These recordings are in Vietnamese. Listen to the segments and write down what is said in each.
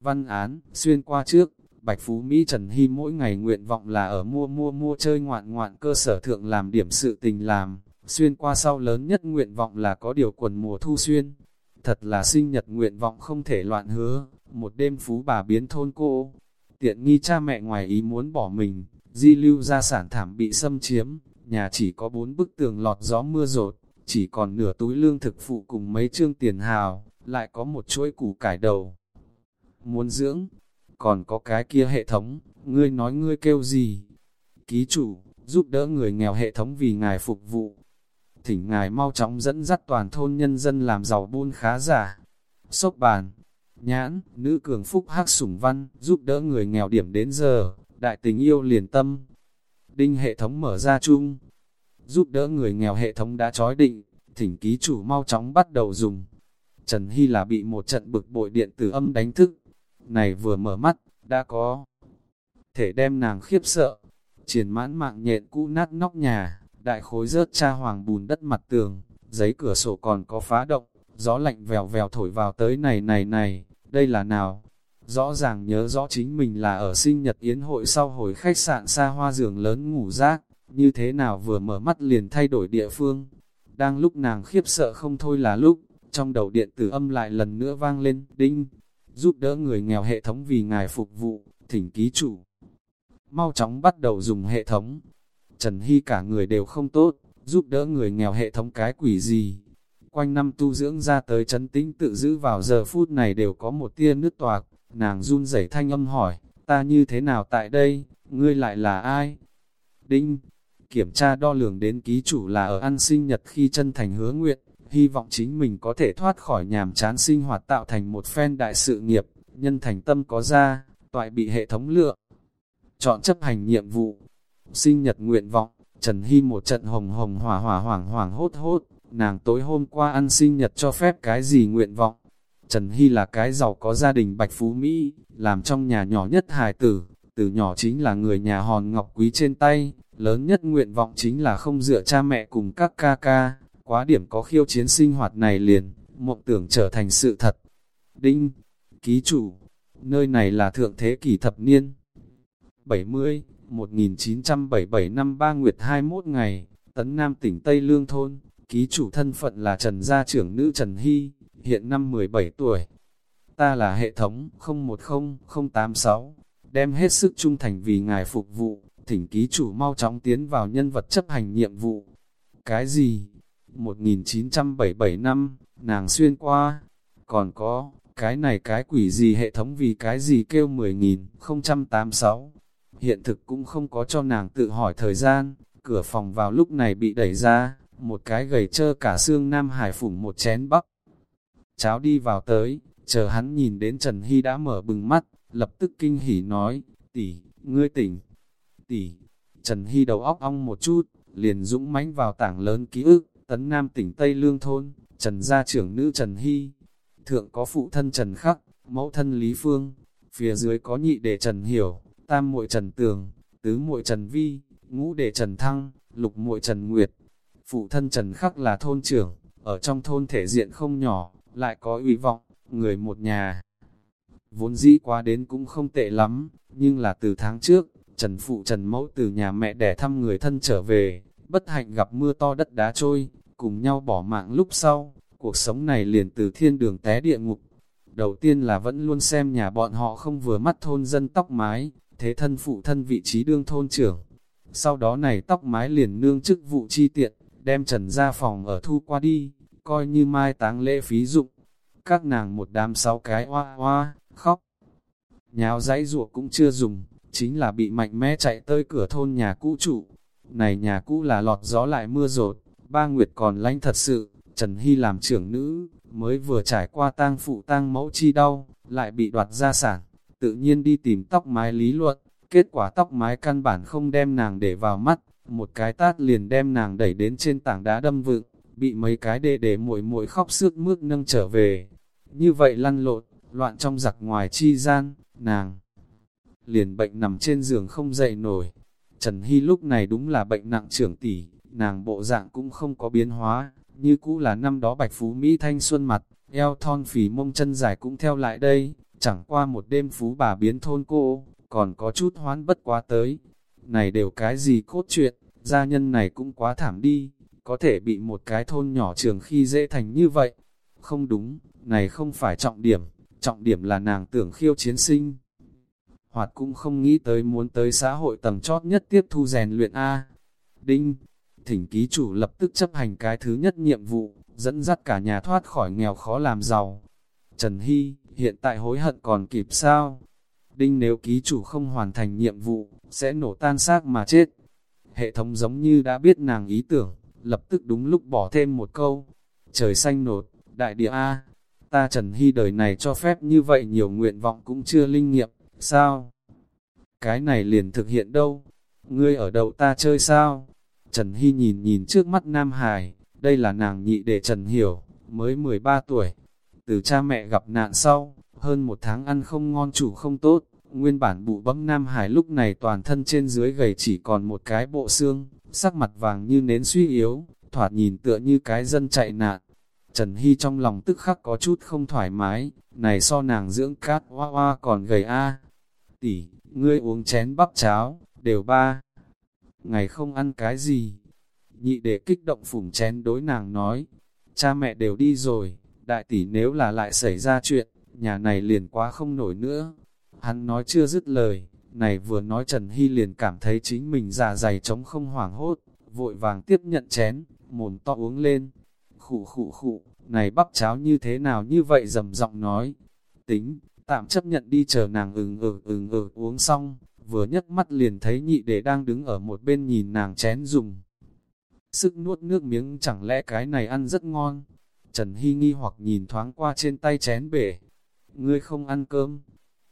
Văn án, xuyên qua trước, Bạch Phú Mỹ Trần Hy mỗi ngày nguyện vọng là ở mua mua mua chơi ngoạn ngoạn cơ sở thượng làm điểm sự tình làm, xuyên qua sau lớn nhất nguyện vọng là có điều quần mùa thu xuyên. Thật là sinh nhật nguyện vọng không thể loạn hứa, một đêm phú bà biến thôn cô. Tiện nghi cha mẹ ngoài ý muốn bỏ mình, di lưu gia sản thảm bị xâm chiếm, nhà chỉ có bốn bức tường lọt gió mưa rột, chỉ còn nửa túi lương thực phụ cùng mấy trương tiền hào, lại có một chuỗi củ cải đầu. Muốn dưỡng, còn có cái kia hệ thống, ngươi nói ngươi kêu gì? Ký chủ, giúp đỡ người nghèo hệ thống vì ngài phục vụ. Thỉnh ngài mau chóng dẫn dắt toàn thôn nhân dân làm giàu buôn khá giả. Sốc bàn, nhãn, nữ cường phúc hắc sủng văn, giúp đỡ người nghèo điểm đến giờ, đại tình yêu liền tâm. Đinh hệ thống mở ra chung, giúp đỡ người nghèo hệ thống đã chói định, thỉnh ký chủ mau chóng bắt đầu dùng. Trần Hy là bị một trận bực bội điện tử âm đánh thức, này vừa mở mắt, đã có thể đem nàng khiếp sợ. Triển mãn mạng nhện cũ nát nóc nhà, đại khối rớt cha hoàng bùn đất mặt tường, giấy cửa sổ còn có phá động, gió lạnh vèo vèo thổi vào tới này này này, đây là nào? Rõ ràng nhớ rõ chính mình là ở sinh nhật yến hội sau hồi khách sạn xa hoa giường lớn ngủ rác, như thế nào vừa mở mắt liền thay đổi địa phương. Đang lúc nàng khiếp sợ không thôi là lúc, trong đầu điện tử âm lại lần nữa vang lên, đinh, giúp đỡ người nghèo hệ thống vì ngài phục vụ, thỉnh ký chủ. Mau chóng bắt đầu dùng hệ thống. Trần Hy cả người đều không tốt, giúp đỡ người nghèo hệ thống cái quỷ gì. Quanh năm tu dưỡng ra tới chấn tĩnh tự giữ vào giờ phút này đều có một tia nứt toạc, nàng run rẩy thanh âm hỏi, ta như thế nào tại đây, ngươi lại là ai? Đinh, kiểm tra đo lường đến ký chủ là ở ăn sinh nhật khi chân thành hứa nguyện, hy vọng chính mình có thể thoát khỏi nhàm chán sinh hoạt tạo thành một phen đại sự nghiệp, nhân thành tâm có ra, toại bị hệ thống lựa. Chọn chấp hành nhiệm vụ, sinh nhật nguyện vọng, Trần Hy một trận hồng hồng hỏa hỏa hoảng hoảng hốt hốt, nàng tối hôm qua ăn sinh nhật cho phép cái gì nguyện vọng. Trần Hy là cái giàu có gia đình Bạch Phú Mỹ, làm trong nhà nhỏ nhất hài tử, từ nhỏ chính là người nhà hòn ngọc quý trên tay, lớn nhất nguyện vọng chính là không dựa cha mẹ cùng các ca ca, quá điểm có khiêu chiến sinh hoạt này liền, mộng tưởng trở thành sự thật. Đinh, ký chủ, nơi này là thượng thế kỷ thập niên. 70, 1977 năm 3 Nguyệt 21 ngày, Tấn Nam tỉnh Tây Lương Thôn, ký chủ thân phận là Trần Gia trưởng nữ Trần Hy, hiện năm 17 tuổi. Ta là hệ thống 010086, đem hết sức trung thành vì ngài phục vụ, thỉnh ký chủ mau chóng tiến vào nhân vật chấp hành nhiệm vụ. Cái gì? 1977 năm, nàng xuyên qua, còn có, cái này cái quỷ gì hệ thống vì cái gì kêu 10.086. Hiện thực cũng không có cho nàng tự hỏi thời gian, cửa phòng vào lúc này bị đẩy ra, một cái gầy trơ cả xương Nam Hải phủng một chén bắp. Cháo đi vào tới, chờ hắn nhìn đến Trần Hy đã mở bừng mắt, lập tức kinh hỉ nói, tỷ, ngươi tỉnh, tỷ. Trần Hy đầu óc ong một chút, liền dũng mãnh vào tảng lớn ký ức, Tấn Nam tỉnh Tây Lương Thôn, Trần gia trưởng nữ Trần Hy, thượng có phụ thân Trần Khắc, mẫu thân Lý Phương, phía dưới có nhị đệ Trần Hiểu, tam muội Trần Tường, tứ muội Trần Vi, ngũ đệ Trần Thăng, lục muội Trần Nguyệt. Phụ thân Trần Khắc là thôn trưởng, ở trong thôn thể diện không nhỏ, lại có uy vọng, người một nhà. Vốn dĩ qua đến cũng không tệ lắm, nhưng là từ tháng trước, Trần Phụ Trần Mẫu từ nhà mẹ đẻ thăm người thân trở về, bất hạnh gặp mưa to đất đá trôi, cùng nhau bỏ mạng lúc sau, cuộc sống này liền từ thiên đường té địa ngục. Đầu tiên là vẫn luôn xem nhà bọn họ không vừa mắt thôn dân tóc mái, thế thân phụ thân vị trí đương thôn trưởng. Sau đó này tóc mái liền nương chức vụ chi tiện, đem trần ra phòng ở thu qua đi, coi như mai táng lễ phí dụng. Các nàng một đám sáu cái hoa hoa, khóc. Nháo giấy ruột cũng chưa dùng, chính là bị mạnh mẽ chạy tới cửa thôn nhà cũ trụ. Này nhà cũ là lọt gió lại mưa rột, ba nguyệt còn lánh thật sự, Trần Hy làm trưởng nữ, mới vừa trải qua tang phụ tang mẫu chi đau, lại bị đoạt gia sản, tự nhiên đi tìm tóc mái lý luận, kết quả tóc mái căn bản không đem nàng để vào mắt, một cái tát liền đem nàng đẩy đến trên tảng đá đâm vựng, bị mấy cái đệ để muội muội khóc sướt mướt nâng trở về. Như vậy lăn lộn, loạn trong giặc ngoài chi gian, nàng liền bệnh nằm trên giường không dậy nổi. Trần Hy lúc này đúng là bệnh nặng trưởng tỷ, nàng bộ dạng cũng không có biến hóa, như cũ là năm đó bạch phú Mỹ thanh xuân mặt, eo thon phì mông chân dài cũng theo lại đây, chẳng qua một đêm phú bà biến thôn cô, còn có chút hoán bất quá tới. Này đều cái gì cốt truyện, gia nhân này cũng quá thảm đi, có thể bị một cái thôn nhỏ trường khi dễ thành như vậy. Không đúng, này không phải trọng điểm, trọng điểm là nàng tưởng khiêu chiến sinh. Hoạt cũng không nghĩ tới muốn tới xã hội tầng chót nhất tiếp thu rèn luyện A. Đinh, thỉnh ký chủ lập tức chấp hành cái thứ nhất nhiệm vụ, dẫn dắt cả nhà thoát khỏi nghèo khó làm giàu. Trần Hy, hiện tại hối hận còn kịp sao? Đinh nếu ký chủ không hoàn thành nhiệm vụ, sẽ nổ tan xác mà chết. Hệ thống giống như đã biết nàng ý tưởng, lập tức đúng lúc bỏ thêm một câu. Trời xanh nột, đại địa A, ta Trần Hy đời này cho phép như vậy nhiều nguyện vọng cũng chưa linh nghiệm, sao? Cái này liền thực hiện đâu? Ngươi ở đậu ta chơi sao? Trần Hy nhìn nhìn trước mắt Nam Hải, đây là nàng nhị đệ Trần Hiểu, mới 13 tuổi. Từ cha mẹ gặp nạn sau, hơn một tháng ăn không ngon chủ không tốt, nguyên bản bụ bấm Nam Hải lúc này toàn thân trên dưới gầy chỉ còn một cái bộ xương, sắc mặt vàng như nến suy yếu, thoạt nhìn tựa như cái dân chạy nạn. Trần Hy trong lòng tức khắc có chút không thoải mái, này so nàng dưỡng cát hoa hoa còn gầy a Tỷ, ngươi uống chén bắp cháo, đều ba. Ngày không ăn cái gì. Nhị để kích động phủng chén đối nàng nói, cha mẹ đều đi rồi, đại tỷ nếu là lại xảy ra chuyện, nhà này liền quá không nổi nữa. Hắn nói chưa dứt lời, này vừa nói Trần Hy liền cảm thấy chính mình già dày trống không hoảng hốt, vội vàng tiếp nhận chén, mồm to uống lên. Khụ khụ khụ, này bắp cháo như thế nào như vậy dầm giọng nói. Tính, tạm chấp nhận đi chờ nàng ừng ừ ừng ừ uống xong, vừa nhấc mắt liền thấy nhị đệ đang đứng ở một bên nhìn nàng chén dùng. Sức nuốt nước miếng chẳng lẽ cái này ăn rất ngon. Trần Hy nghi hoặc nhìn thoáng qua trên tay chén bể. Ngươi không ăn cơm.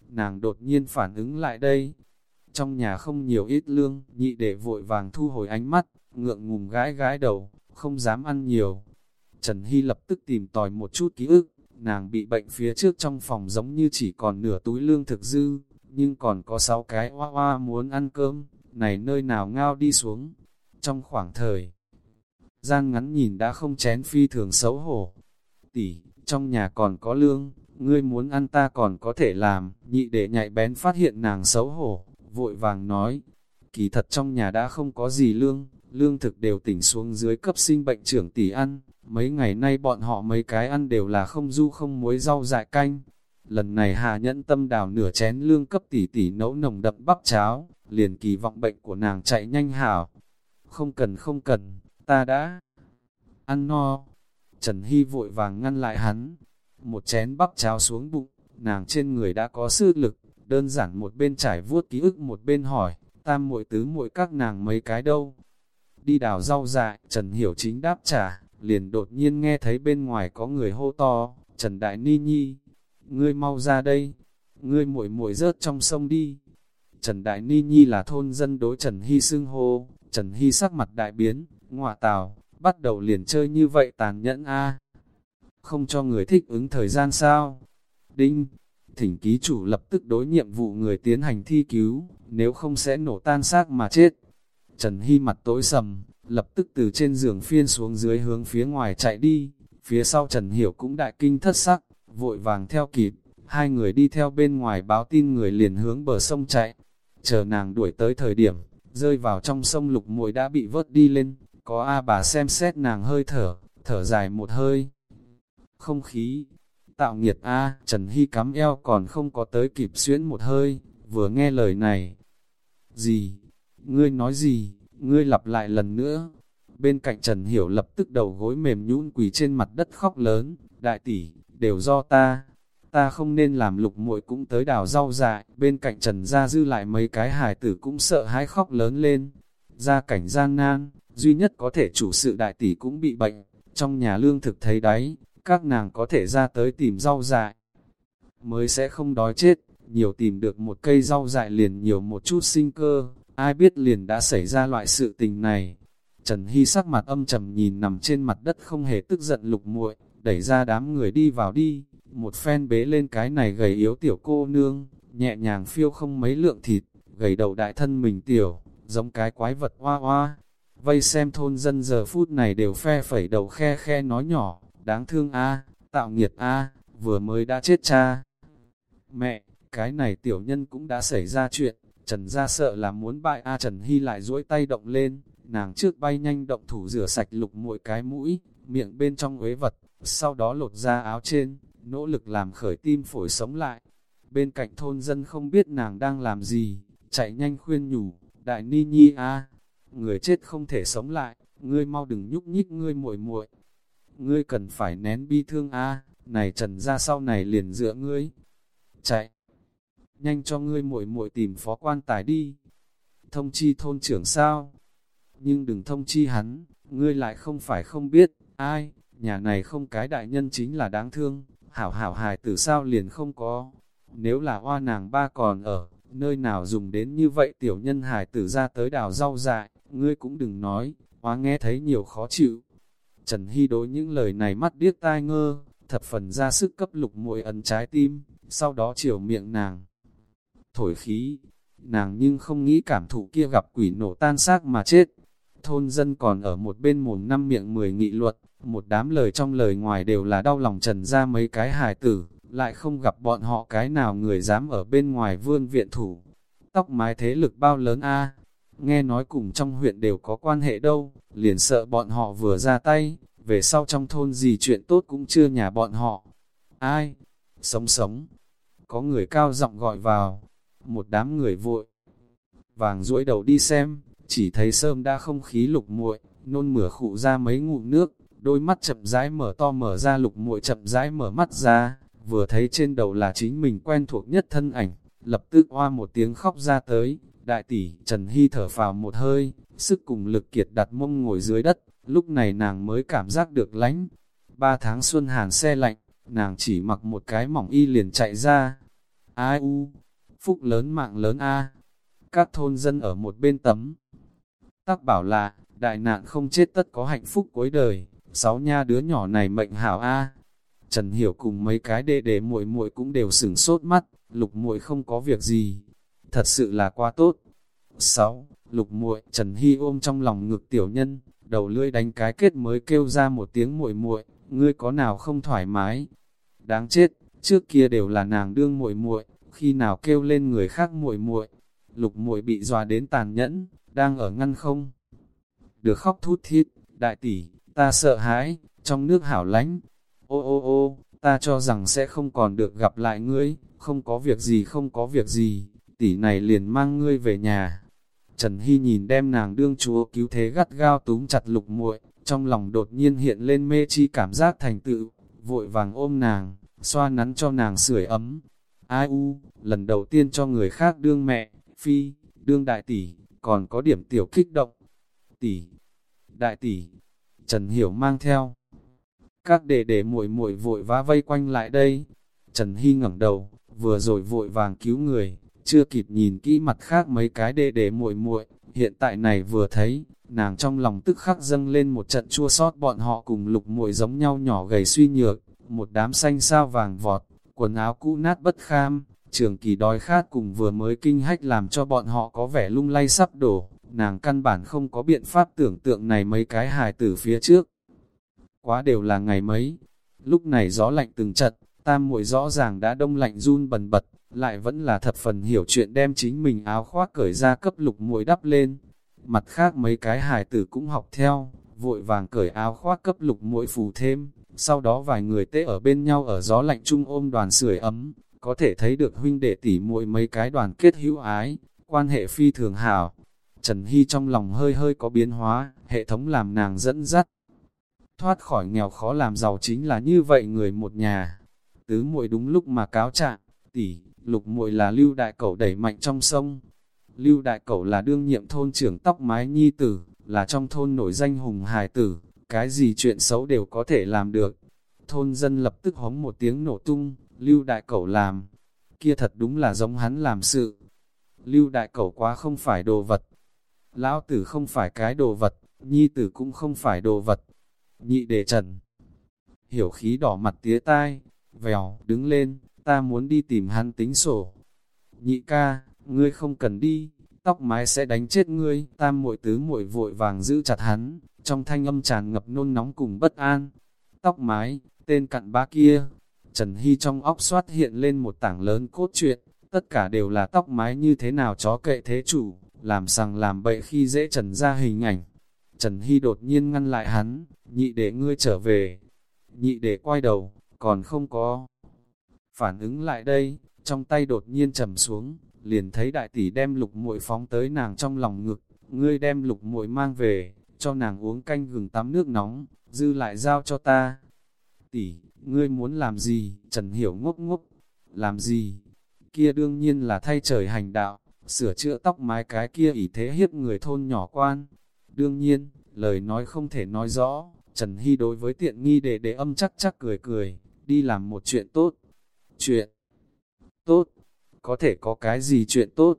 Nàng đột nhiên phản ứng lại đây. Trong nhà không nhiều ít lương, nhị đệ vội vàng thu hồi ánh mắt, ngượng ngùng gái gái đầu, không dám ăn nhiều. Trần Hy lập tức tìm tòi một chút ký ức, nàng bị bệnh phía trước trong phòng giống như chỉ còn nửa túi lương thực dư, nhưng còn có sáu cái hoa hoa muốn ăn cơm, này nơi nào ngao đi xuống. Trong khoảng thời gian ngắn nhìn đã không chén phi thường xấu hổ. Tỷ, trong nhà còn có lương, ngươi muốn ăn ta còn có thể làm, nhị để nhạy bén phát hiện nàng xấu hổ, vội vàng nói, kỳ thật trong nhà đã không có gì lương, lương thực đều tỉnh xuống dưới cấp sinh bệnh trưởng tỷ ăn, mấy ngày nay bọn họ mấy cái ăn đều là không du không muối rau dại canh. Lần này Hà nhẫn tâm đào nửa chén lương cấp tỷ tỷ nấu nồng đậm bắp cháo, liền kỳ vọng bệnh của nàng chạy nhanh hảo. Không cần không cần, ta đã ăn no. Trần Hy vội vàng ngăn lại hắn, một chén bắp cháo xuống bụng, nàng trên người đã có sư lực, đơn giản một bên trải vuốt ký ức một bên hỏi, tam muội tứ muội các nàng mấy cái đâu. Đi đào rau dại, Trần Hiểu chính đáp trả, liền đột nhiên nghe thấy bên ngoài có người hô to, Trần Đại Ni Nhi, ngươi mau ra đây, ngươi muội muội rớt trong sông đi. Trần Đại Ni Nhi là thôn dân đối Trần Hy xưng hô, Trần Hy sắc mặt đại biến, ngọa tào, bắt đầu liền chơi như vậy tàn nhẫn a Không cho người thích ứng thời gian sao? Đinh, thỉnh ký chủ lập tức đối nhiệm vụ người tiến hành thi cứu, nếu không sẽ nổ tan xác mà chết. Trần Hy mặt tối sầm, lập tức từ trên giường phiên xuống dưới hướng phía ngoài chạy đi, phía sau Trần Hiểu cũng đại kinh thất sắc, vội vàng theo kịp, hai người đi theo bên ngoài báo tin người liền hướng bờ sông chạy, chờ nàng đuổi tới thời điểm, rơi vào trong sông lục muội đã bị vớt đi lên, có A bà xem xét nàng hơi thở, thở dài một hơi. Không khí, tạo nghiệt A, Trần Hy cắm eo còn không có tới kịp xuyến một hơi, vừa nghe lời này. Gì? Ngươi nói gì? Ngươi lặp lại lần nữa. Bên cạnh Trần Hiểu lập tức đầu gối mềm nhũn quỳ trên mặt đất khóc lớn, đại tỷ, đều do ta. Ta không nên làm lục muội cũng tới đào rau dại, bên cạnh Trần Gia dư lại mấy cái hài tử cũng sợ hãi khóc lớn lên. Gia cảnh gian nan, duy nhất có thể chủ sự đại tỷ cũng bị bệnh, trong nhà lương thực thấy đáy, các nàng có thể ra tới tìm rau dại. Mới sẽ không đói chết, nhiều tìm được một cây rau dại liền nhiều một chút sinh cơ, ai biết liền đã xảy ra loại sự tình này. Trần Hy sắc mặt âm trầm nhìn nằm trên mặt đất không hề tức giận lục muội, đẩy ra đám người đi vào đi, một phen bế lên cái này gầy yếu tiểu cô nương, nhẹ nhàng phiêu không mấy lượng thịt, gầy đầu đại thân mình tiểu, giống cái quái vật hoa hoa. Vây xem thôn dân giờ phút này đều phe phẩy đầu khe khe nói nhỏ, đáng thương a tạo nghiệt a vừa mới đã chết cha. Mẹ, cái này tiểu nhân cũng đã xảy ra chuyện, Trần ra sợ là muốn bại A Trần Hy lại duỗi tay động lên, nàng trước bay nhanh động thủ rửa sạch lục mỗi cái mũi, miệng bên trong uế vật, sau đó lột ra áo trên, nỗ lực làm khởi tim phổi sống lại. Bên cạnh thôn dân không biết nàng đang làm gì, chạy nhanh khuyên nhủ, đại ni nhi a người chết không thể sống lại, ngươi mau đừng nhúc nhích ngươi muội muội Ngươi cần phải nén bi thương a này trần ra sau này liền dựa ngươi. Chạy! Nhanh cho ngươi muội muội tìm phó quan tài đi. Thông chi thôn trưởng sao? Nhưng đừng thông chi hắn, ngươi lại không phải không biết, ai, nhà này không cái đại nhân chính là đáng thương, hảo hảo hài tử sao liền không có. Nếu là hoa nàng ba còn ở, nơi nào dùng đến như vậy tiểu nhân hài tử ra tới đào rau dại, ngươi cũng đừng nói, hoa nghe thấy nhiều khó chịu. Trần Hy đối những lời này mắt điếc tai ngơ, thập phần ra sức cấp lục muội ấn trái tim, sau đó chiều miệng nàng. Thổi khí, nàng nhưng không nghĩ cảm thụ kia gặp quỷ nổ tan xác mà chết. Thôn dân còn ở một bên mồm năm miệng mười nghị luật, một đám lời trong lời ngoài đều là đau lòng trần ra mấy cái hài tử, lại không gặp bọn họ cái nào người dám ở bên ngoài vương viện thủ. Tóc mái thế lực bao lớn a nghe nói cùng trong huyện đều có quan hệ đâu, liền sợ bọn họ vừa ra tay, về sau trong thôn gì chuyện tốt cũng chưa nhà bọn họ. Ai? Sống sống. Có người cao giọng gọi vào, một đám người vội. Vàng duỗi đầu đi xem, chỉ thấy sơm đã không khí lục muội, nôn mửa khụ ra mấy ngụm nước, đôi mắt chậm rãi mở to mở ra lục muội chậm rãi mở mắt ra, vừa thấy trên đầu là chính mình quen thuộc nhất thân ảnh, lập tức oa một tiếng khóc ra tới, đại tỷ Trần Hy thở phào một hơi, sức cùng lực kiệt đặt mông ngồi dưới đất, lúc này nàng mới cảm giác được lánh. Ba tháng xuân hàn xe lạnh, nàng chỉ mặc một cái mỏng y liền chạy ra. Ai u, phúc lớn mạng lớn a Các thôn dân ở một bên tấm. Tắc bảo là, đại nạn không chết tất có hạnh phúc cuối đời, sáu nha đứa nhỏ này mệnh hảo a Trần Hiểu cùng mấy cái đệ đệ muội muội cũng đều sửng sốt mắt, lục muội không có việc gì. Thật sự là quá tốt. 6. Lục muội Trần Hy ôm trong lòng ngực tiểu nhân, đầu lưỡi đánh cái kết mới kêu ra một tiếng muội muội, ngươi có nào không thoải mái? Đáng chết, trước kia đều là nàng đương muội muội, khi nào kêu lên người khác muội muội, lục muội bị dọa đến tàn nhẫn, đang ở ngăn không? Được khóc thút thít, đại tỷ, ta sợ hãi, trong nước hảo lánh. Ô ô ô, ta cho rằng sẽ không còn được gặp lại ngươi, không có việc gì không có việc gì, tỷ này liền mang ngươi về nhà. Trần Hy nhìn đem nàng đương chúa cứu thế gắt gao túm chặt lục muội, trong lòng đột nhiên hiện lên mê chi cảm giác thành tựu, vội vàng ôm nàng, xoa nắn cho nàng sưởi ấm. Ai u, lần đầu tiên cho người khác đương mẹ, phi, đương đại tỷ, còn có điểm tiểu kích động. Tỷ, đại tỷ, Trần Hiểu mang theo. Các đệ đệ muội muội vội vã vây quanh lại đây. Trần Hy ngẩng đầu, vừa rồi vội vàng cứu người, chưa kịp nhìn kỹ mặt khác mấy cái đệ đệ muội muội, hiện tại này vừa thấy, nàng trong lòng tức khắc dâng lên một trận chua sót bọn họ cùng lục muội giống nhau nhỏ gầy suy nhược, một đám xanh sao vàng vọt, quần áo cũ nát bất kham, trường kỳ đói khát cùng vừa mới kinh hách làm cho bọn họ có vẻ lung lay sắp đổ, nàng căn bản không có biện pháp tưởng tượng này mấy cái hài tử phía trước. Quá đều là ngày mấy, lúc này gió lạnh từng chật tam muội rõ ràng đã đông lạnh run bần bật, lại vẫn là thập phần hiểu chuyện đem chính mình áo khoác cởi ra cấp lục muội đắp lên. Mặt khác mấy cái hài tử cũng học theo, vội vàng cởi áo khoác cấp lục muội phù thêm, sau đó vài người tê ở bên nhau ở gió lạnh chung ôm đoàn sưởi ấm, có thể thấy được huynh đệ tỷ muội mấy cái đoàn kết hữu ái, quan hệ phi thường hảo. Trần Hy trong lòng hơi hơi có biến hóa, hệ thống làm nàng dẫn dắt. Thoát khỏi nghèo khó làm giàu chính là như vậy người một nhà. Tứ muội đúng lúc mà cáo trạng, tỷ, lục muội là lưu đại cẩu đẩy mạnh trong sông. Lưu đại cẩu là đương nhiệm thôn trưởng tóc mái nhi tử, là trong thôn nổi danh hùng hài tử, cái gì chuyện xấu đều có thể làm được. Thôn dân lập tức hóng một tiếng nổ tung, lưu đại cẩu làm, kia thật đúng là giống hắn làm sự. Lưu đại cẩu quá không phải đồ vật, lão tử không phải cái đồ vật, nhi tử cũng không phải đồ vật. Nhị đề trần, hiểu khí đỏ mặt tía tai, vèo, đứng lên, ta muốn đi tìm hắn tính sổ. Nhị ca, ngươi không cần đi, tóc mái sẽ đánh chết ngươi, tam muội tứ muội vội vàng giữ chặt hắn, trong thanh âm tràn ngập nôn nóng cùng bất an. Tóc mái, tên cặn bá kia, Trần Hy trong óc xoát hiện lên một tảng lớn cốt truyện, tất cả đều là tóc mái như thế nào chó kệ thế chủ, làm sằng làm bậy khi dễ Trần ra hình ảnh. Trần Hy đột nhiên ngăn lại hắn, nhị để ngươi trở về. Nhị để quay đầu, còn không có. Phản ứng lại đây, trong tay đột nhiên trầm xuống, liền thấy đại tỷ đem lục muội phóng tới nàng trong lòng ngực, ngươi đem lục muội mang về, cho nàng uống canh gừng tắm nước nóng, dư lại giao cho ta. Tỷ, ngươi muốn làm gì? Trần Hiểu ngốc ngốc, làm gì? Kia đương nhiên là thay trời hành đạo, sửa chữa tóc mái cái kia ỷ thế hiếp người thôn nhỏ quan. Đương nhiên, lời nói không thể nói rõ, Trần Hy đối với tiện nghi để để âm chắc chắc cười cười, đi làm một chuyện tốt. Chuyện tốt, có thể có cái gì chuyện tốt?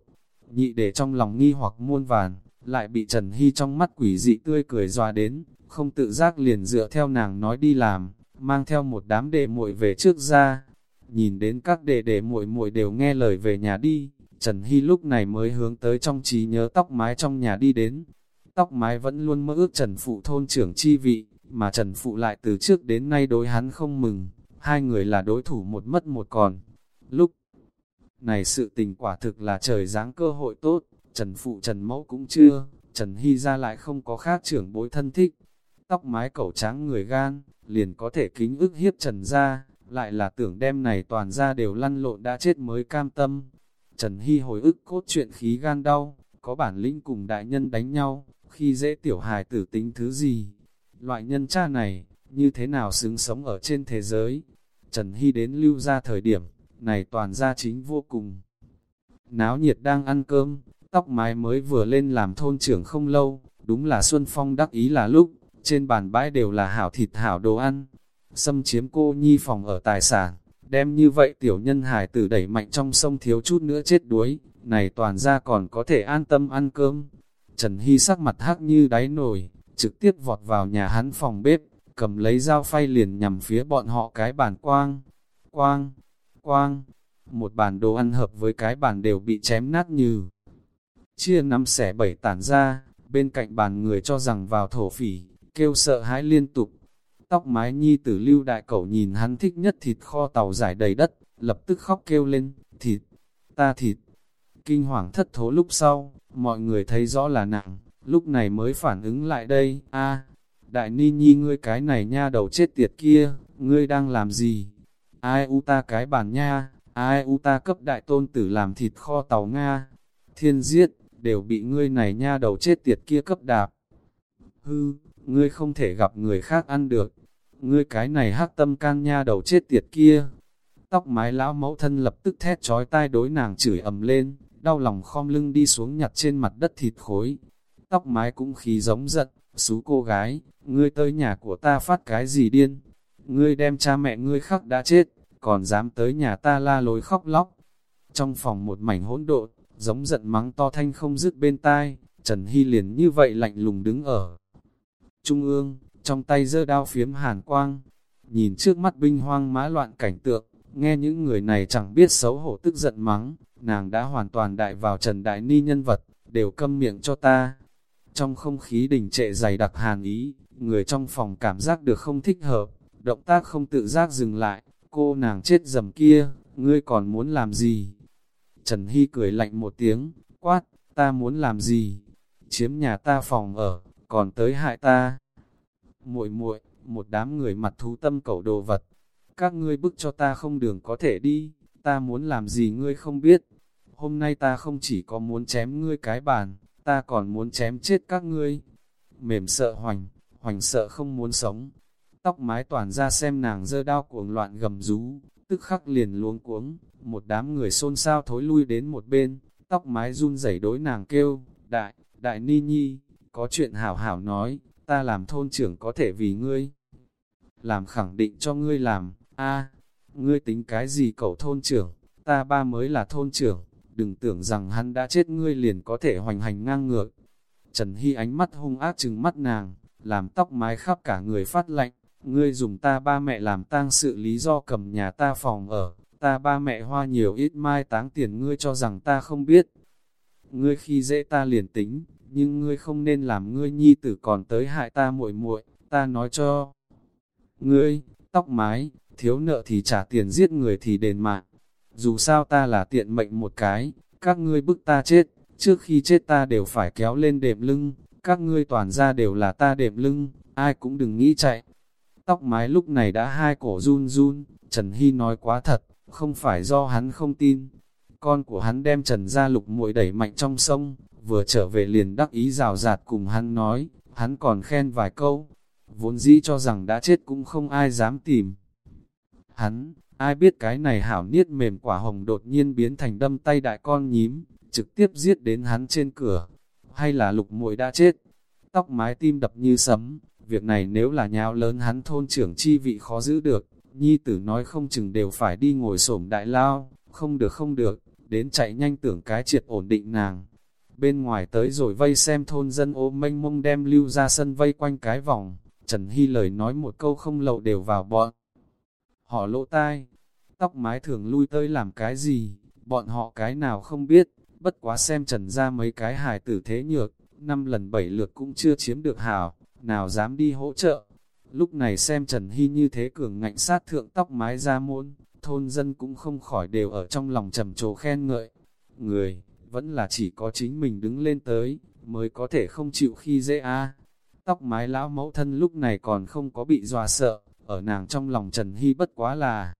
Nhị để trong lòng nghi hoặc muôn vàn, lại bị Trần Hy trong mắt quỷ dị tươi cười dòa đến, không tự giác liền dựa theo nàng nói đi làm, mang theo một đám đệ muội về trước ra. Nhìn đến các đệ đệ muội muội đều nghe lời về nhà đi, Trần Hy lúc này mới hướng tới trong trí nhớ tóc mái trong nhà đi đến. Tóc mái vẫn luôn mơ ước Trần Phụ thôn trưởng chi vị, mà Trần Phụ lại từ trước đến nay đối hắn không mừng, hai người là đối thủ một mất một còn. Lúc này sự tình quả thực là trời giáng cơ hội tốt, Trần Phụ Trần Mẫu cũng chưa, Trần Hy ra lại không có khác trưởng bối thân thích. Tóc mái cẩu trắng người gan, liền có thể kính ức hiếp Trần ra, lại là tưởng đem này toàn ra đều lăn lộn đã chết mới cam tâm. Trần Hy hồi ức cốt chuyện khí gan đau, có bản lĩnh cùng đại nhân đánh nhau, khi dễ tiểu hài tử tính thứ gì. Loại nhân cha này, như thế nào xứng sống ở trên thế giới? Trần Hy đến lưu ra thời điểm, này toàn gia chính vô cùng. Náo nhiệt đang ăn cơm, tóc mái mới vừa lên làm thôn trưởng không lâu, đúng là Xuân Phong đắc ý là lúc, trên bàn bãi đều là hảo thịt hảo đồ ăn. Xâm chiếm cô nhi phòng ở tài sản, đem như vậy tiểu nhân hải tử đẩy mạnh trong sông thiếu chút nữa chết đuối, này toàn ra còn có thể an tâm ăn cơm. Trần Hy sắc mặt hắc như đáy nồi, trực tiếp vọt vào nhà hắn phòng bếp, cầm lấy dao phay liền nhằm phía bọn họ cái bàn quang. Quang, quang, một bàn đồ ăn hợp với cái bàn đều bị chém nát như. Chia năm xẻ bảy tản ra, bên cạnh bàn người cho rằng vào thổ phỉ, kêu sợ hãi liên tục. Tóc mái nhi tử lưu đại cẩu nhìn hắn thích nhất thịt kho tàu giải đầy đất, lập tức khóc kêu lên, thịt, ta thịt. Kinh hoàng thất thố lúc sau, mọi người thấy rõ là nặng, lúc này mới phản ứng lại đây, a đại ni nhi ngươi cái này nha đầu chết tiệt kia, ngươi đang làm gì? Ai u ta cái bàn nha, ai u ta cấp đại tôn tử làm thịt kho tàu Nga, thiên giết, đều bị ngươi này nha đầu chết tiệt kia cấp đạp. Hư, ngươi không thể gặp người khác ăn được, ngươi cái này hắc tâm can nha đầu chết tiệt kia. Tóc mái lão mẫu thân lập tức thét trói tai đối nàng chửi ầm lên, đau lòng khom lưng đi xuống nhặt trên mặt đất thịt khối. Tóc mái cũng khí giống giận, xú cô gái, ngươi tới nhà của ta phát cái gì điên? Ngươi đem cha mẹ ngươi khắc đã chết, còn dám tới nhà ta la lối khóc lóc. Trong phòng một mảnh hỗn độn, giống giận mắng to thanh không dứt bên tai, Trần Hy liền như vậy lạnh lùng đứng ở. Trung ương, trong tay giơ đao phiếm hàn quang, nhìn trước mắt binh hoang mã loạn cảnh tượng, nghe những người này chẳng biết xấu hổ tức giận mắng, nàng đã hoàn toàn đại vào Trần Đại Ni nhân vật, đều câm miệng cho ta. Trong không khí đình trệ dày đặc hàn ý, người trong phòng cảm giác được không thích hợp, động tác không tự giác dừng lại, cô nàng chết dầm kia, ngươi còn muốn làm gì? Trần Hy cười lạnh một tiếng, quát, ta muốn làm gì? Chiếm nhà ta phòng ở, còn tới hại ta. muội muội một đám người mặt thú tâm cẩu đồ vật. Các ngươi bức cho ta không đường có thể đi, ta muốn làm gì ngươi không biết. Hôm nay ta không chỉ có muốn chém ngươi cái bàn, ta còn muốn chém chết các ngươi. Mềm sợ hoành, hoành sợ không muốn sống. Tóc mái toàn ra xem nàng dơ đao cuồng loạn gầm rú, tức khắc liền luống cuống, một đám người xôn xao thối lui đến một bên, tóc mái run rẩy đối nàng kêu, đại, đại ni nhi, có chuyện hảo hảo nói, ta làm thôn trưởng có thể vì ngươi. Làm khẳng định cho ngươi làm, a ngươi tính cái gì cậu thôn trưởng, ta ba mới là thôn trưởng, đừng tưởng rằng hắn đã chết ngươi liền có thể hoành hành ngang ngược. Trần Hy ánh mắt hung ác trừng mắt nàng, làm tóc mái khắp cả người phát lạnh, ngươi dùng ta ba mẹ làm tang sự lý do cầm nhà ta phòng ở, ta ba mẹ hoa nhiều ít mai táng tiền ngươi cho rằng ta không biết. Ngươi khi dễ ta liền tính, nhưng ngươi không nên làm ngươi nhi tử còn tới hại ta muội muội, ta nói cho. Ngươi, tóc mái, thiếu nợ thì trả tiền giết người thì đền mạng. Dù sao ta là tiện mệnh một cái, các ngươi bức ta chết, trước khi chết ta đều phải kéo lên đệm lưng, các ngươi toàn ra đều là ta đệm lưng, ai cũng đừng nghĩ chạy. Tóc mái lúc này đã hai cổ run run, Trần Hy nói quá thật, không phải do hắn không tin. Con của hắn đem Trần ra lục muội đẩy mạnh trong sông, vừa trở về liền đắc ý rào rạt cùng hắn nói, hắn còn khen vài câu, vốn dĩ cho rằng đã chết cũng không ai dám tìm. Hắn, ai biết cái này hảo niết mềm quả hồng đột nhiên biến thành đâm tay đại con nhím, trực tiếp giết đến hắn trên cửa, hay là lục muội đã chết. Tóc mái tim đập như sấm, việc này nếu là nhào lớn hắn thôn trưởng chi vị khó giữ được, nhi tử nói không chừng đều phải đi ngồi xổm đại lao, không được không được, đến chạy nhanh tưởng cái triệt ổn định nàng. Bên ngoài tới rồi vây xem thôn dân ôm mênh mông đem lưu ra sân vây quanh cái vòng, Trần Hy lời nói một câu không lậu đều vào bọn. Họ lỗ tai, tóc mái thường lui tới làm cái gì, bọn họ cái nào không biết, bất quá xem Trần ra mấy cái hài tử thế nhược, năm lần bảy lượt cũng chưa chiếm được hảo, nào dám đi hỗ trợ. Lúc này xem Trần Hy như thế cường ngạnh sát thượng tóc mái ra môn, thôn dân cũng không khỏi đều ở trong lòng trầm trồ khen ngợi. Người, vẫn là chỉ có chính mình đứng lên tới, mới có thể không chịu khi dễ a Tóc mái lão mẫu thân lúc này còn không có bị dọa sợ, ở nàng trong lòng Trần Hy bất quá là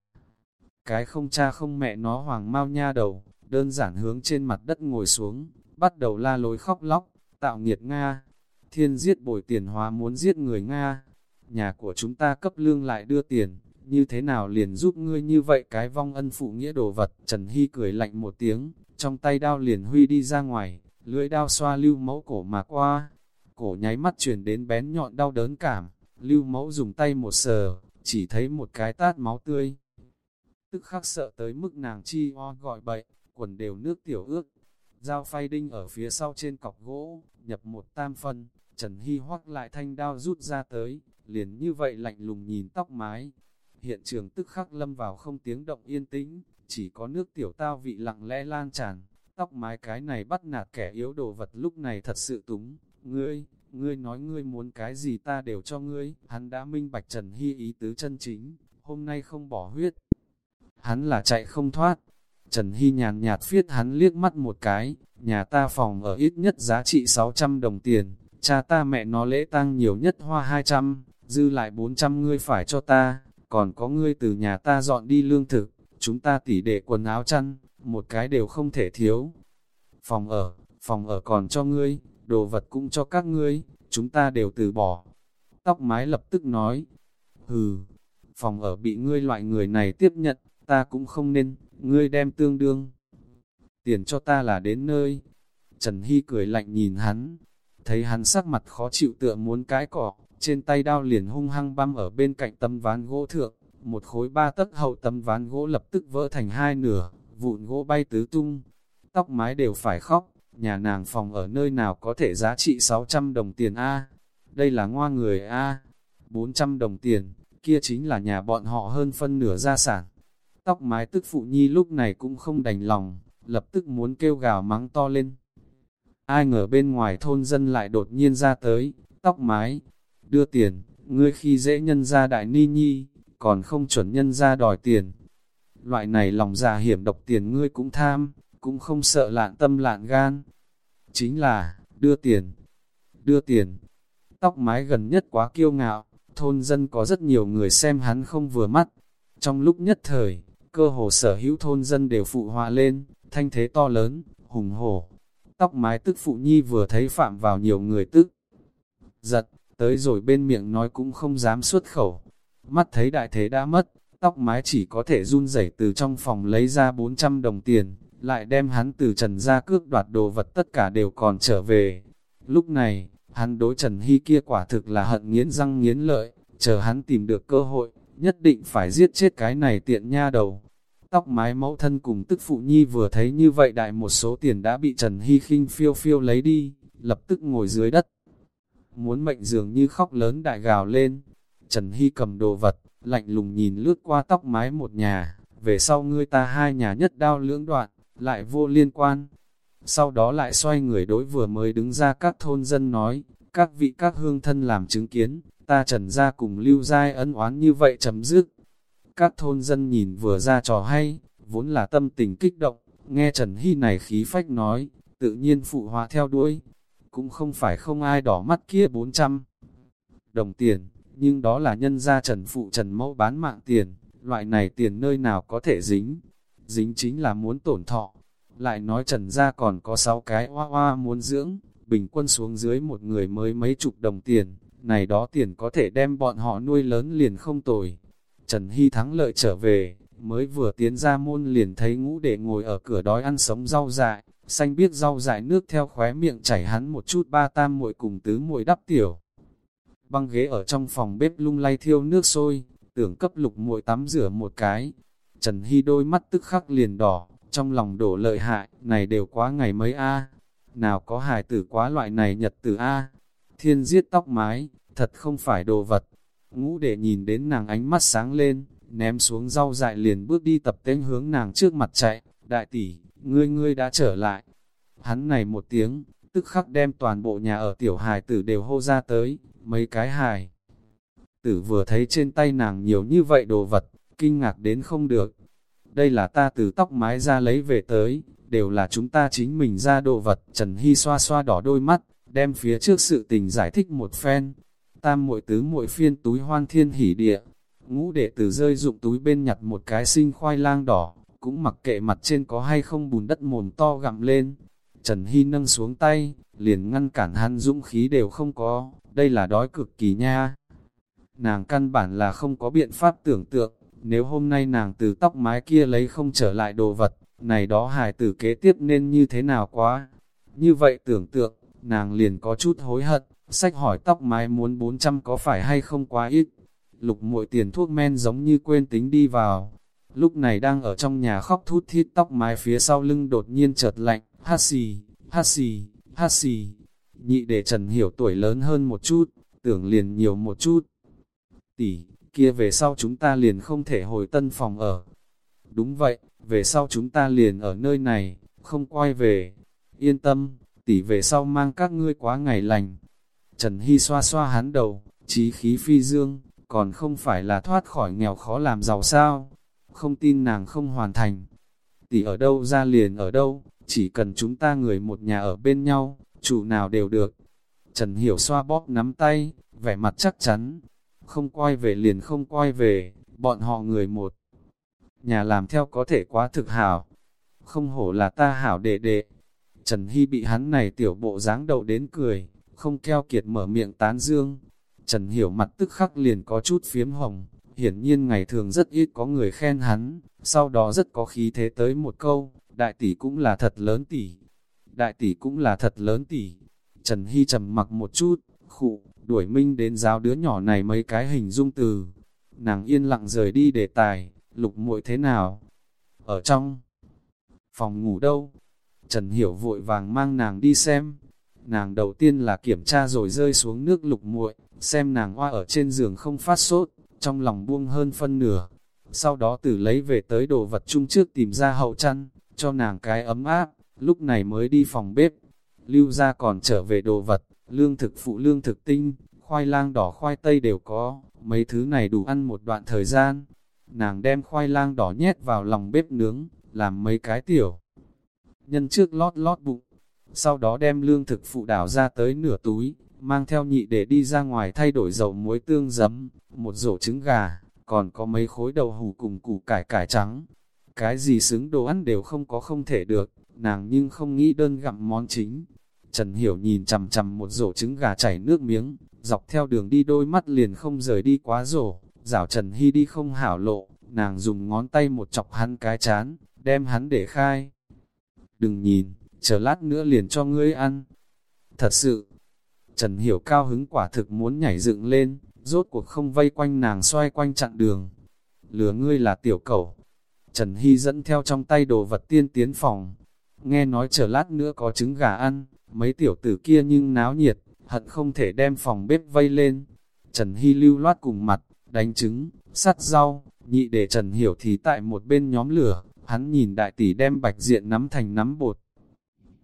cái không cha không mẹ nó hoàng mau nha đầu, đơn giản hướng trên mặt đất ngồi xuống, bắt đầu la lối khóc lóc, tạo nghiệt Nga. Thiên giết bồi tiền hóa muốn giết người Nga. Nhà của chúng ta cấp lương lại đưa tiền, như thế nào liền giúp ngươi như vậy cái vong ân phụ nghĩa đồ vật. Trần Hy cười lạnh một tiếng, trong tay đao liền huy đi ra ngoài, lưỡi đao xoa lưu mẫu cổ mà qua. Cổ nháy mắt chuyển đến bén nhọn đau đớn cảm, lưu mẫu dùng tay một sờ, chỉ thấy một cái tát máu tươi. Tức khắc sợ tới mức nàng chi o gọi bậy, quần đều nước tiểu ước. Dao phay đinh ở phía sau trên cọc gỗ, nhập một tam phân, Trần Hy hoắc lại thanh đao rút ra tới, liền như vậy lạnh lùng nhìn tóc mái. Hiện trường tức khắc lâm vào không tiếng động yên tĩnh, chỉ có nước tiểu tao vị lặng lẽ lan tràn, tóc mái cái này bắt nạt kẻ yếu đồ vật lúc này thật sự túng, ngươi, ngươi nói ngươi muốn cái gì ta đều cho ngươi, hắn đã minh bạch Trần Hy ý tứ chân chính, hôm nay không bỏ huyết. Hắn là chạy không thoát, Trần Hy nhàn nhạt phiết hắn liếc mắt một cái, nhà ta phòng ở ít nhất giá trị 600 đồng tiền, cha ta mẹ nó lễ tăng nhiều nhất hoa 200, dư lại 400 ngươi phải cho ta, còn có ngươi từ nhà ta dọn đi lương thực, chúng ta tỉ để quần áo chăn, một cái đều không thể thiếu. Phòng ở, phòng ở còn cho ngươi, đồ vật cũng cho các ngươi, chúng ta đều từ bỏ. Tóc mái lập tức nói, hừ, phòng ở bị ngươi loại người này tiếp nhận, ta cũng không nên, ngươi đem tương đương. Tiền cho ta là đến nơi. Trần Hy cười lạnh nhìn hắn, thấy hắn sắc mặt khó chịu tựa muốn cái cỏ, trên tay đao liền hung hăng băm ở bên cạnh tấm ván gỗ thượng, một khối ba tấc hậu tấm ván gỗ lập tức vỡ thành hai nửa, vụn gỗ bay tứ tung, tóc mái đều phải khóc, nhà nàng phòng ở nơi nào có thể giá trị 600 đồng tiền A, đây là ngoa người A, 400 đồng tiền, kia chính là nhà bọn họ hơn phân nửa gia sản. Tóc mái tức phụ nhi lúc này cũng không đành lòng, lập tức muốn kêu gào mắng to lên. Ai ngờ bên ngoài thôn dân lại đột nhiên ra tới, tóc mái, đưa tiền, ngươi khi dễ nhân ra đại ni nhi, còn không chuẩn nhân ra đòi tiền. Loại này lòng già hiểm độc tiền ngươi cũng tham, cũng không sợ lạn tâm lạn gan. Chính là, đưa tiền, đưa tiền. Tóc mái gần nhất quá kiêu ngạo, thôn dân có rất nhiều người xem hắn không vừa mắt. Trong lúc nhất thời, cơ hồ sở hữu thôn dân đều phụ họa lên, thanh thế to lớn, hùng hổ. Tóc mái tức phụ nhi vừa thấy phạm vào nhiều người tức. Giật, tới rồi bên miệng nói cũng không dám xuất khẩu. Mắt thấy đại thế đã mất, tóc mái chỉ có thể run rẩy từ trong phòng lấy ra 400 đồng tiền, lại đem hắn từ trần ra cước đoạt đồ vật tất cả đều còn trở về. Lúc này, hắn đối Trần Hy kia quả thực là hận nghiến răng nghiến lợi, chờ hắn tìm được cơ hội, nhất định phải giết chết cái này tiện nha đầu. Tóc mái mẫu thân cùng tức phụ nhi vừa thấy như vậy đại một số tiền đã bị Trần Hy khinh phiêu phiêu lấy đi, lập tức ngồi dưới đất. Muốn mệnh dường như khóc lớn đại gào lên. Trần Hy cầm đồ vật, lạnh lùng nhìn lướt qua tóc mái một nhà, về sau ngươi ta hai nhà nhất đao lưỡng đoạn, lại vô liên quan. Sau đó lại xoay người đối vừa mới đứng ra các thôn dân nói, các vị các hương thân làm chứng kiến, ta trần ra cùng lưu giai ân oán như vậy chấm dứt. Các thôn dân nhìn vừa ra trò hay, vốn là tâm tình kích động, nghe Trần Hy này khí phách nói, tự nhiên phụ hòa theo đuôi. Cũng không phải không ai đỏ mắt kia 400 đồng tiền, nhưng đó là nhân gia Trần Phụ Trần Mẫu bán mạng tiền, loại này tiền nơi nào có thể dính. Dính chính là muốn tổn thọ. Lại nói Trần gia còn có 6 cái hoa hoa muốn dưỡng, bình quân xuống dưới một người mới mấy chục đồng tiền, này đó tiền có thể đem bọn họ nuôi lớn liền không tồi. Trần Hy thắng lợi trở về, mới vừa tiến ra môn liền thấy ngũ để ngồi ở cửa đói ăn sống rau dại, xanh biết rau dại nước theo khóe miệng chảy hắn một chút ba tam muội cùng tứ muội đắp tiểu. Băng ghế ở trong phòng bếp lung lay thiêu nước sôi, tưởng cấp lục muội tắm rửa một cái. Trần Hy đôi mắt tức khắc liền đỏ, trong lòng đổ lợi hại, này đều quá ngày mấy a Nào có hài tử quá loại này nhật tử a Thiên giết tóc mái, thật không phải đồ vật. Ngũ để nhìn đến nàng ánh mắt sáng lên, ném xuống rau dại liền bước đi tập tên hướng nàng trước mặt chạy, đại tỷ, ngươi ngươi đã trở lại. Hắn này một tiếng, tức khắc đem toàn bộ nhà ở tiểu hài tử đều hô ra tới, mấy cái hài. Tử vừa thấy trên tay nàng nhiều như vậy đồ vật, kinh ngạc đến không được. Đây là ta từ tóc mái ra lấy về tới, đều là chúng ta chính mình ra đồ vật. Trần Hy xoa xoa đỏ đôi mắt, đem phía trước sự tình giải thích một phen. Tam muội tứ muội phiên túi hoan thiên hỉ địa, ngũ đệ tử rơi dụng túi bên nhặt một cái sinh khoai lang đỏ, cũng mặc kệ mặt trên có hay không bùn đất mồm to gặm lên. Trần Hy nâng xuống tay, liền ngăn cản hắn dũng khí đều không có, đây là đói cực kỳ nha. Nàng căn bản là không có biện pháp tưởng tượng, nếu hôm nay nàng từ tóc mái kia lấy không trở lại đồ vật, này đó hài tử kế tiếp nên như thế nào quá. Như vậy tưởng tượng, nàng liền có chút hối hận, sách hỏi tóc mái muốn 400 có phải hay không quá ít. Lục muội tiền thuốc men giống như quên tính đi vào. Lúc này đang ở trong nhà khóc thút thít tóc mái phía sau lưng đột nhiên chợt lạnh, hát xì, hát xì, hát xì. Nhị để Trần Hiểu tuổi lớn hơn một chút, tưởng liền nhiều một chút. Tỷ, kia về sau chúng ta liền không thể hồi tân phòng ở. Đúng vậy, về sau chúng ta liền ở nơi này, không quay về. Yên tâm, tỷ về sau mang các ngươi quá ngày lành. Trần Hy xoa xoa hắn đầu, trí khí phi dương, còn không phải là thoát khỏi nghèo khó làm giàu sao. Không tin nàng không hoàn thành. Tỷ ở đâu ra liền ở đâu, chỉ cần chúng ta người một nhà ở bên nhau, chủ nào đều được. Trần Hiểu xoa bóp nắm tay, vẻ mặt chắc chắn. Không quay về liền không quay về, bọn họ người một. Nhà làm theo có thể quá thực hảo. Không hổ là ta hảo đệ đệ. Trần Hy bị hắn này tiểu bộ dáng đầu đến cười, không keo kiệt mở miệng tán dương. Trần Hiểu mặt tức khắc liền có chút phiếm hồng, hiển nhiên ngày thường rất ít có người khen hắn, sau đó rất có khí thế tới một câu, đại tỷ cũng là thật lớn tỷ. Đại tỷ cũng là thật lớn tỷ. Trần Hy trầm mặc một chút, khụ, đuổi minh đến giáo đứa nhỏ này mấy cái hình dung từ. Nàng yên lặng rời đi đề tài, lục muội thế nào? Ở trong phòng ngủ đâu? Trần Hiểu vội vàng mang nàng đi xem. Nàng đầu tiên là kiểm tra rồi rơi xuống nước lục muội, xem nàng hoa ở trên giường không phát sốt, trong lòng buông hơn phân nửa. Sau đó tử lấy về tới đồ vật chung trước tìm ra hậu chăn, cho nàng cái ấm áp, lúc này mới đi phòng bếp. Lưu ra còn trở về đồ vật, lương thực phụ lương thực tinh, khoai lang đỏ khoai tây đều có, mấy thứ này đủ ăn một đoạn thời gian. Nàng đem khoai lang đỏ nhét vào lòng bếp nướng, làm mấy cái tiểu. Nhân trước lót lót bụng, sau đó đem lương thực phụ đảo ra tới nửa túi, mang theo nhị để đi ra ngoài thay đổi dầu muối tương giấm, một rổ trứng gà, còn có mấy khối đầu hủ cùng củ cải cải trắng. Cái gì xứng đồ ăn đều không có không thể được, nàng nhưng không nghĩ đơn gặm món chính. Trần Hiểu nhìn chằm chằm một rổ trứng gà chảy nước miếng, dọc theo đường đi đôi mắt liền không rời đi quá rổ, rảo Trần Hy đi không hảo lộ, nàng dùng ngón tay một chọc hắn cái chán, đem hắn để khai. Đừng nhìn, chờ lát nữa liền cho ngươi ăn. Thật sự, Trần Hiểu cao hứng quả thực muốn nhảy dựng lên, rốt cuộc không vây quanh nàng xoay quanh chặn đường. Lừa ngươi là tiểu cẩu. Trần Hy dẫn theo trong tay đồ vật tiên tiến phòng. Nghe nói chờ lát nữa có trứng gà ăn, mấy tiểu tử kia nhưng náo nhiệt, hận không thể đem phòng bếp vây lên. Trần Hy lưu loát cùng mặt, đánh trứng, sắt rau, nhị để Trần Hiểu thì tại một bên nhóm lửa, hắn nhìn đại tỷ đem bạch diện nắm thành nắm bột.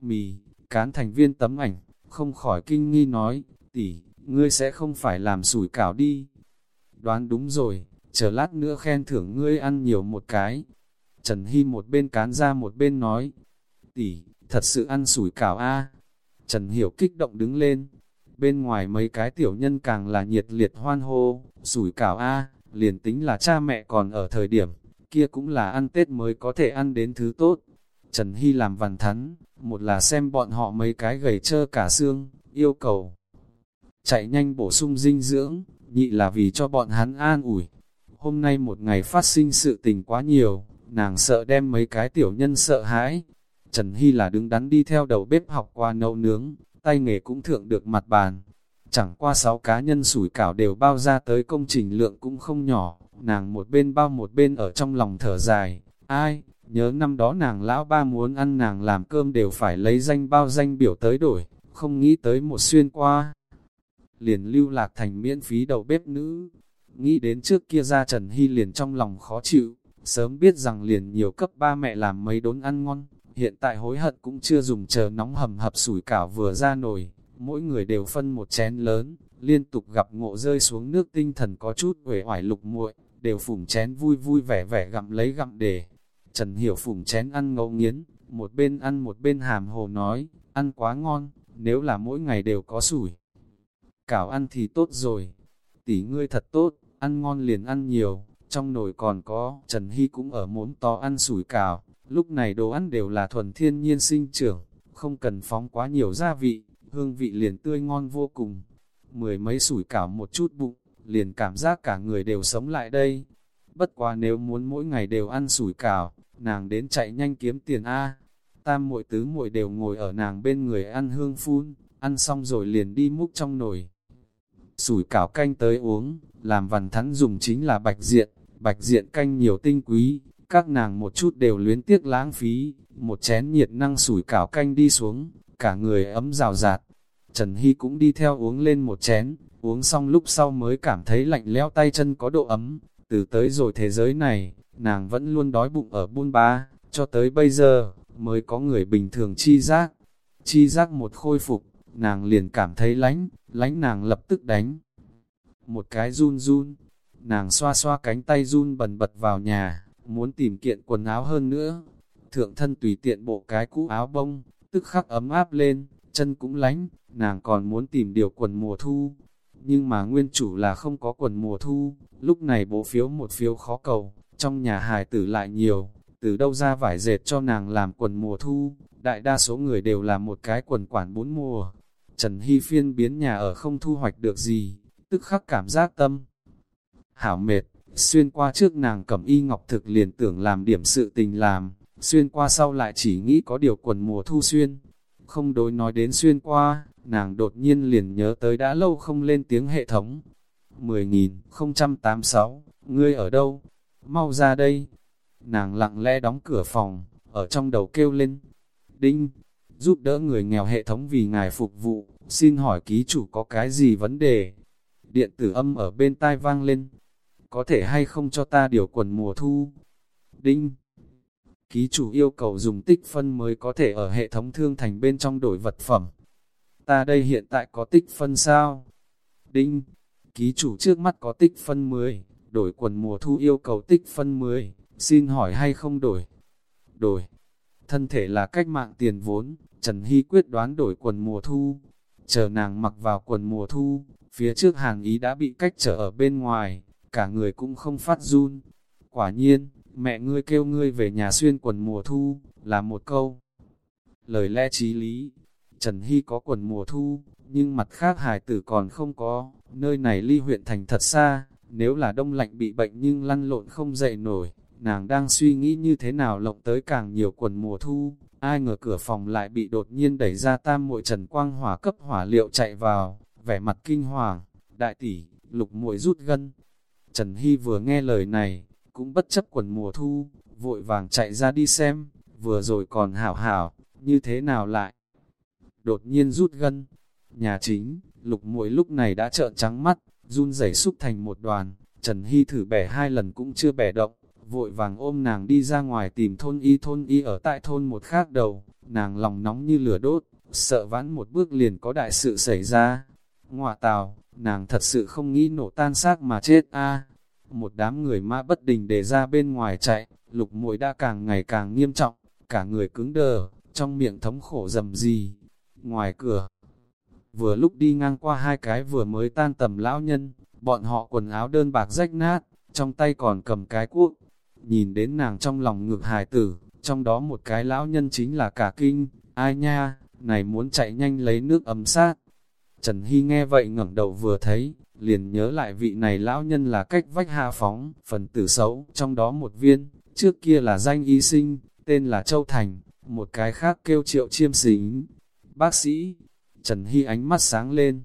Mì, cán thành viên tấm ảnh, không khỏi kinh nghi nói, tỷ, ngươi sẽ không phải làm sủi cảo đi. Đoán đúng rồi, chờ lát nữa khen thưởng ngươi ăn nhiều một cái. Trần Hy một bên cán ra một bên nói, tỷ, thật sự ăn sủi cảo a Trần Hiểu kích động đứng lên, bên ngoài mấy cái tiểu nhân càng là nhiệt liệt hoan hô, sủi cảo a liền tính là cha mẹ còn ở thời điểm, kia cũng là ăn Tết mới có thể ăn đến thứ tốt. Trần Hy làm vằn thắn, một là xem bọn họ mấy cái gầy trơ cả xương, yêu cầu. Chạy nhanh bổ sung dinh dưỡng, nhị là vì cho bọn hắn an ủi. Hôm nay một ngày phát sinh sự tình quá nhiều, nàng sợ đem mấy cái tiểu nhân sợ hãi. Trần Hy là đứng đắn đi theo đầu bếp học qua nấu nướng, tay nghề cũng thượng được mặt bàn. Chẳng qua sáu cá nhân sủi cảo đều bao ra tới công trình lượng cũng không nhỏ, nàng một bên bao một bên ở trong lòng thở dài. Ai, nhớ năm đó nàng lão ba muốn ăn nàng làm cơm đều phải lấy danh bao danh biểu tới đổi, không nghĩ tới một xuyên qua. Liền lưu lạc thành miễn phí đầu bếp nữ, nghĩ đến trước kia ra Trần Hy liền trong lòng khó chịu, sớm biết rằng liền nhiều cấp ba mẹ làm mấy đốn ăn ngon, hiện tại hối hận cũng chưa dùng chờ nóng hầm hập sủi cảo vừa ra nồi, mỗi người đều phân một chén lớn, liên tục gặp ngộ rơi xuống nước tinh thần có chút uể oải lục muội, đều phủng chén vui vui vẻ vẻ gặm lấy gặm để. Trần Hiểu phủng chén ăn ngấu nghiến, một bên ăn một bên hàm hồ nói, ăn quá ngon, nếu là mỗi ngày đều có sủi. Cảo ăn thì tốt rồi, tỷ ngươi thật tốt, ăn ngon liền ăn nhiều, trong nồi còn có, Trần Hy cũng ở muốn to ăn sủi cảo, lúc này đồ ăn đều là thuần thiên nhiên sinh trưởng, không cần phóng quá nhiều gia vị, hương vị liền tươi ngon vô cùng. Mười mấy sủi cảo một chút bụng, liền cảm giác cả người đều sống lại đây. Bất quá nếu muốn mỗi ngày đều ăn sủi cảo, nàng đến chạy nhanh kiếm tiền A. Tam muội tứ muội đều ngồi ở nàng bên người ăn hương phun, ăn xong rồi liền đi múc trong nồi. Sủi cảo canh tới uống, làm vằn thắn dùng chính là bạch diện, bạch diện canh nhiều tinh quý, các nàng một chút đều luyến tiếc lãng phí, một chén nhiệt năng sủi cảo canh đi xuống, cả người ấm rào rạt. Trần Hy cũng đi theo uống lên một chén, uống xong lúc sau mới cảm thấy lạnh lẽo tay chân có độ ấm, từ tới rồi thế giới này, nàng vẫn luôn đói bụng ở buôn ba, cho tới bây giờ, mới có người bình thường chi giác. Chi giác một khôi phục, nàng liền cảm thấy lánh, lánh nàng lập tức đánh. Một cái run run, nàng xoa xoa cánh tay run bần bật vào nhà, muốn tìm kiện quần áo hơn nữa. Thượng thân tùy tiện bộ cái cũ áo bông, tức khắc ấm áp lên, chân cũng lánh, nàng còn muốn tìm điều quần mùa thu. Nhưng mà nguyên chủ là không có quần mùa thu, lúc này bộ phiếu một phiếu khó cầu, trong nhà hài tử lại nhiều, từ đâu ra vải dệt cho nàng làm quần mùa thu, đại đa số người đều là một cái quần quản bốn mùa. Trần Hy phiên biến nhà ở không thu hoạch được gì, tức khắc cảm giác tâm. Hảo mệt, xuyên qua trước nàng cầm y ngọc thực liền tưởng làm điểm sự tình làm, xuyên qua sau lại chỉ nghĩ có điều quần mùa thu xuyên. Không đối nói đến xuyên qua, nàng đột nhiên liền nhớ tới đã lâu không lên tiếng hệ thống. 10.086, ngươi ở đâu? Mau ra đây. Nàng lặng lẽ đóng cửa phòng, ở trong đầu kêu lên. Đinh, giúp đỡ người nghèo hệ thống vì ngài phục vụ, xin hỏi ký chủ có cái gì vấn đề? Điện tử âm ở bên tai vang lên. Có thể hay không cho ta điều quần mùa thu? Đinh, ký chủ yêu cầu dùng tích phân mới có thể ở hệ thống thương thành bên trong đổi vật phẩm. Ta đây hiện tại có tích phân sao? Đinh, ký chủ trước mắt có tích phân 10, đổi quần mùa thu yêu cầu tích phân 10, xin hỏi hay không đổi? Đổi. Thân thể là cách mạng tiền vốn, Trần Hy quyết đoán đổi quần mùa thu. Chờ nàng mặc vào quần mùa thu, phía trước hàng ý đã bị cách trở ở bên ngoài, cả người cũng không phát run. Quả nhiên, mẹ ngươi kêu ngươi về nhà xuyên quần mùa thu, là một câu. Lời lẽ trí lý, Trần Hy có quần mùa thu, nhưng mặt khác hải tử còn không có, nơi này ly huyện thành thật xa, nếu là đông lạnh bị bệnh nhưng lăn lộn không dậy nổi, nàng đang suy nghĩ như thế nào lộng tới càng nhiều quần mùa thu, ai ngờ cửa phòng lại bị đột nhiên đẩy ra tam muội Trần Quang Hỏa cấp hỏa liệu chạy vào, vẻ mặt kinh hoàng, đại tỷ, lục muội rút gân. Trần Hy vừa nghe lời này, cũng bất chấp quần mùa thu, vội vàng chạy ra đi xem, vừa rồi còn hảo hảo, như thế nào lại? Đột nhiên rút gân, nhà chính, lục muội lúc này đã trợn trắng mắt, run rẩy xúc thành một đoàn, Trần Hy thử bẻ hai lần cũng chưa bẻ động, vội vàng ôm nàng đi ra ngoài tìm thôn y thôn y ở tại thôn một khác đầu, nàng lòng nóng như lửa đốt, sợ vãn một bước liền có đại sự xảy ra. Ngoà tào, nàng thật sự không nghĩ nổ tan xác mà chết a một đám người ma bất đình để ra bên ngoài chạy, lục muội đã càng ngày càng nghiêm trọng, cả người cứng đờ, trong miệng thống khổ dầm gì. Ngoài cửa, vừa lúc đi ngang qua hai cái vừa mới tan tầm lão nhân, bọn họ quần áo đơn bạc rách nát, trong tay còn cầm cái cuốc. Nhìn đến nàng trong lòng ngược hài tử, trong đó một cái lão nhân chính là cả kinh, ai nha, này muốn chạy nhanh lấy nước ấm sát. Trần Hy nghe vậy ngẩng đầu vừa thấy, liền nhớ lại vị này lão nhân là cách vách hạ phóng, phần tử xấu, trong đó một viên, trước kia là danh y sinh, tên là Châu Thành, một cái khác kêu triệu chiêm xính. Bác sĩ, Trần Hy ánh mắt sáng lên.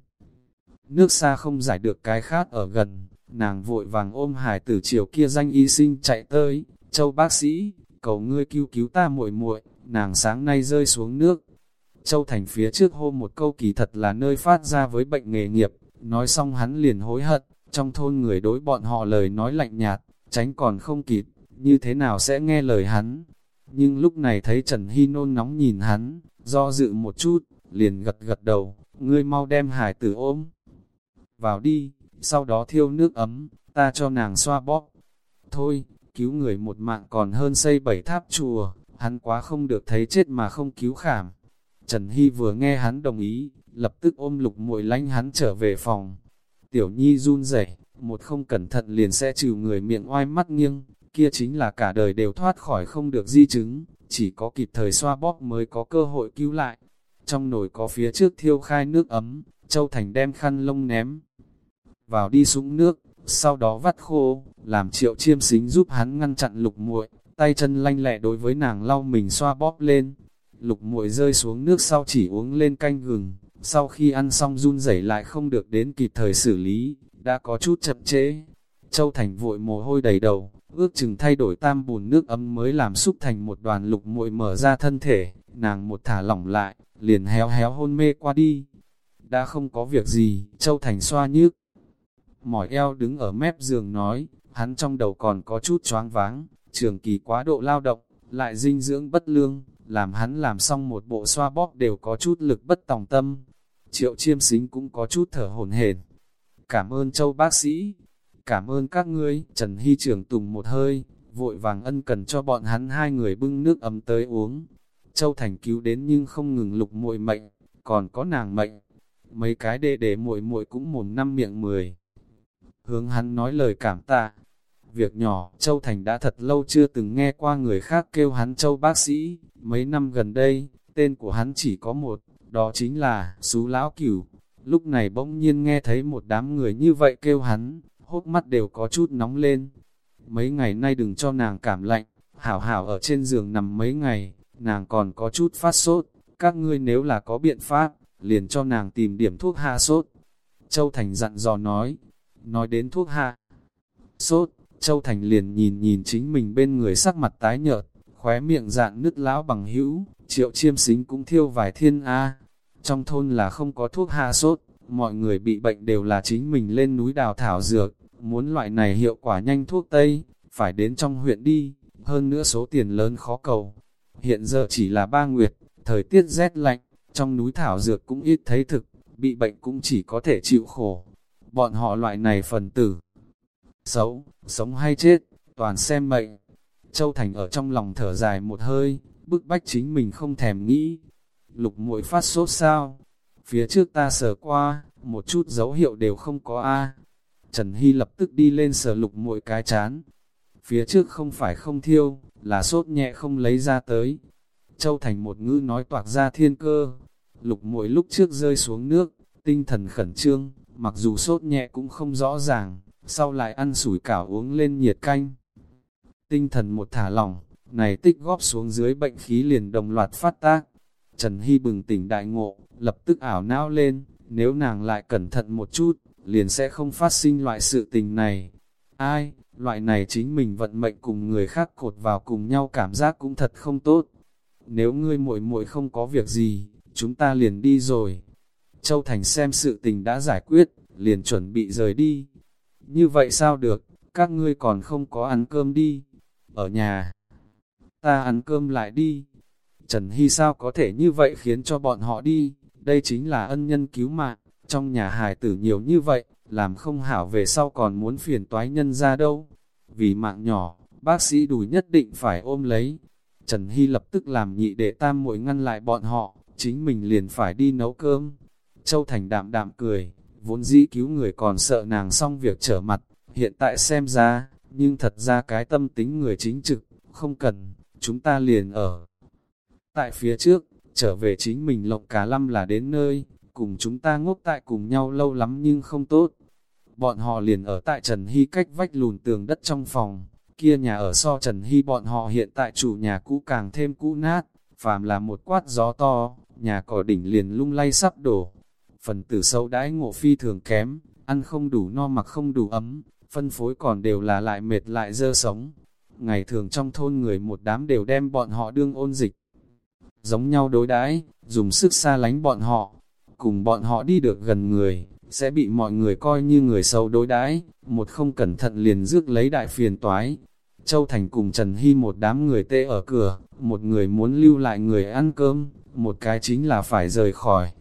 Nước xa không giải được cái khác ở gần, nàng vội vàng ôm hải tử chiều kia danh y sinh chạy tới, Châu bác sĩ, cầu ngươi cứu cứu ta muội muội nàng sáng nay rơi xuống nước. Châu Thành phía trước hôm một câu kỳ thật là nơi phát ra với bệnh nghề nghiệp, nói xong hắn liền hối hận, trong thôn người đối bọn họ lời nói lạnh nhạt, tránh còn không kịp, như thế nào sẽ nghe lời hắn. Nhưng lúc này thấy Trần Hy nôn nóng nhìn hắn, do dự một chút, liền gật gật đầu, ngươi mau đem hải tử ôm. Vào đi, sau đó thiêu nước ấm, ta cho nàng xoa bóp. Thôi, cứu người một mạng còn hơn xây bảy tháp chùa, hắn quá không được thấy chết mà không cứu khảm. Trần Hy vừa nghe hắn đồng ý, lập tức ôm lục muội lánh hắn trở về phòng. Tiểu Nhi run rẩy, một không cẩn thận liền sẽ trừ người miệng oai mắt nghiêng, kia chính là cả đời đều thoát khỏi không được di chứng, chỉ có kịp thời xoa bóp mới có cơ hội cứu lại. Trong nồi có phía trước thiêu khai nước ấm, Châu Thành đem khăn lông ném vào đi súng nước, sau đó vắt khô, làm triệu chiêm xính giúp hắn ngăn chặn lục muội, tay chân lanh lẹ đối với nàng lau mình xoa bóp lên. Lục muội rơi xuống nước sau chỉ uống lên canh gừng, sau khi ăn xong run rẩy lại không được đến kịp thời xử lý, đã có chút chậm trễ. Châu Thành vội mồ hôi đầy đầu, ước chừng thay đổi tam bùn nước ấm mới làm xúc thành một đoàn lục muội mở ra thân thể, nàng một thả lỏng lại, liền héo héo hôn mê qua đi. Đã không có việc gì, Châu Thành xoa nhức. Mỏi eo đứng ở mép giường nói, hắn trong đầu còn có chút choáng váng, trường kỳ quá độ lao động, lại dinh dưỡng bất lương, làm hắn làm xong một bộ xoa bóp đều có chút lực bất tòng tâm. Triệu chiêm xính cũng có chút thở hổn hển. Cảm ơn châu bác sĩ, cảm ơn các ngươi, Trần Hy trưởng tùng một hơi, vội vàng ân cần cho bọn hắn hai người bưng nước ấm tới uống. Châu Thành cứu đến nhưng không ngừng lục muội mệnh, còn có nàng mệnh. Mấy cái đệ để muội muội cũng mồm năm miệng mười. Hướng hắn nói lời cảm tạ. Việc nhỏ, Châu Thành đã thật lâu chưa từng nghe qua người khác kêu hắn Châu bác sĩ. Mấy năm gần đây, tên của hắn chỉ có một, đó chính là Sú Lão Cửu. Lúc này bỗng nhiên nghe thấy một đám người như vậy kêu hắn, hốt mắt đều có chút nóng lên. Mấy ngày nay đừng cho nàng cảm lạnh, hảo hảo ở trên giường nằm mấy ngày, nàng còn có chút phát sốt, các ngươi nếu là có biện pháp, liền cho nàng tìm điểm thuốc hạ sốt. Châu Thành dặn dò nói, nói đến thuốc hạ sốt, Châu Thành liền nhìn nhìn chính mình bên người sắc mặt tái nhợt, khóe miệng dạng nứt lão bằng hữu, triệu chiêm xính cũng thiêu vài thiên A. Trong thôn là không có thuốc hạ sốt, mọi người bị bệnh đều là chính mình lên núi đào thảo dược, muốn loại này hiệu quả nhanh thuốc Tây, phải đến trong huyện đi, hơn nữa số tiền lớn khó cầu. Hiện giờ chỉ là ba nguyệt, thời tiết rét lạnh, trong núi thảo dược cũng ít thấy thực, bị bệnh cũng chỉ có thể chịu khổ. Bọn họ loại này phần tử, xấu, sống hay chết, toàn xem mệnh. Châu Thành ở trong lòng thở dài một hơi, bức bách chính mình không thèm nghĩ. Lục muội phát sốt sao? Phía trước ta sờ qua, một chút dấu hiệu đều không có a. Trần Hy lập tức đi lên sờ lục muội cái chán. Phía trước không phải không thiêu, là sốt nhẹ không lấy ra tới. Châu Thành một ngữ nói toạc ra thiên cơ. Lục mỗi lúc trước rơi xuống nước, tinh thần khẩn trương, mặc dù sốt nhẹ cũng không rõ ràng, sau lại ăn sủi cảo uống lên nhiệt canh. Tinh thần một thả lỏng, này tích góp xuống dưới bệnh khí liền đồng loạt phát tác. Trần Hy bừng tỉnh đại ngộ, lập tức ảo não lên, nếu nàng lại cẩn thận một chút, liền sẽ không phát sinh loại sự tình này. Ai, loại này chính mình vận mệnh cùng người khác cột vào cùng nhau cảm giác cũng thật không tốt. Nếu ngươi muội muội không có việc gì, chúng ta liền đi rồi. Châu Thành xem sự tình đã giải quyết, liền chuẩn bị rời đi. Như vậy sao được, các ngươi còn không có ăn cơm đi. Ở nhà, ta ăn cơm lại đi. Trần Hy sao có thể như vậy khiến cho bọn họ đi, đây chính là ân nhân cứu mạng, trong nhà hài tử nhiều như vậy, làm không hảo về sau còn muốn phiền toái nhân ra đâu. Vì mạng nhỏ, bác sĩ đùi nhất định phải ôm lấy. Trần Hy lập tức làm nhị đệ tam muội ngăn lại bọn họ, chính mình liền phải đi nấu cơm. Châu Thành đạm đạm cười, vốn dĩ cứu người còn sợ nàng xong việc trở mặt, hiện tại xem ra, nhưng thật ra cái tâm tính người chính trực, không cần, chúng ta liền ở. Tại phía trước, trở về chính mình lộng cá lâm là đến nơi, cùng chúng ta ngốc tại cùng nhau lâu lắm nhưng không tốt. Bọn họ liền ở tại Trần Hy cách vách lùn tường đất trong phòng, kia nhà ở so Trần Hy bọn họ hiện tại chủ nhà cũ càng thêm cũ nát, phàm là một quát gió to, nhà cỏ đỉnh liền lung lay sắp đổ. Phần tử sâu đãi ngộ phi thường kém, ăn không đủ no mặc không đủ ấm, phân phối còn đều là lại mệt lại dơ sống. Ngày thường trong thôn người một đám đều đem bọn họ đương ôn dịch. Giống nhau đối đãi dùng sức xa lánh bọn họ, cùng bọn họ đi được gần người, sẽ bị mọi người coi như người sâu đối đãi một không cẩn thận liền rước lấy đại phiền toái. Châu Thành cùng Trần Hy một đám người tê ở cửa, một người muốn lưu lại người ăn cơm, một cái chính là phải rời khỏi.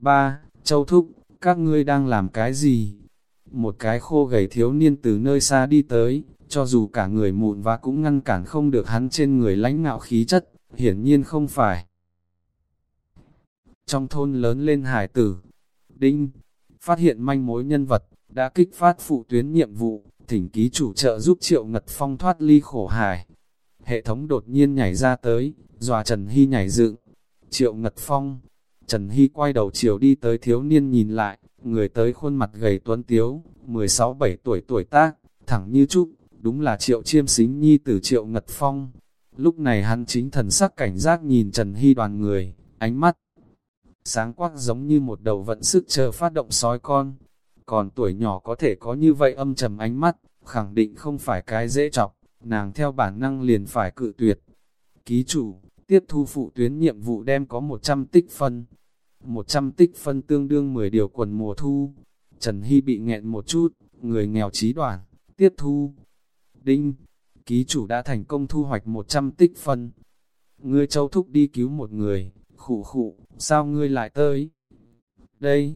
Ba, Châu Thúc, các ngươi đang làm cái gì? Một cái khô gầy thiếu niên từ nơi xa đi tới, cho dù cả người mụn và cũng ngăn cản không được hắn trên người lãnh ngạo khí chất, hiển nhiên không phải. Trong thôn lớn lên hải tử, Đinh, phát hiện manh mối nhân vật, đã kích phát phụ tuyến nhiệm vụ, thỉnh ký chủ trợ giúp Triệu Ngật Phong thoát ly khổ hải. Hệ thống đột nhiên nhảy ra tới, dòa Trần Hy nhảy dựng. Triệu Ngật Phong, Trần Hy quay đầu chiều đi tới thiếu niên nhìn lại, người tới khuôn mặt gầy tuấn tiếu, 16-17 tuổi tuổi tác, thẳng như trúc, đúng là Triệu Chiêm Xính Nhi từ Triệu Ngật Phong. Lúc này hắn chính thần sắc cảnh giác nhìn Trần Hy đoàn người, ánh mắt sáng quắc giống như một đầu vận sức chờ phát động sói con. Còn tuổi nhỏ có thể có như vậy âm trầm ánh mắt, khẳng định không phải cái dễ chọc, nàng theo bản năng liền phải cự tuyệt. Ký chủ, tiếp thu phụ tuyến nhiệm vụ đem có 100 tích phân. 100 tích phân tương đương 10 điều quần mùa thu. Trần Hy bị nghẹn một chút, người nghèo trí đoàn, tiếp thu. Đinh, ký chủ đã thành công thu hoạch 100 tích phân. Ngươi châu thúc đi cứu một người, khủ khủ, sao ngươi lại tới? Đây,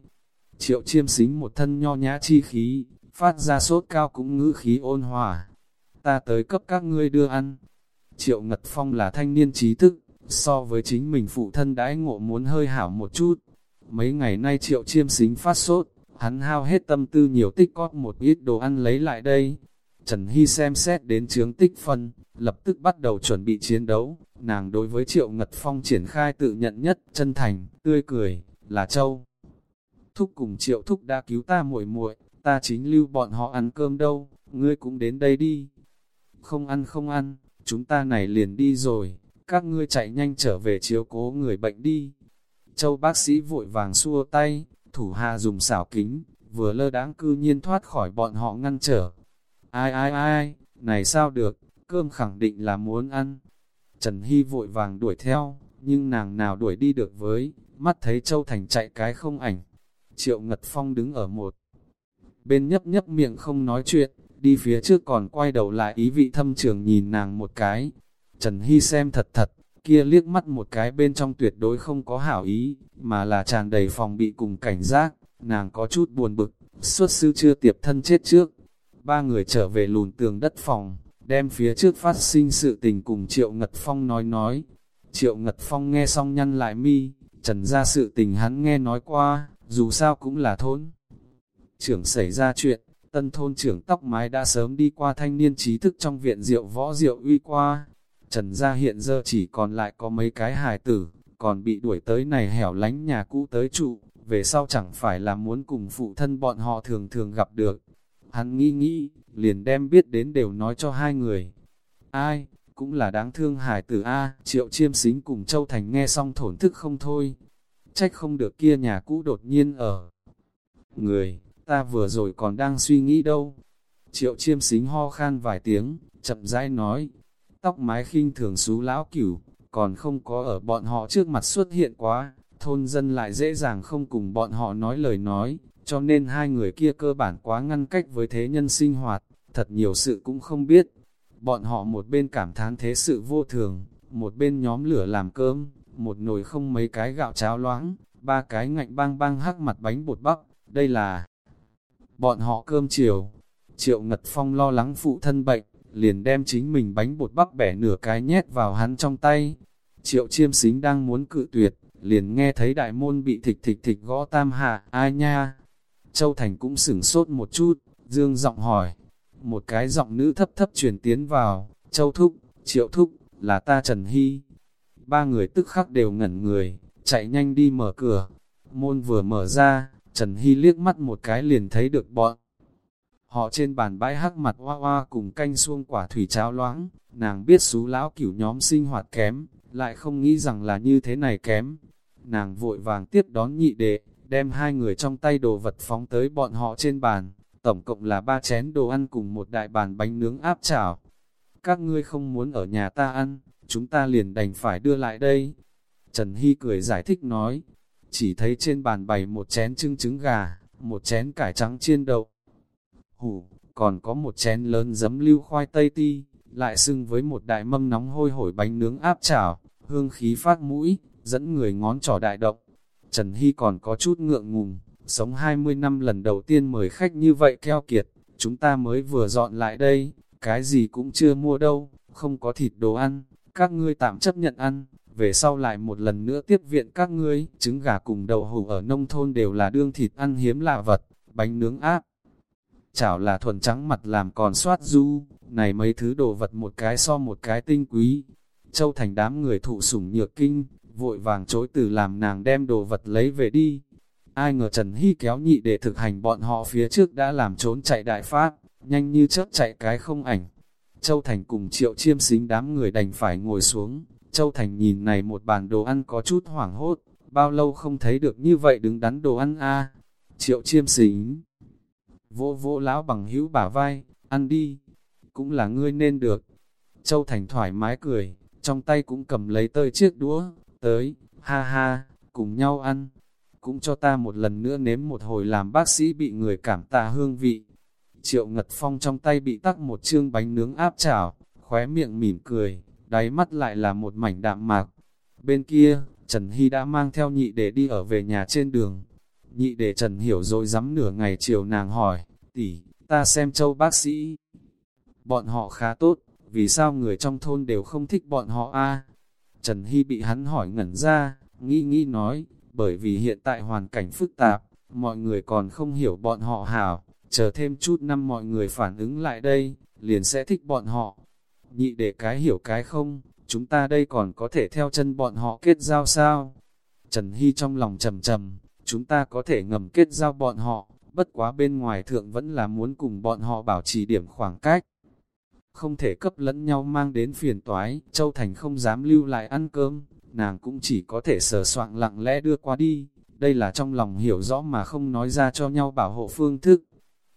triệu chiêm xính một thân nho nhã chi khí, phát ra sốt cao cũng ngữ khí ôn hòa. Ta tới cấp các ngươi đưa ăn. Triệu Ngật Phong là thanh niên trí thức, so với chính mình phụ thân đãi ngộ muốn hơi hảo một chút. Mấy ngày nay triệu chiêm xính phát sốt, hắn hao hết tâm tư nhiều tích cóp một ít đồ ăn lấy lại đây. Trần Hy xem xét đến chướng tích phân, lập tức bắt đầu chuẩn bị chiến đấu. Nàng đối với Triệu Ngật Phong triển khai tự nhận nhất, chân thành, tươi cười, là châu. Thúc cùng Triệu Thúc đã cứu ta muội muội, ta chính lưu bọn họ ăn cơm đâu, ngươi cũng đến đây đi. Không ăn không ăn, chúng ta này liền đi rồi, các ngươi chạy nhanh trở về chiếu cố người bệnh đi. Châu bác sĩ vội vàng xua tay, thủ Hà dùng xảo kính, vừa lơ đáng cư nhiên thoát khỏi bọn họ ngăn trở. Ai ai ai, này sao được, cơm khẳng định là muốn ăn. Trần Hy vội vàng đuổi theo, nhưng nàng nào đuổi đi được với, mắt thấy Châu Thành chạy cái không ảnh. Triệu Ngật Phong đứng ở một bên nhấp nhấp miệng không nói chuyện, đi phía trước còn quay đầu lại ý vị thâm trường nhìn nàng một cái. Trần Hy xem thật thật, kia liếc mắt một cái bên trong tuyệt đối không có hảo ý, mà là tràn đầy phòng bị cùng cảnh giác, nàng có chút buồn bực, xuất sư chưa tiệp thân chết trước. Ba người trở về lùn tường đất phòng, đem phía trước phát sinh sự tình cùng Triệu Ngật Phong nói nói. Triệu Ngật Phong nghe xong nhăn lại mi, trần ra sự tình hắn nghe nói qua, dù sao cũng là thôn. Trưởng xảy ra chuyện, tân thôn trưởng tóc mái đã sớm đi qua thanh niên trí thức trong viện rượu võ rượu uy qua. Trần gia hiện giờ chỉ còn lại có mấy cái hài tử, còn bị đuổi tới này hẻo lánh nhà cũ tới trụ, về sau chẳng phải là muốn cùng phụ thân bọn họ thường thường gặp được. Hắn nghĩ nghĩ, liền đem biết đến đều nói cho hai người. Ai, cũng là đáng thương hải tử A, triệu chiêm xính cùng Châu Thành nghe xong thổn thức không thôi. Trách không được kia nhà cũ đột nhiên ở. Người, ta vừa rồi còn đang suy nghĩ đâu. Triệu chiêm xính ho khan vài tiếng, chậm rãi nói. Tóc mái khinh thường xú lão cửu, còn không có ở bọn họ trước mặt xuất hiện quá. Thôn dân lại dễ dàng không cùng bọn họ nói lời nói, cho nên hai người kia cơ bản quá ngăn cách với thế nhân sinh hoạt, thật nhiều sự cũng không biết. Bọn họ một bên cảm thán thế sự vô thường, một bên nhóm lửa làm cơm, một nồi không mấy cái gạo cháo loãng, ba cái ngạnh bang bang hắc mặt bánh bột bắp, đây là bọn họ cơm chiều. Triệu Ngật Phong lo lắng phụ thân bệnh, liền đem chính mình bánh bột bắp bẻ nửa cái nhét vào hắn trong tay. Triệu chiêm xính đang muốn cự tuyệt, liền nghe thấy đại môn bị thịch thịch thịch gõ tam hạ, ai nha. Châu Thành cũng sửng sốt một chút, dương giọng hỏi. Một cái giọng nữ thấp thấp truyền tiến vào, Châu Thúc, Triệu Thúc, là ta Trần Hy. Ba người tức khắc đều ngẩn người, chạy nhanh đi mở cửa. Môn vừa mở ra, Trần Hy liếc mắt một cái liền thấy được bọn. Họ trên bàn bãi hắc mặt hoa hoa cùng canh xuông quả thủy cháo loãng, nàng biết xú lão cửu nhóm sinh hoạt kém, lại không nghĩ rằng là như thế này kém. Nàng vội vàng tiếp đón nhị đệ, đem hai người trong tay đồ vật phóng tới bọn họ trên bàn, tổng cộng là ba chén đồ ăn cùng một đại bàn bánh nướng áp chảo. Các ngươi không muốn ở nhà ta ăn, chúng ta liền đành phải đưa lại đây. Trần Hy cười giải thích nói, chỉ thấy trên bàn bày một chén trưng trứng gà, một chén cải trắng chiên đậu. Hủ, còn có một chén lớn giấm lưu khoai tây ti, lại xưng với một đại mâm nóng hôi hổi bánh nướng áp chảo, hương khí phát mũi, dẫn người ngón trỏ đại động. Trần Hy còn có chút ngượng ngùng, sống 20 năm lần đầu tiên mời khách như vậy keo kiệt, chúng ta mới vừa dọn lại đây, cái gì cũng chưa mua đâu, không có thịt đồ ăn, các ngươi tạm chấp nhận ăn, về sau lại một lần nữa tiếp viện các ngươi, trứng gà cùng đậu hủ ở nông thôn đều là đương thịt ăn hiếm lạ vật, bánh nướng áp. Chảo là thuần trắng mặt làm còn soát du, này mấy thứ đồ vật một cái so một cái tinh quý. Châu thành đám người thụ sủng nhược kinh, vội vàng chối từ làm nàng đem đồ vật lấy về đi. Ai ngờ Trần Hy kéo nhị để thực hành bọn họ phía trước đã làm trốn chạy đại pháp, nhanh như chớp chạy cái không ảnh. Châu Thành cùng triệu chiêm xính đám người đành phải ngồi xuống, Châu Thành nhìn này một bàn đồ ăn có chút hoảng hốt, bao lâu không thấy được như vậy đứng đắn đồ ăn a Triệu chiêm xính. Vô vô lão bằng hữu bả vai, ăn đi, cũng là ngươi nên được. Châu Thành thoải mái cười, trong tay cũng cầm lấy tơi chiếc đũa, tới, ha ha, cùng nhau ăn. Cũng cho ta một lần nữa nếm một hồi làm bác sĩ bị người cảm tạ hương vị. Triệu Ngật Phong trong tay bị tắc một chương bánh nướng áp chảo, khóe miệng mỉm cười, đáy mắt lại là một mảnh đạm mạc. Bên kia, Trần Hy đã mang theo nhị để đi ở về nhà trên đường. Nhị để Trần hiểu rồi dám nửa ngày chiều nàng hỏi, tỷ, ta xem châu bác sĩ. Bọn họ khá tốt, vì sao người trong thôn đều không thích bọn họ a Trần Hy bị hắn hỏi ngẩn ra, nghĩ nghĩ nói, bởi vì hiện tại hoàn cảnh phức tạp, mọi người còn không hiểu bọn họ hảo, chờ thêm chút năm mọi người phản ứng lại đây, liền sẽ thích bọn họ. Nhị để cái hiểu cái không, chúng ta đây còn có thể theo chân bọn họ kết giao sao? Trần Hy trong lòng trầm trầm, chúng ta có thể ngầm kết giao bọn họ, bất quá bên ngoài thượng vẫn là muốn cùng bọn họ bảo trì điểm khoảng cách. Không thể cấp lẫn nhau mang đến phiền toái, Châu Thành không dám lưu lại ăn cơm, nàng cũng chỉ có thể sờ soạn lặng lẽ đưa qua đi, đây là trong lòng hiểu rõ mà không nói ra cho nhau bảo hộ phương thức.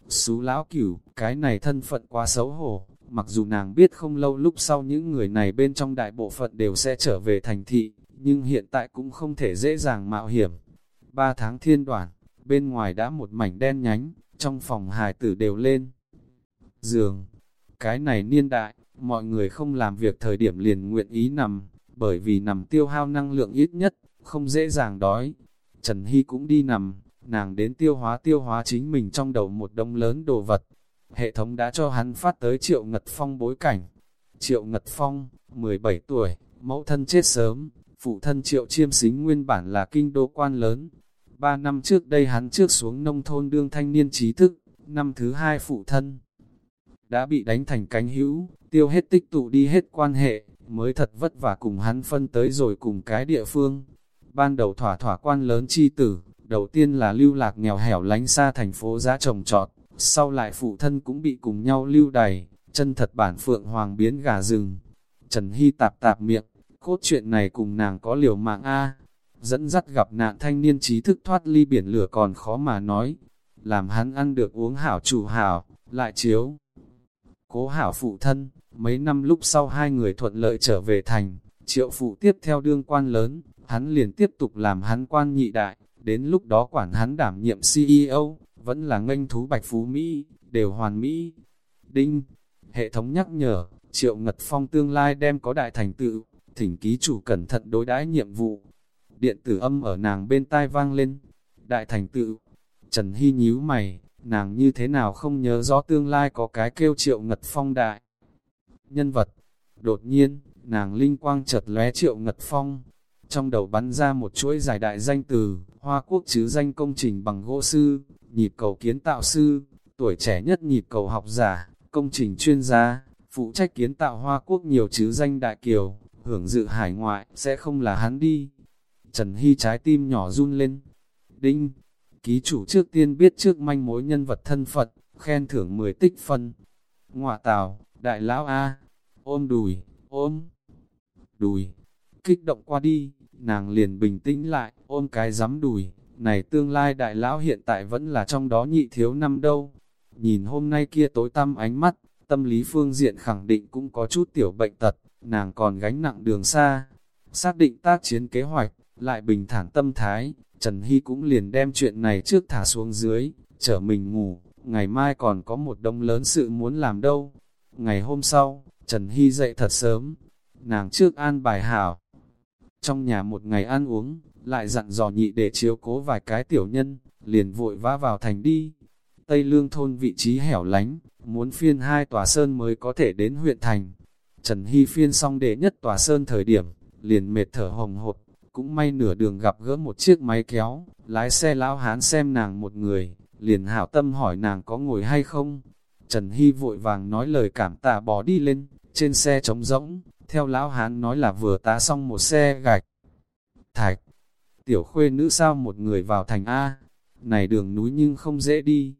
Xú lão cửu, cái này thân phận quá xấu hổ, mặc dù nàng biết không lâu lúc sau những người này bên trong đại bộ phận đều sẽ trở về thành thị, nhưng hiện tại cũng không thể dễ dàng mạo hiểm. Ba tháng thiên đoàn, bên ngoài đã một mảnh đen nhánh, trong phòng hài tử đều lên. Giường, cái này niên đại, mọi người không làm việc thời điểm liền nguyện ý nằm, bởi vì nằm tiêu hao năng lượng ít nhất, không dễ dàng đói. Trần Hy cũng đi nằm, nàng đến tiêu hóa tiêu hóa chính mình trong đầu một đông lớn đồ vật. Hệ thống đã cho hắn phát tới Triệu Ngật Phong bối cảnh. Triệu Ngật Phong, 17 tuổi, mẫu thân chết sớm, phụ thân Triệu Chiêm Xính nguyên bản là kinh đô quan lớn. Ba năm trước đây hắn trước xuống nông thôn đương thanh niên trí thức, năm thứ hai phụ thân. Đã bị đánh thành cánh hữu, tiêu hết tích tụ đi hết quan hệ, mới thật vất vả cùng hắn phân tới rồi cùng cái địa phương. Ban đầu thỏa thỏa quan lớn chi tử, đầu tiên là lưu lạc nghèo hẻo lánh xa thành phố giá trồng trọt, sau lại phụ thân cũng bị cùng nhau lưu đày, chân thật bản phượng hoàng biến gà rừng. Trần Hy tạp tạp miệng, cốt chuyện này cùng nàng có liều mạng A, dẫn dắt gặp nạn thanh niên trí thức thoát ly biển lửa còn khó mà nói, làm hắn ăn được uống hảo chủ hảo, lại chiếu. Cố hảo phụ thân, mấy năm lúc sau hai người thuận lợi trở về thành, triệu phụ tiếp theo đương quan lớn, hắn liền tiếp tục làm hắn quan nhị đại, đến lúc đó quản hắn đảm nhiệm CEO, vẫn là nganh thú bạch phú Mỹ, đều hoàn Mỹ. Đinh, hệ thống nhắc nhở, triệu ngật phong tương lai đem có đại thành tựu, thỉnh ký chủ cẩn thận đối đãi nhiệm vụ. Điện tử âm ở nàng bên tai vang lên, đại thành tựu, Trần Hy nhíu mày, nàng như thế nào không nhớ rõ tương lai có cái kêu triệu ngật phong đại. Nhân vật, đột nhiên, nàng linh quang chợt lóe triệu ngật phong, trong đầu bắn ra một chuỗi giải đại danh từ, Hoa Quốc chứ danh công trình bằng gỗ sư, nhịp cầu kiến tạo sư, tuổi trẻ nhất nhịp cầu học giả, công trình chuyên gia, phụ trách kiến tạo Hoa Quốc nhiều chứ danh đại kiều, hưởng dự hải ngoại, sẽ không là hắn đi. Trần Hy trái tim nhỏ run lên. Đinh, ký chủ trước tiên biết trước manh mối nhân vật thân phận khen thưởng 10 tích phân. Ngoạ tào, đại lão A, ôm đùi, ôm đùi, kích động qua đi, nàng liền bình tĩnh lại, ôm cái giấm đùi, này tương lai đại lão hiện tại vẫn là trong đó nhị thiếu năm đâu. Nhìn hôm nay kia tối tăm ánh mắt, tâm lý phương diện khẳng định cũng có chút tiểu bệnh tật, nàng còn gánh nặng đường xa. Xác định tác chiến kế hoạch, lại bình thản tâm thái, Trần Hy cũng liền đem chuyện này trước thả xuống dưới, chở mình ngủ, ngày mai còn có một đông lớn sự muốn làm đâu. Ngày hôm sau, Trần Hy dậy thật sớm, nàng trước an bài hảo. Trong nhà một ngày ăn uống, lại dặn dò nhị để chiếu cố vài cái tiểu nhân, liền vội vã vào thành đi. Tây Lương thôn vị trí hẻo lánh, muốn phiên hai tòa sơn mới có thể đến huyện thành. Trần Hy phiên xong đệ nhất tòa sơn thời điểm, liền mệt thở hồng hột, cũng may nửa đường gặp gỡ một chiếc máy kéo, lái xe lão hán xem nàng một người, liền hảo tâm hỏi nàng có ngồi hay không. Trần Hy vội vàng nói lời cảm tạ bỏ đi lên, trên xe trống rỗng, theo lão hán nói là vừa tá xong một xe gạch. Thạch, tiểu khuê nữ sao một người vào thành A, này đường núi nhưng không dễ đi.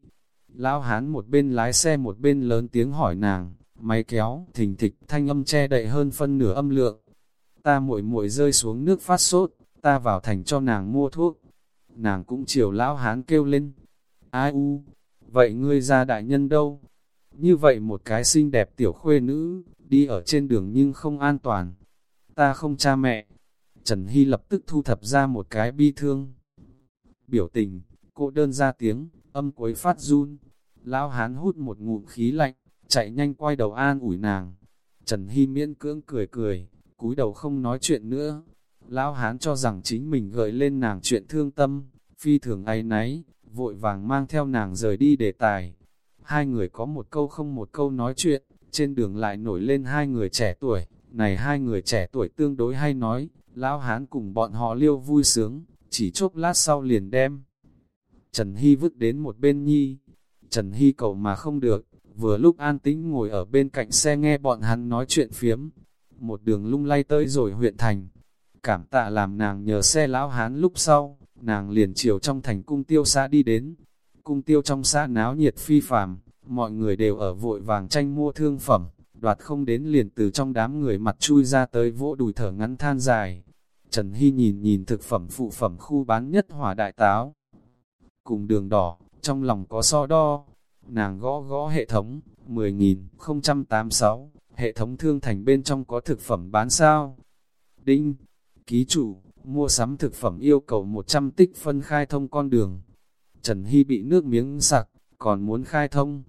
Lão hán một bên lái xe một bên lớn tiếng hỏi nàng, máy kéo, thình thịch, thanh âm che đậy hơn phân nửa âm lượng. Ta muội muội rơi xuống nước phát sốt, ta vào thành cho nàng mua thuốc. Nàng cũng chiều lão hán kêu lên. Ai u, vậy ngươi ra đại nhân đâu? Như vậy một cái xinh đẹp tiểu khuê nữ, đi ở trên đường nhưng không an toàn. Ta không cha mẹ. Trần Hy lập tức thu thập ra một cái bi thương. Biểu tình, cô đơn ra tiếng, âm cuối phát run. Lão hán hút một ngụm khí lạnh, chạy nhanh quay đầu an ủi nàng. Trần Hy miễn cưỡng cười cười, cúi đầu không nói chuyện nữa. Lão hán cho rằng chính mình gợi lên nàng chuyện thương tâm, phi thường ấy náy, vội vàng mang theo nàng rời đi đề tài. Hai người có một câu không một câu nói chuyện, trên đường lại nổi lên hai người trẻ tuổi, này hai người trẻ tuổi tương đối hay nói, lão hán cùng bọn họ liêu vui sướng, chỉ chốc lát sau liền đem. Trần Hy vứt đến một bên nhi, Trần Hy cầu mà không được, vừa lúc an tĩnh ngồi ở bên cạnh xe nghe bọn hắn nói chuyện phiếm, một đường lung lay tới rồi huyện thành. Cảm tạ làm nàng nhờ xe lão hán lúc sau, nàng liền chiều trong thành cung tiêu xã đi đến. Cung tiêu trong xã náo nhiệt phi phàm, mọi người đều ở vội vàng tranh mua thương phẩm, đoạt không đến liền từ trong đám người mặt chui ra tới vỗ đùi thở ngắn than dài. Trần Hy nhìn nhìn thực phẩm phụ phẩm khu bán nhất hỏa đại táo. Cùng đường đỏ, trong lòng có so đo, nàng gõ gõ hệ thống, 10.086, hệ thống thương thành bên trong có thực phẩm bán sao. Đinh, ký chủ, mua sắm thực phẩm yêu cầu 100 tích phân khai thông con đường. Trần Hy bị nước miếng sặc, còn muốn khai thông,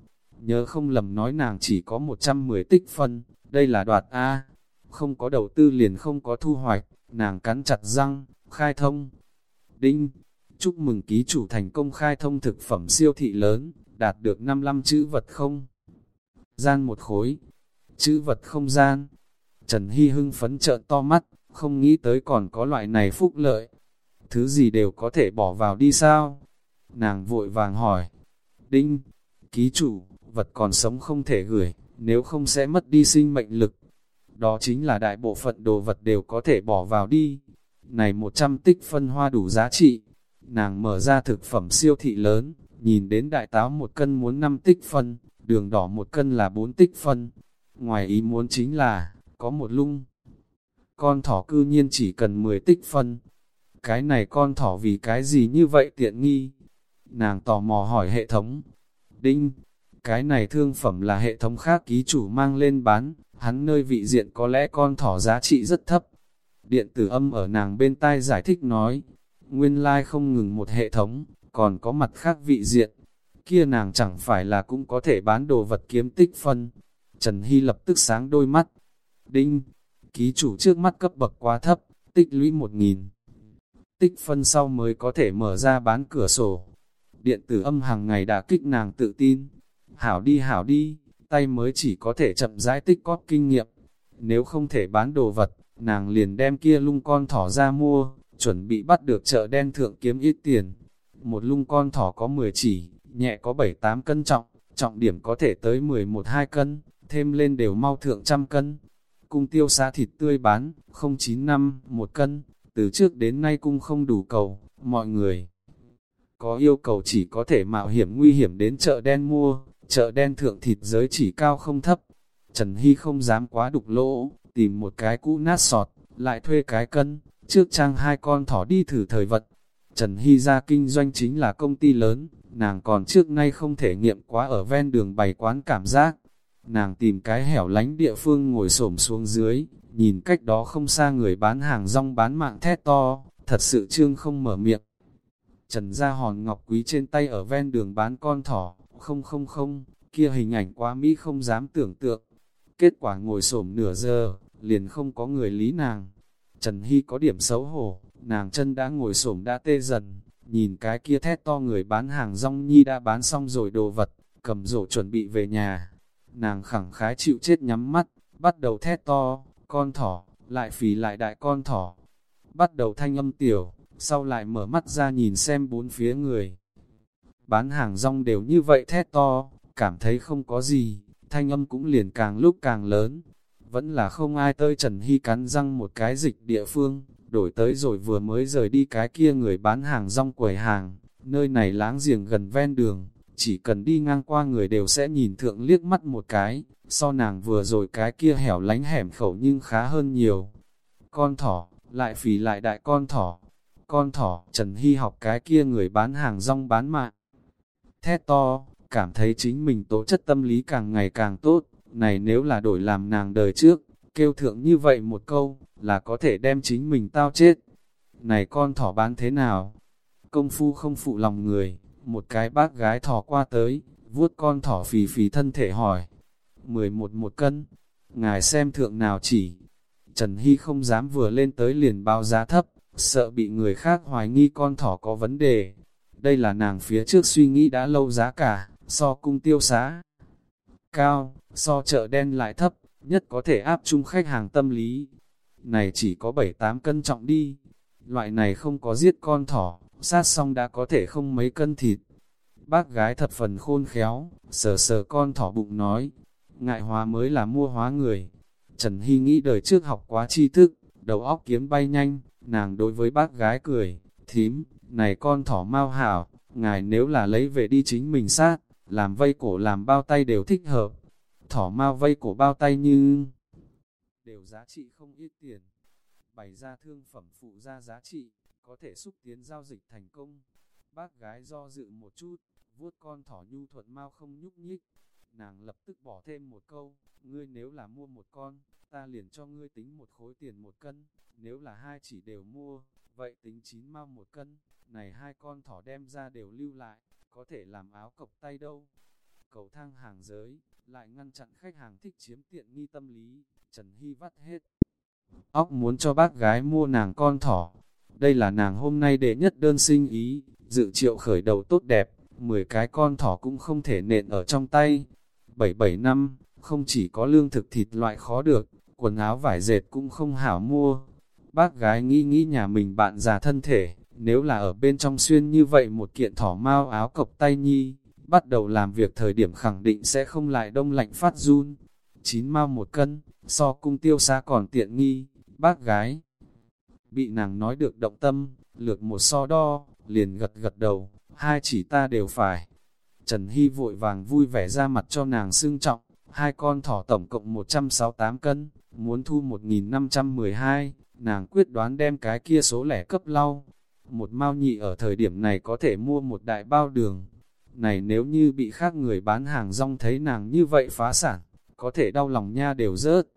Nhớ không lầm nói nàng chỉ có 110 tích phân, đây là đoạt A. Không có đầu tư liền không có thu hoạch, nàng cắn chặt răng, khai thông. Đinh, chúc mừng ký chủ thành công khai thông thực phẩm siêu thị lớn, đạt được 55 chữ vật không. Gian một khối, chữ vật không gian. Trần Hy hưng phấn trợn to mắt, không nghĩ tới còn có loại này phúc lợi. Thứ gì đều có thể bỏ vào đi sao? Nàng vội vàng hỏi. Đinh, ký chủ, vật còn sống không thể gửi, nếu không sẽ mất đi sinh mệnh lực. Đó chính là đại bộ phận đồ vật đều có thể bỏ vào đi. Này 100 tích phân hoa đủ giá trị. Nàng mở ra thực phẩm siêu thị lớn, nhìn đến đại táo một cân muốn 5 tích phân, đường đỏ một cân là 4 tích phân. Ngoài ý muốn chính là, có một lung. Con thỏ cư nhiên chỉ cần 10 tích phân. Cái này con thỏ vì cái gì như vậy tiện nghi? Nàng tò mò hỏi hệ thống. Đinh, cái này thương phẩm là hệ thống khác ký chủ mang lên bán, hắn nơi vị diện có lẽ con thỏ giá trị rất thấp. Điện tử âm ở nàng bên tai giải thích nói, nguyên lai like không ngừng một hệ thống, còn có mặt khác vị diện. Kia nàng chẳng phải là cũng có thể bán đồ vật kiếm tích phân. Trần Hy lập tức sáng đôi mắt. Đinh, ký chủ trước mắt cấp bậc quá thấp, tích lũy một nghìn Tích phân sau mới có thể mở ra bán cửa sổ. điện tử âm hàng ngày đã kích nàng tự tin. Hảo đi hảo đi, tay mới chỉ có thể chậm rãi tích cóp kinh nghiệm. Nếu không thể bán đồ vật, nàng liền đem kia lung con thỏ ra mua, chuẩn bị bắt được chợ đen thượng kiếm ít tiền. Một lung con thỏ có 10 chỉ, nhẹ có 7-8 cân trọng, trọng điểm có thể tới 11-2 cân, thêm lên đều mau thượng trăm cân. Cung tiêu xa thịt tươi bán, 095 năm, một cân, từ trước đến nay cung không đủ cầu, mọi người có yêu cầu chỉ có thể mạo hiểm nguy hiểm đến chợ đen mua, chợ đen thượng thịt giới chỉ cao không thấp. Trần Hy không dám quá đục lỗ, tìm một cái cũ nát sọt, lại thuê cái cân, trước trang hai con thỏ đi thử thời vật. Trần Hy ra kinh doanh chính là công ty lớn, nàng còn trước nay không thể nghiệm quá ở ven đường bày quán cảm giác. Nàng tìm cái hẻo lánh địa phương ngồi xổm xuống dưới, nhìn cách đó không xa người bán hàng rong bán mạng thét to, thật sự trương không mở miệng. Trần ra hòn ngọc quý trên tay ở ven đường bán con thỏ, không không không, kia hình ảnh quá mỹ không dám tưởng tượng. Kết quả ngồi xổm nửa giờ, liền không có người lý nàng. Trần Hy có điểm xấu hổ, nàng chân đã ngồi xổm đã tê dần, nhìn cái kia thét to người bán hàng rong nhi đã bán xong rồi đồ vật, cầm rổ chuẩn bị về nhà. Nàng khẳng khái chịu chết nhắm mắt, bắt đầu thét to, con thỏ, lại phì lại đại con thỏ. Bắt đầu thanh âm tiểu, sau lại mở mắt ra nhìn xem bốn phía người. Bán hàng rong đều như vậy thét to, cảm thấy không có gì, thanh âm cũng liền càng lúc càng lớn. Vẫn là không ai tơi Trần Hy cắn răng một cái dịch địa phương, đổi tới rồi vừa mới rời đi cái kia người bán hàng rong quầy hàng, nơi này láng giềng gần ven đường, chỉ cần đi ngang qua người đều sẽ nhìn thượng liếc mắt một cái, so nàng vừa rồi cái kia hẻo lánh hẻm khẩu nhưng khá hơn nhiều. Con thỏ, lại phì lại đại con thỏ, con thỏ, Trần Hy học cái kia người bán hàng rong bán mạng. Thét to, cảm thấy chính mình tố chất tâm lý càng ngày càng tốt, này nếu là đổi làm nàng đời trước, kêu thượng như vậy một câu, là có thể đem chính mình tao chết. Này con thỏ bán thế nào? Công phu không phụ lòng người, một cái bác gái thỏ qua tới, vuốt con thỏ phì phì thân thể hỏi. 11 một cân, ngài xem thượng nào chỉ. Trần Hy không dám vừa lên tới liền bao giá thấp, sợ bị người khác hoài nghi con thỏ có vấn đề. Đây là nàng phía trước suy nghĩ đã lâu giá cả, so cung tiêu xá. Cao, so chợ đen lại thấp, nhất có thể áp chung khách hàng tâm lý. Này chỉ có 7-8 cân trọng đi. Loại này không có giết con thỏ, sát xong đã có thể không mấy cân thịt. Bác gái thật phần khôn khéo, sờ sờ con thỏ bụng nói, ngại hóa mới là mua hóa người. Trần Hy nghĩ đời trước học quá tri thức, đầu óc kiếm bay nhanh, nàng đối với bác gái cười, thím, này con thỏ mau hảo, ngài nếu là lấy về đi chính mình sát, làm vây cổ làm bao tay đều thích hợp. Thỏ mau vây cổ bao tay như đều giá trị không ít tiền. Bày ra thương phẩm phụ ra giá trị, có thể xúc tiến giao dịch thành công. Bác gái do dự một chút, vuốt con thỏ nhu thuận mau không nhúc nhích. Nàng lập tức bỏ thêm một câu, ngươi nếu là mua một con, ta liền cho ngươi tính một khối tiền một cân, nếu là hai chỉ đều mua, vậy tính chín mau một cân, này hai con thỏ đem ra đều lưu lại, có thể làm áo cộc tay đâu. Cầu thang hàng giới, lại ngăn chặn khách hàng thích chiếm tiện nghi tâm lý, Trần Hy vắt hết. Óc muốn cho bác gái mua nàng con thỏ, đây là nàng hôm nay đệ nhất đơn sinh ý, dự triệu khởi đầu tốt đẹp, 10 cái con thỏ cũng không thể nện ở trong tay. 77 năm, không chỉ có lương thực thịt loại khó được, quần áo vải dệt cũng không hảo mua. Bác gái nghĩ nghĩ nhà mình bạn già thân thể, nếu là ở bên trong xuyên như vậy một kiện thỏ mau áo cộc tay nhi, bắt đầu làm việc thời điểm khẳng định sẽ không lại đông lạnh phát run. Chín mau một cân, so cung tiêu xa còn tiện nghi, bác gái. Bị nàng nói được động tâm, lược một so đo, liền gật gật đầu, hai chỉ ta đều phải. Trần Hy vội vàng vui vẻ ra mặt cho nàng xương trọng, hai con thỏ tổng cộng 168 cân, muốn thu 1512, nàng quyết đoán đem cái kia số lẻ cấp lau. Một mao nhị ở thời điểm này có thể mua một đại bao đường. Này nếu như bị khác người bán hàng rong thấy nàng như vậy phá sản, có thể đau lòng nha đều rớt.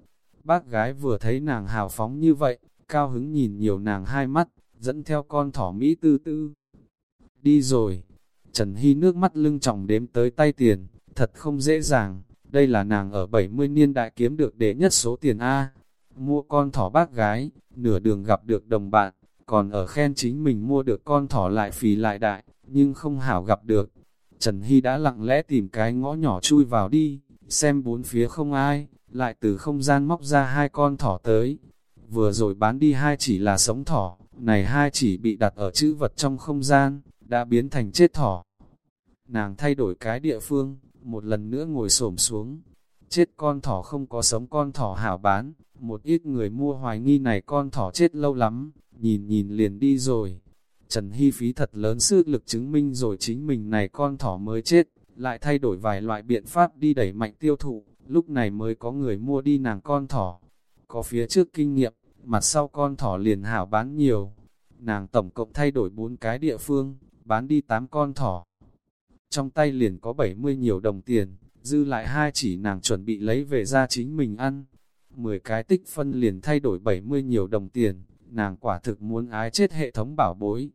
Bác gái vừa thấy nàng hào phóng như vậy, cao hứng nhìn nhiều nàng hai mắt, dẫn theo con thỏ Mỹ tư tư. Đi rồi, Trần Hy nước mắt lưng trọng đếm tới tay tiền, thật không dễ dàng, đây là nàng ở 70 niên đại kiếm được đệ nhất số tiền A. Mua con thỏ bác gái, nửa đường gặp được đồng bạn, còn ở khen chính mình mua được con thỏ lại phì lại đại, nhưng không hảo gặp được. Trần Hy đã lặng lẽ tìm cái ngõ nhỏ chui vào đi, xem bốn phía không ai, lại từ không gian móc ra hai con thỏ tới. Vừa rồi bán đi hai chỉ là sống thỏ, này hai chỉ bị đặt ở chữ vật trong không gian, đã biến thành chết thỏ. Nàng thay đổi cái địa phương, một lần nữa ngồi xổm xuống. Chết con thỏ không có sống con thỏ hảo bán, một ít người mua hoài nghi này con thỏ chết lâu lắm, nhìn nhìn liền đi rồi. Trần Hy phí thật lớn sức lực chứng minh rồi chính mình này con thỏ mới chết, lại thay đổi vài loại biện pháp đi đẩy mạnh tiêu thụ, lúc này mới có người mua đi nàng con thỏ. Có phía trước kinh nghiệm, mặt sau con thỏ liền hảo bán nhiều. Nàng tổng cộng thay đổi 4 cái địa phương, bán đi 8 con thỏ. Trong tay liền có 70 nhiều đồng tiền, dư lại hai chỉ nàng chuẩn bị lấy về ra chính mình ăn. 10 cái tích phân liền thay đổi 70 nhiều đồng tiền, nàng quả thực muốn ái chết hệ thống bảo bối.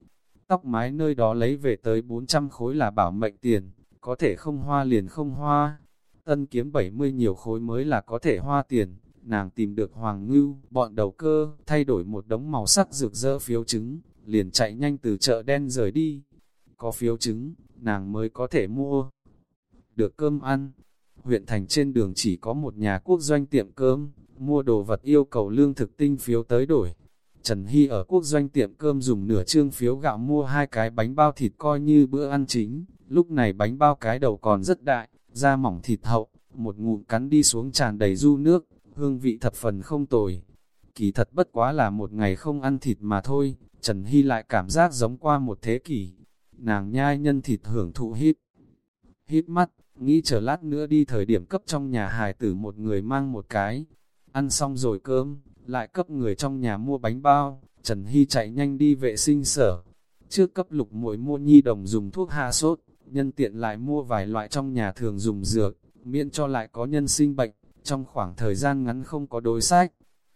Tóc mái nơi đó lấy về tới 400 khối là bảo mệnh tiền, có thể không hoa liền không hoa. Tân kiếm 70 nhiều khối mới là có thể hoa tiền, nàng tìm được hoàng ngưu, bọn đầu cơ, thay đổi một đống màu sắc rực rỡ phiếu trứng, liền chạy nhanh từ chợ đen rời đi. Có phiếu trứng, nàng mới có thể mua được cơm ăn. Huyện thành trên đường chỉ có một nhà quốc doanh tiệm cơm, mua đồ vật yêu cầu lương thực tinh phiếu tới đổi. Trần Hy ở quốc doanh tiệm cơm dùng nửa trương phiếu gạo mua hai cái bánh bao thịt coi như bữa ăn chính. Lúc này bánh bao cái đầu còn rất đại, da mỏng thịt hậu, một ngụm cắn đi xuống tràn đầy du nước, hương vị thập phần không tồi. Kỳ thật bất quá là một ngày không ăn thịt mà thôi, Trần Hy lại cảm giác giống qua một thế kỷ. Nàng nhai nhân thịt hưởng thụ hít, hít mắt, nghĩ chờ lát nữa đi thời điểm cấp trong nhà hài tử một người mang một cái. Ăn xong rồi cơm, lại cấp người trong nhà mua bánh bao, Trần Hy chạy nhanh đi vệ sinh sở. Trước cấp lục muội mua nhi đồng dùng thuốc hạ sốt, nhân tiện lại mua vài loại trong nhà thường dùng dược, miễn cho lại có nhân sinh bệnh, trong khoảng thời gian ngắn không có đối sách.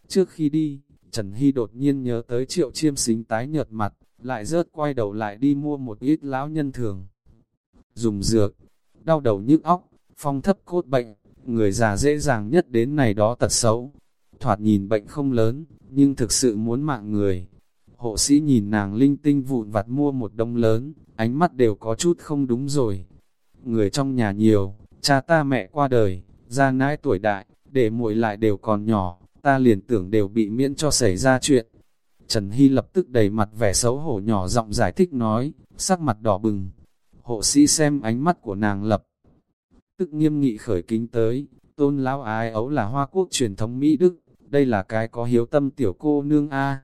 Trước khi đi, Trần Hy đột nhiên nhớ tới triệu chiêm xính tái nhợt mặt, lại rớt quay đầu lại đi mua một ít lão nhân thường. Dùng dược, đau đầu nhức óc, phong thấp cốt bệnh, người già dễ dàng nhất đến này đó tật xấu. Thoạt nhìn bệnh không lớn, nhưng thực sự muốn mạng người. Hộ sĩ nhìn nàng linh tinh vụn vặt mua một đông lớn, ánh mắt đều có chút không đúng rồi. Người trong nhà nhiều, cha ta mẹ qua đời, ra nãi tuổi đại, để muội lại đều còn nhỏ, ta liền tưởng đều bị miễn cho xảy ra chuyện. Trần Hy lập tức đầy mặt vẻ xấu hổ nhỏ giọng giải thích nói, sắc mặt đỏ bừng. Hộ sĩ xem ánh mắt của nàng lập. Tức nghiêm nghị khởi kính tới, tôn lão ái ấu là hoa quốc truyền thống Mỹ Đức, đây là cái có hiếu tâm tiểu cô nương A.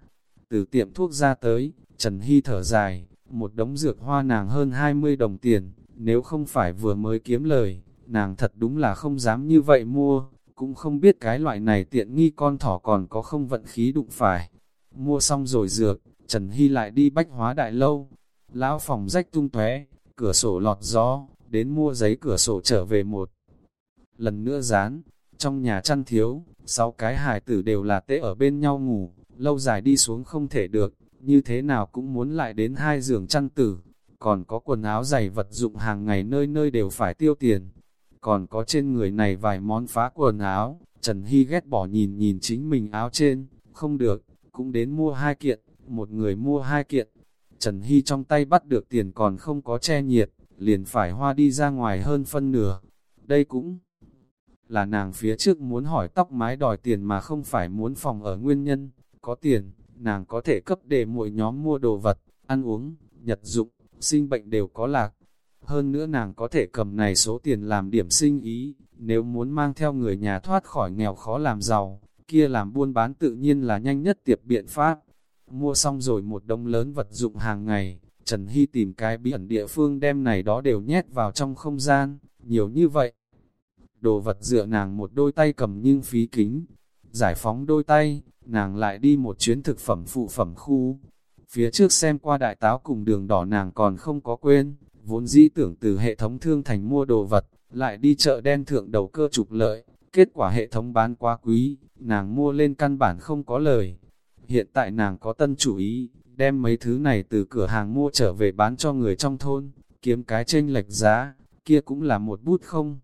Từ tiệm thuốc ra tới, Trần Hy thở dài, một đống dược hoa nàng hơn 20 đồng tiền, nếu không phải vừa mới kiếm lời, nàng thật đúng là không dám như vậy mua, cũng không biết cái loại này tiện nghi con thỏ còn có không vận khí đụng phải. Mua xong rồi dược, Trần Hy lại đi bách hóa đại lâu, lão phòng rách tung tóe cửa sổ lọt gió, đến mua giấy cửa sổ trở về một. Lần nữa dán, trong nhà chăn thiếu, sáu cái hài tử đều là tê ở bên nhau ngủ, lâu dài đi xuống không thể được, như thế nào cũng muốn lại đến hai giường chăn tử, còn có quần áo giày vật dụng hàng ngày nơi nơi đều phải tiêu tiền. Còn có trên người này vài món phá quần áo, Trần Hy ghét bỏ nhìn nhìn chính mình áo trên, không được, cũng đến mua hai kiện, một người mua hai kiện. Trần Hy trong tay bắt được tiền còn không có che nhiệt, liền phải hoa đi ra ngoài hơn phân nửa. Đây cũng là nàng phía trước muốn hỏi tóc mái đòi tiền mà không phải muốn phòng ở nguyên nhân. Có tiền, nàng có thể cấp để mỗi nhóm mua đồ vật, ăn uống, nhật dụng, sinh bệnh đều có lạc. Hơn nữa nàng có thể cầm này số tiền làm điểm sinh ý, nếu muốn mang theo người nhà thoát khỏi nghèo khó làm giàu, kia làm buôn bán tự nhiên là nhanh nhất tiệp biện pháp. Mua xong rồi một đông lớn vật dụng hàng ngày, Trần Hy tìm cái bí ẩn địa phương đem này đó đều nhét vào trong không gian, nhiều như vậy. Đồ vật dựa nàng một đôi tay cầm nhưng phí kính, giải phóng đôi tay, nàng lại đi một chuyến thực phẩm phụ phẩm khu. Phía trước xem qua đại táo cùng đường đỏ nàng còn không có quên, vốn dĩ tưởng từ hệ thống thương thành mua đồ vật, lại đi chợ đen thượng đầu cơ trục lợi, kết quả hệ thống bán quá quý, nàng mua lên căn bản không có lời. Hiện tại nàng có tân chủ ý, đem mấy thứ này từ cửa hàng mua trở về bán cho người trong thôn, kiếm cái chênh lệch giá, kia cũng là một bút không.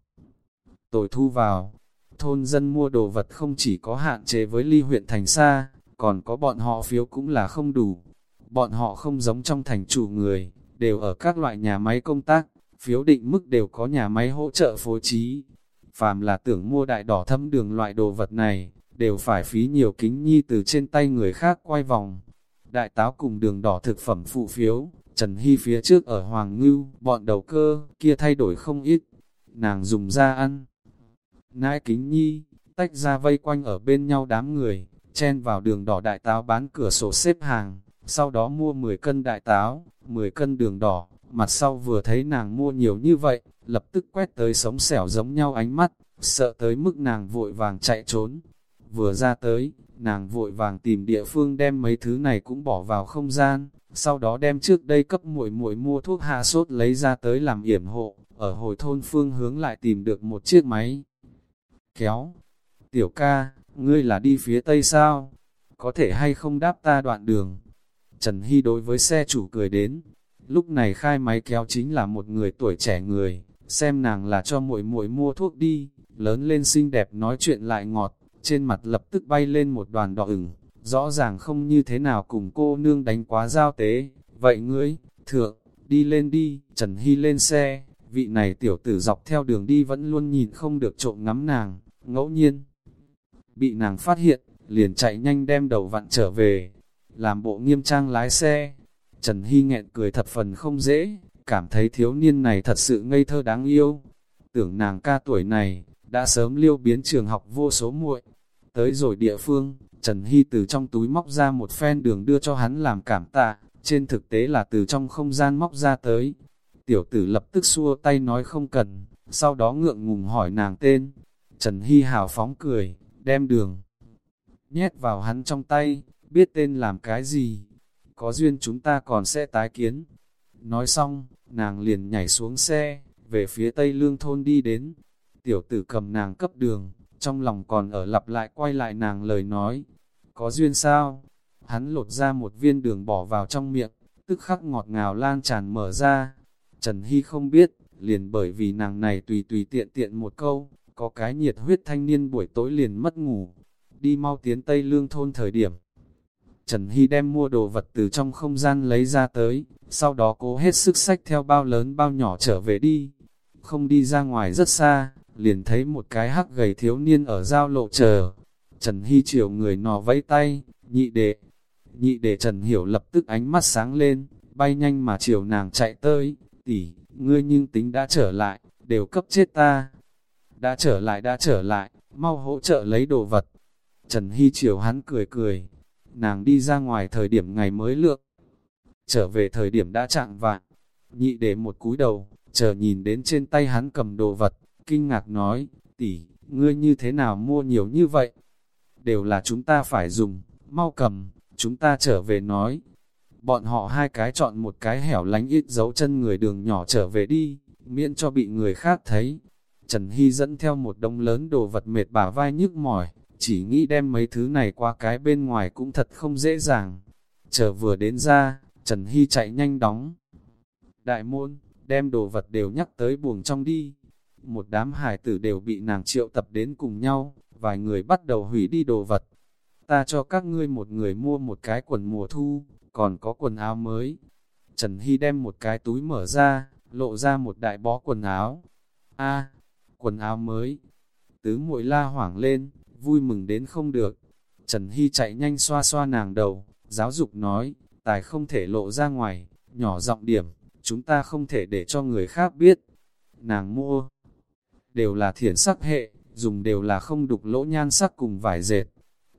Tội thu vào, thôn dân mua đồ vật không chỉ có hạn chế với ly huyện thành xa, còn có bọn họ phiếu cũng là không đủ. Bọn họ không giống trong thành chủ người, đều ở các loại nhà máy công tác, phiếu định mức đều có nhà máy hỗ trợ phối trí. Phàm là tưởng mua đại đỏ thâm đường loại đồ vật này, đều phải phí nhiều kính nhi từ trên tay người khác quay vòng. Đại táo cùng đường đỏ thực phẩm phụ phiếu, Trần Hy phía trước ở Hoàng Ngưu, bọn đầu cơ, kia thay đổi không ít. Nàng dùng ra ăn. Nãi kính nhi, tách ra vây quanh ở bên nhau đám người, chen vào đường đỏ đại táo bán cửa sổ xếp hàng, sau đó mua 10 cân đại táo, 10 cân đường đỏ, mặt sau vừa thấy nàng mua nhiều như vậy, lập tức quét tới sống xẻo giống nhau ánh mắt, sợ tới mức nàng vội vàng chạy trốn. Vừa ra tới, nàng vội vàng tìm địa phương đem mấy thứ này cũng bỏ vào không gian, sau đó đem trước đây cấp muội muội mua thuốc hạ sốt lấy ra tới làm yểm hộ, ở hồi thôn phương hướng lại tìm được một chiếc máy kéo. Tiểu ca, ngươi là đi phía tây sao? Có thể hay không đáp ta đoạn đường? Trần Hy đối với xe chủ cười đến. Lúc này khai máy kéo chính là một người tuổi trẻ người, xem nàng là cho muội muội mua thuốc đi, lớn lên xinh đẹp nói chuyện lại ngọt, trên mặt lập tức bay lên một đoàn đỏ ửng, rõ ràng không như thế nào cùng cô nương đánh quá giao tế. Vậy ngươi, thượng, đi lên đi, Trần Hy lên xe, vị này tiểu tử dọc theo đường đi vẫn luôn nhìn không được trộm ngắm nàng, ngẫu nhiên. Bị nàng phát hiện, liền chạy nhanh đem đầu vặn trở về, làm bộ nghiêm trang lái xe. Trần Hy nghẹn cười thật phần không dễ, cảm thấy thiếu niên này thật sự ngây thơ đáng yêu. Tưởng nàng ca tuổi này, đã sớm liêu biến trường học vô số muội. Tới rồi địa phương, Trần Hy từ trong túi móc ra một phen đường đưa cho hắn làm cảm tạ, trên thực tế là từ trong không gian móc ra tới. Tiểu tử lập tức xua tay nói không cần, sau đó ngượng ngùng hỏi nàng tên. Trần Hy hào phóng cười, đem đường nhét vào hắn trong tay, biết tên làm cái gì. Có duyên chúng ta còn sẽ tái kiến. Nói xong, nàng liền nhảy xuống xe, về phía tây lương thôn đi đến. Tiểu tử cầm nàng cấp đường, trong lòng còn ở lặp lại quay lại nàng lời nói. Có duyên sao? Hắn lột ra một viên đường bỏ vào trong miệng, tức khắc ngọt ngào lan tràn mở ra. Trần Hy không biết, liền bởi vì nàng này tùy tùy tiện tiện một câu, có cái nhiệt huyết thanh niên buổi tối liền mất ngủ. Đi mau tiến Tây Lương thôn thời điểm. Trần Hy đem mua đồ vật từ trong không gian lấy ra tới, sau đó cố hết sức sách theo bao lớn bao nhỏ trở về đi. Không đi ra ngoài rất xa, liền thấy một cái hắc gầy thiếu niên ở giao lộ chờ. Trần Hy chiều người nò vẫy tay, nhị đệ. Nhị đệ Trần Hiểu lập tức ánh mắt sáng lên, bay nhanh mà chiều nàng chạy tới, tỷ, ngươi nhưng tính đã trở lại, đều cấp chết ta. Đã trở lại đã trở lại, mau hỗ trợ lấy đồ vật. Trần Hy chiều hắn cười cười, nàng đi ra ngoài thời điểm ngày mới lượng. Trở về thời điểm đã chạng vạn, nhị để một cúi đầu, chờ nhìn đến trên tay hắn cầm đồ vật, kinh ngạc nói, tỷ, ngươi như thế nào mua nhiều như vậy? Đều là chúng ta phải dùng, mau cầm, chúng ta trở về nói. Bọn họ hai cái chọn một cái hẻo lánh ít dấu chân người đường nhỏ trở về đi, miễn cho bị người khác thấy. Trần Hy dẫn theo một đông lớn đồ vật mệt bả vai nhức mỏi, chỉ nghĩ đem mấy thứ này qua cái bên ngoài cũng thật không dễ dàng. Chờ vừa đến ra, Trần Hy chạy nhanh đóng. Đại môn, đem đồ vật đều nhắc tới buồng trong đi. Một đám hải tử đều bị nàng triệu tập đến cùng nhau, vài người bắt đầu hủy đi đồ vật. Ta cho các ngươi một người mua một cái quần mùa thu, còn có quần áo mới. Trần Hy đem một cái túi mở ra, lộ ra một đại bó quần áo. A, quần áo mới. Tứ muội la hoảng lên, vui mừng đến không được. Trần Hy chạy nhanh xoa xoa nàng đầu, giáo dục nói, tài không thể lộ ra ngoài, nhỏ giọng điểm, chúng ta không thể để cho người khác biết. Nàng mua, đều là thiển sắc hệ, dùng đều là không đục lỗ nhan sắc cùng vải dệt.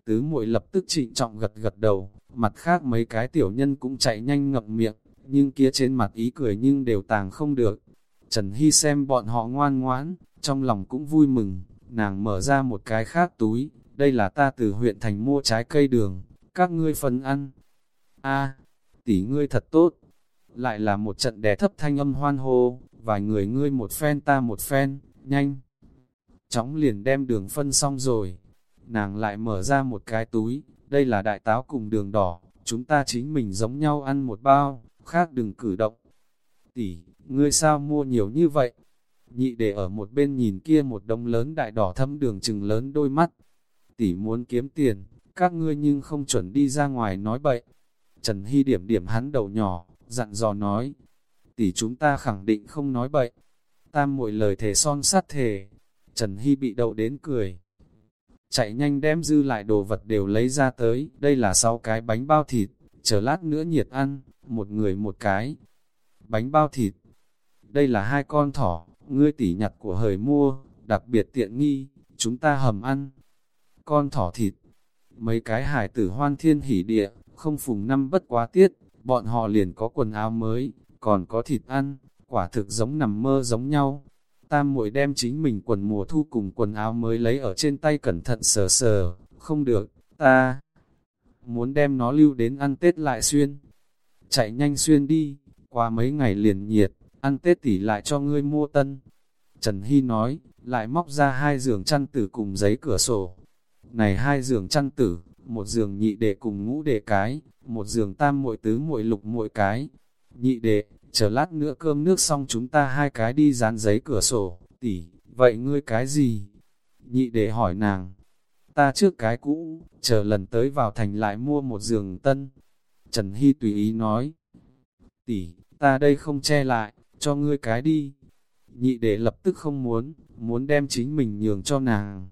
Tứ muội lập tức trịnh trọng gật gật đầu, mặt khác mấy cái tiểu nhân cũng chạy nhanh ngậm miệng, nhưng kia trên mặt ý cười nhưng đều tàng không được. Trần Hy xem bọn họ ngoan ngoãn, trong lòng cũng vui mừng, nàng mở ra một cái khác túi, đây là ta từ huyện thành mua trái cây đường, các ngươi phân ăn. a tỷ ngươi thật tốt, lại là một trận đè thấp thanh âm hoan hô, vài người ngươi một phen ta một phen, nhanh. Chóng liền đem đường phân xong rồi, nàng lại mở ra một cái túi, đây là đại táo cùng đường đỏ, chúng ta chính mình giống nhau ăn một bao, khác đừng cử động. Tỷ, ngươi sao mua nhiều như vậy? Nhị để ở một bên nhìn kia một đông lớn đại đỏ thâm đường chừng lớn đôi mắt. Tỷ muốn kiếm tiền, các ngươi nhưng không chuẩn đi ra ngoài nói bậy. Trần Hy điểm điểm hắn đầu nhỏ, dặn dò nói, tỷ chúng ta khẳng định không nói bậy. Tam muội lời thề son sát thề, Trần Hy bị đậu đến cười. Chạy nhanh đem dư lại đồ vật đều lấy ra tới, đây là sáu cái bánh bao thịt, chờ lát nữa nhiệt ăn, một người một cái. Bánh bao thịt, đây là hai con thỏ, ngươi tỉ nhặt của hời mua, đặc biệt tiện nghi, chúng ta hầm ăn. Con thỏ thịt, mấy cái hải tử hoan thiên hỉ địa, không phùng năm bất quá tiết, bọn họ liền có quần áo mới, còn có thịt ăn, quả thực giống nằm mơ giống nhau. Tam muội đem chính mình quần mùa thu cùng quần áo mới lấy ở trên tay cẩn thận sờ sờ, không được, ta muốn đem nó lưu đến ăn Tết lại xuyên. Chạy nhanh xuyên đi, qua mấy ngày liền nhiệt, ăn Tết tỉ lại cho ngươi mua tân. Trần Hy nói, lại móc ra hai giường chăn tử cùng giấy cửa sổ. Này hai giường chăn tử, một giường nhị đệ cùng ngũ đệ cái, một giường tam muội tứ muội lục muội cái. Nhị đệ, chờ lát nữa cơm nước xong chúng ta hai cái đi dán giấy cửa sổ, tỷ, vậy ngươi cái gì? Nhị đệ hỏi nàng, ta trước cái cũ, chờ lần tới vào thành lại mua một giường tân. Trần Hy tùy ý nói, tỷ, ta đây không che lại, cho ngươi cái đi. Nhị đệ lập tức không muốn, muốn đem chính mình nhường cho nàng.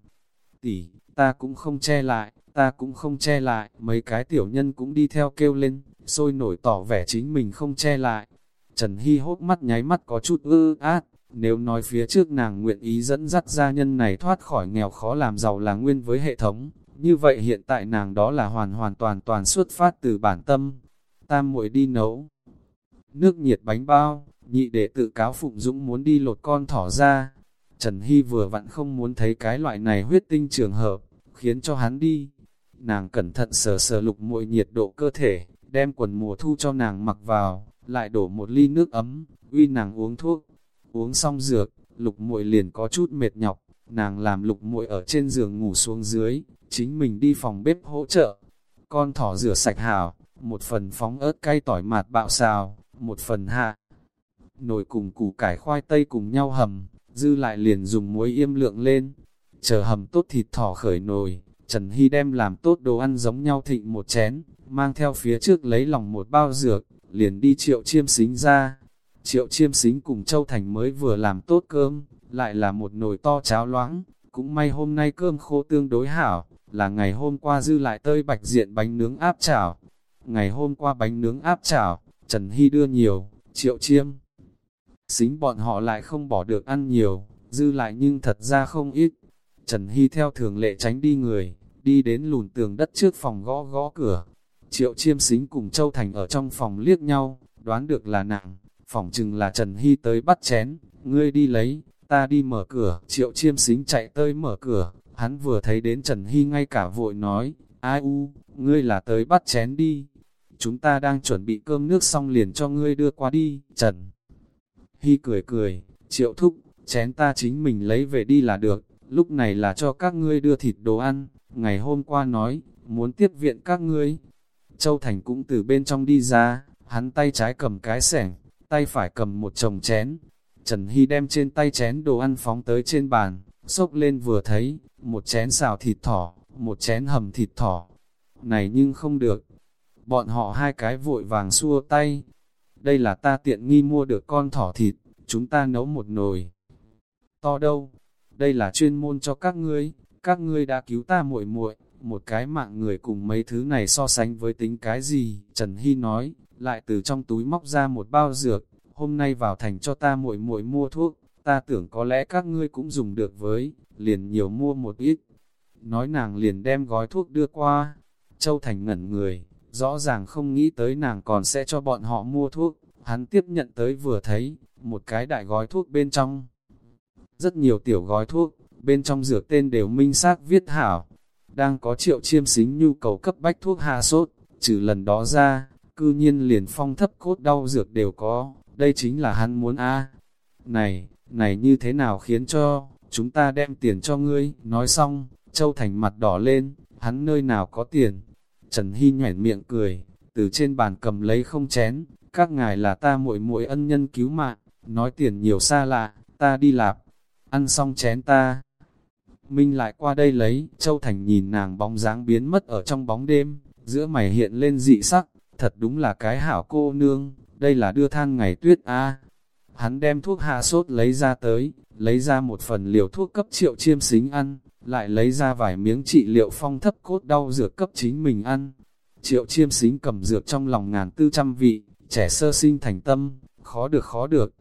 Tỷ, ta cũng không che lại, ta cũng không che lại, mấy cái tiểu nhân cũng đi theo kêu lên, sôi nổi tỏ vẻ chính mình không che lại. Trần Hy hốt mắt nháy mắt có chút ư át, nếu nói phía trước nàng nguyện ý dẫn dắt gia nhân này thoát khỏi nghèo khó làm giàu là nguyên với hệ thống, như vậy hiện tại nàng đó là hoàn hoàn toàn toàn xuất phát từ bản tâm. Tam muội đi nấu nước nhiệt bánh bao, nhị đệ tự cáo Phụng Dũng muốn đi lột con thỏ ra. Trần Hy vừa vặn không muốn thấy cái loại này huyết tinh trường hợp, khiến cho hắn đi. Nàng cẩn thận sờ sờ lục muội nhiệt độ cơ thể, đem quần mùa thu cho nàng mặc vào, lại đổ một ly nước ấm, uy nàng uống thuốc. Uống xong dược, lục muội liền có chút mệt nhọc, nàng làm lục muội ở trên giường ngủ xuống dưới, chính mình đi phòng bếp hỗ trợ. Con thỏ rửa sạch hảo, một phần phóng ớt cay tỏi mạt bạo xào, một phần hạ. Nồi cùng củ cải khoai tây cùng nhau hầm, dư lại liền dùng muối yêm lượng lên. Chờ hầm tốt thịt thỏ khởi nồi, Trần Hy đem làm tốt đồ ăn giống nhau thịnh một chén, mang theo phía trước lấy lòng một bao dược, liền đi triệu chiêm xính ra. Triệu chiêm xính cùng Châu Thành mới vừa làm tốt cơm, lại là một nồi to cháo loãng, cũng may hôm nay cơm khô tương đối hảo, là ngày hôm qua dư lại tơi bạch diện bánh nướng áp chảo. Ngày hôm qua bánh nướng áp chảo, Trần Hy đưa nhiều, triệu chiêm. Xính bọn họ lại không bỏ được ăn nhiều, dư lại nhưng thật ra không ít. Trần Hy theo thường lệ tránh đi người, đi đến lùn tường đất trước phòng gõ gõ cửa. Triệu chiêm xính cùng Châu Thành ở trong phòng liếc nhau, đoán được là nặng, phòng chừng là Trần Hy tới bắt chén, ngươi đi lấy, ta đi mở cửa. Triệu chiêm xính chạy tới mở cửa, hắn vừa thấy đến Trần Hy ngay cả vội nói, ai u, ngươi là tới bắt chén đi. Chúng ta đang chuẩn bị cơm nước xong liền cho ngươi đưa qua đi, Trần. Hy cười cười, triệu thúc, chén ta chính mình lấy về đi là được, lúc này là cho các ngươi đưa thịt đồ ăn, ngày hôm qua nói, muốn tiếp viện các ngươi. Châu Thành cũng từ bên trong đi ra, hắn tay trái cầm cái sẻng, tay phải cầm một chồng chén. Trần Hy đem trên tay chén đồ ăn phóng tới trên bàn, xốc lên vừa thấy, một chén xào thịt thỏ, một chén hầm thịt thỏ. Này nhưng không được. Bọn họ hai cái vội vàng xua tay, đây là ta tiện nghi mua được con thỏ thịt, chúng ta nấu một nồi. To đâu? Đây là chuyên môn cho các ngươi, các ngươi đã cứu ta muội muội, một cái mạng người cùng mấy thứ này so sánh với tính cái gì? Trần Hy nói, lại từ trong túi móc ra một bao dược, hôm nay vào thành cho ta muội muội mua thuốc, ta tưởng có lẽ các ngươi cũng dùng được với, liền nhiều mua một ít. Nói nàng liền đem gói thuốc đưa qua, Châu Thành ngẩn người, rõ ràng không nghĩ tới nàng còn sẽ cho bọn họ mua thuốc, hắn tiếp nhận tới vừa thấy, một cái đại gói thuốc bên trong. Rất nhiều tiểu gói thuốc, bên trong dược tên đều minh xác viết hảo, đang có triệu chiêm xính nhu cầu cấp bách thuốc hạ sốt, trừ lần đó ra, cư nhiên liền phong thấp cốt đau dược đều có, đây chính là hắn muốn a. Này, này như thế nào khiến cho, chúng ta đem tiền cho ngươi, nói xong, Châu Thành mặt đỏ lên, hắn nơi nào có tiền, Trần Hy nhoẻn miệng cười, từ trên bàn cầm lấy không chén, các ngài là ta muội muội ân nhân cứu mạng, nói tiền nhiều xa lạ, ta đi lạp, ăn xong chén ta. Minh lại qua đây lấy, Châu Thành nhìn nàng bóng dáng biến mất ở trong bóng đêm, giữa mày hiện lên dị sắc, thật đúng là cái hảo cô nương, đây là đưa than ngày tuyết a Hắn đem thuốc hạ sốt lấy ra tới, lấy ra một phần liều thuốc cấp triệu chiêm xính ăn, lại lấy ra vài miếng trị liệu phong thấp cốt đau dược cấp chính mình ăn. Triệu chiêm xính cầm dược trong lòng ngàn tư trăm vị, trẻ sơ sinh thành tâm, khó được khó được.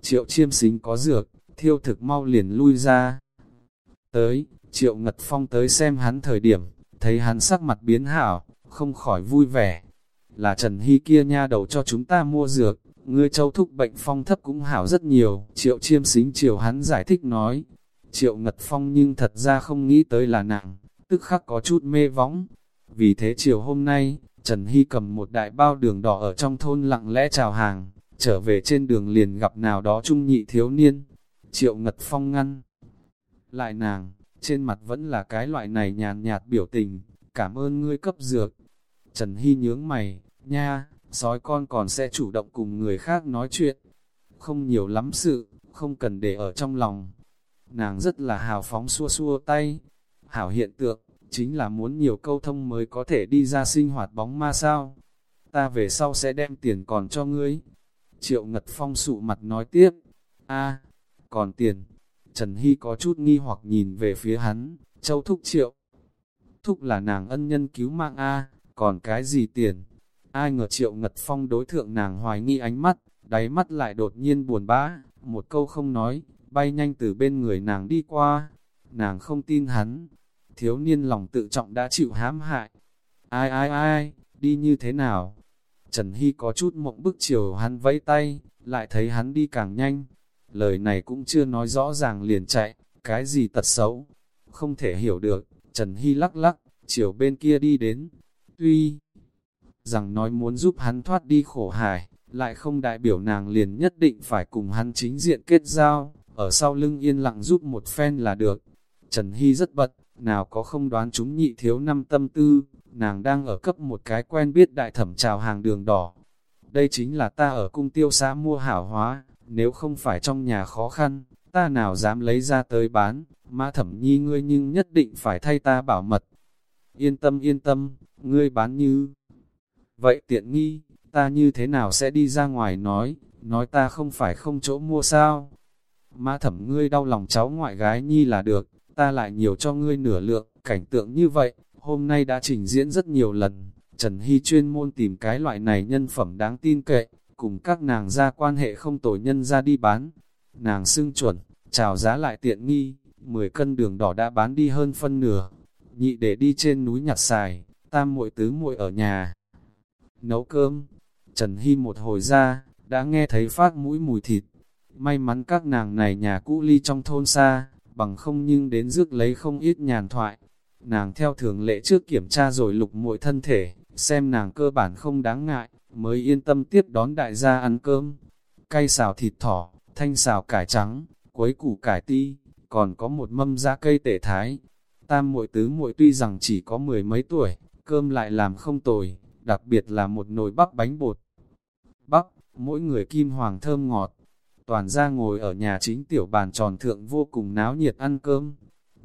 Triệu chiêm xính có dược, thiêu thực mau liền lui ra. Tới, triệu ngật phong tới xem hắn thời điểm, thấy hắn sắc mặt biến hảo, không khỏi vui vẻ. Là Trần Hy kia nha đầu cho chúng ta mua dược, ngươi châu thúc bệnh phong thấp cũng hảo rất nhiều. Triệu chiêm xính chiều hắn giải thích nói. Triệu ngật phong nhưng thật ra không nghĩ tới là nặng, tức khắc có chút mê võng. Vì thế chiều hôm nay, Trần Hy cầm một đại bao đường đỏ ở trong thôn lặng lẽ chào hàng, trở về trên đường liền gặp nào đó trung nhị thiếu niên. Triệu ngật phong ngăn. Lại nàng, trên mặt vẫn là cái loại này nhàn nhạt biểu tình, cảm ơn ngươi cấp dược. Trần Hy nhướng mày, nha, sói con còn sẽ chủ động cùng người khác nói chuyện. Không nhiều lắm sự, không cần để ở trong lòng. Nàng rất là hào phóng xua xua tay. Hảo hiện tượng, chính là muốn nhiều câu thông mới có thể đi ra sinh hoạt bóng ma sao. Ta về sau sẽ đem tiền còn cho ngươi. Triệu Ngật Phong sụ mặt nói tiếp. a còn tiền. Trần Hy có chút nghi hoặc nhìn về phía hắn, châu thúc triệu. Thúc là nàng ân nhân cứu mạng A, còn cái gì tiền? Ai ngờ triệu ngật phong đối thượng nàng hoài nghi ánh mắt, đáy mắt lại đột nhiên buồn bã, một câu không nói, bay nhanh từ bên người nàng đi qua. Nàng không tin hắn, thiếu niên lòng tự trọng đã chịu hãm hại. Ai ai ai, đi như thế nào? Trần Hy có chút mộng bức chiều hắn vẫy tay, lại thấy hắn đi càng nhanh. Lời này cũng chưa nói rõ ràng liền chạy, cái gì tật xấu. Không thể hiểu được, Trần Hy lắc lắc, chiều bên kia đi đến. Tuy rằng nói muốn giúp hắn thoát đi khổ hải, lại không đại biểu nàng liền nhất định phải cùng hắn chính diện kết giao, ở sau lưng yên lặng giúp một phen là được. Trần Hy rất bật, nào có không đoán chúng nhị thiếu năm tâm tư, nàng đang ở cấp một cái quen biết đại thẩm trào hàng đường đỏ. Đây chính là ta ở cung tiêu xã mua hảo hóa, nếu không phải trong nhà khó khăn, ta nào dám lấy ra tới bán, mã thẩm nhi ngươi nhưng nhất định phải thay ta bảo mật. Yên tâm yên tâm, ngươi bán như Vậy tiện nghi, ta như thế nào sẽ đi ra ngoài nói, nói ta không phải không chỗ mua sao? Mã thẩm ngươi đau lòng cháu ngoại gái nhi là được, ta lại nhiều cho ngươi nửa lượng, cảnh tượng như vậy, hôm nay đã trình diễn rất nhiều lần. Trần Hy chuyên môn tìm cái loại này nhân phẩm đáng tin cậy, cùng các nàng ra quan hệ không tồi nhân ra đi bán. Nàng xưng chuẩn, chào giá lại tiện nghi, 10 cân đường đỏ đã bán đi hơn phân nửa. Nhị để đi trên núi nhặt xài, tam muội tứ muội ở nhà nấu cơm. Trần Hy một hồi ra, đã nghe thấy phát mũi mùi thịt. May mắn các nàng này nhà cũ ly trong thôn xa, bằng không nhưng đến rước lấy không ít nhàn thoại. Nàng theo thường lệ trước kiểm tra rồi lục muội thân thể, xem nàng cơ bản không đáng ngại, mới yên tâm tiếp đón đại gia ăn cơm. Cay xào thịt thỏ, thanh xào cải trắng, quấy củ cải ti, còn có một mâm da cây tể thái. Tam muội tứ muội tuy rằng chỉ có mười mấy tuổi, cơm lại làm không tồi, đặc biệt là một nồi bắp bánh bột. Bắp, mỗi người kim hoàng thơm ngọt. Toàn ra ngồi ở nhà chính tiểu bàn tròn thượng vô cùng náo nhiệt ăn cơm.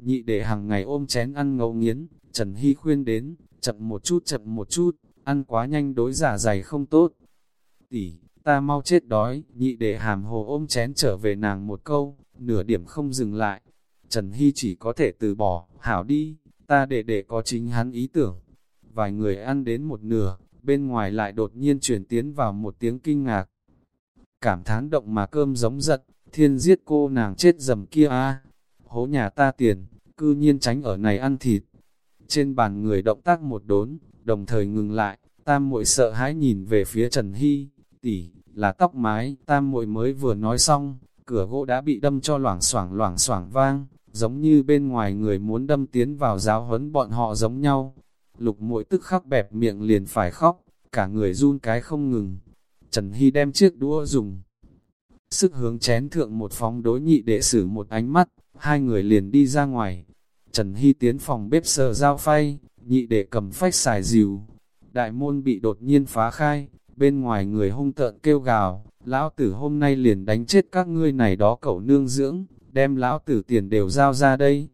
Nhị để hàng ngày ôm chén ăn ngấu nghiến, Trần Hy khuyên đến, chậm một chút chậm một chút, ăn quá nhanh đối giả dày không tốt. Tỷ, ta mau chết đói, nhị để hàm hồ ôm chén trở về nàng một câu, nửa điểm không dừng lại. Trần Hy chỉ có thể từ bỏ, hảo đi, ta để để có chính hắn ý tưởng, vài người ăn đến một nửa, bên ngoài lại đột nhiên chuyển tiến vào một tiếng kinh ngạc. Cảm thán động mà cơm giống giật, thiên giết cô nàng chết dầm kia a hố nhà ta tiền, cư nhiên tránh ở này ăn thịt. Trên bàn người động tác một đốn, đồng thời ngừng lại, tam muội sợ hãi nhìn về phía Trần Hy, tỷ là tóc mái, tam muội mới vừa nói xong, cửa gỗ đã bị đâm cho loảng xoảng loảng xoảng vang, giống như bên ngoài người muốn đâm tiến vào giáo huấn bọn họ giống nhau lục muội tức khắc bẹp miệng liền phải khóc, cả người run cái không ngừng. Trần Hy đem chiếc đũa dùng. Sức hướng chén thượng một phóng đối nhị đệ sử một ánh mắt, hai người liền đi ra ngoài. Trần Hy tiến phòng bếp sờ dao phay, nhị đệ cầm phách xài dìu. Đại môn bị đột nhiên phá khai, bên ngoài người hung tợn kêu gào, lão tử hôm nay liền đánh chết các ngươi này đó cậu nương dưỡng, đem lão tử tiền đều giao ra đây.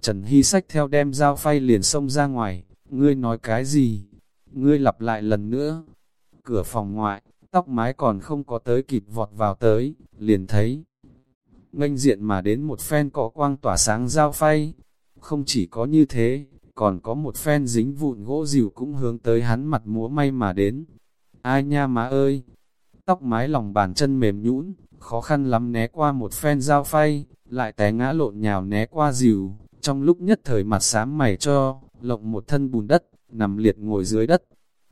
Trần Hy sách theo đem dao phay liền xông ra ngoài, Ngươi nói cái gì? Ngươi lặp lại lần nữa. Cửa phòng ngoại, tóc mái còn không có tới kịp vọt vào tới, liền thấy. Nganh diện mà đến một phen có quang tỏa sáng giao phay. Không chỉ có như thế, còn có một phen dính vụn gỗ dìu cũng hướng tới hắn mặt múa may mà đến. Ai nha má ơi! Tóc mái lòng bàn chân mềm nhũn, khó khăn lắm né qua một phen dao phay, lại té ngã lộn nhào né qua dìu, trong lúc nhất thời mặt xám mày cho, lộng một thân bùn đất, nằm liệt ngồi dưới đất.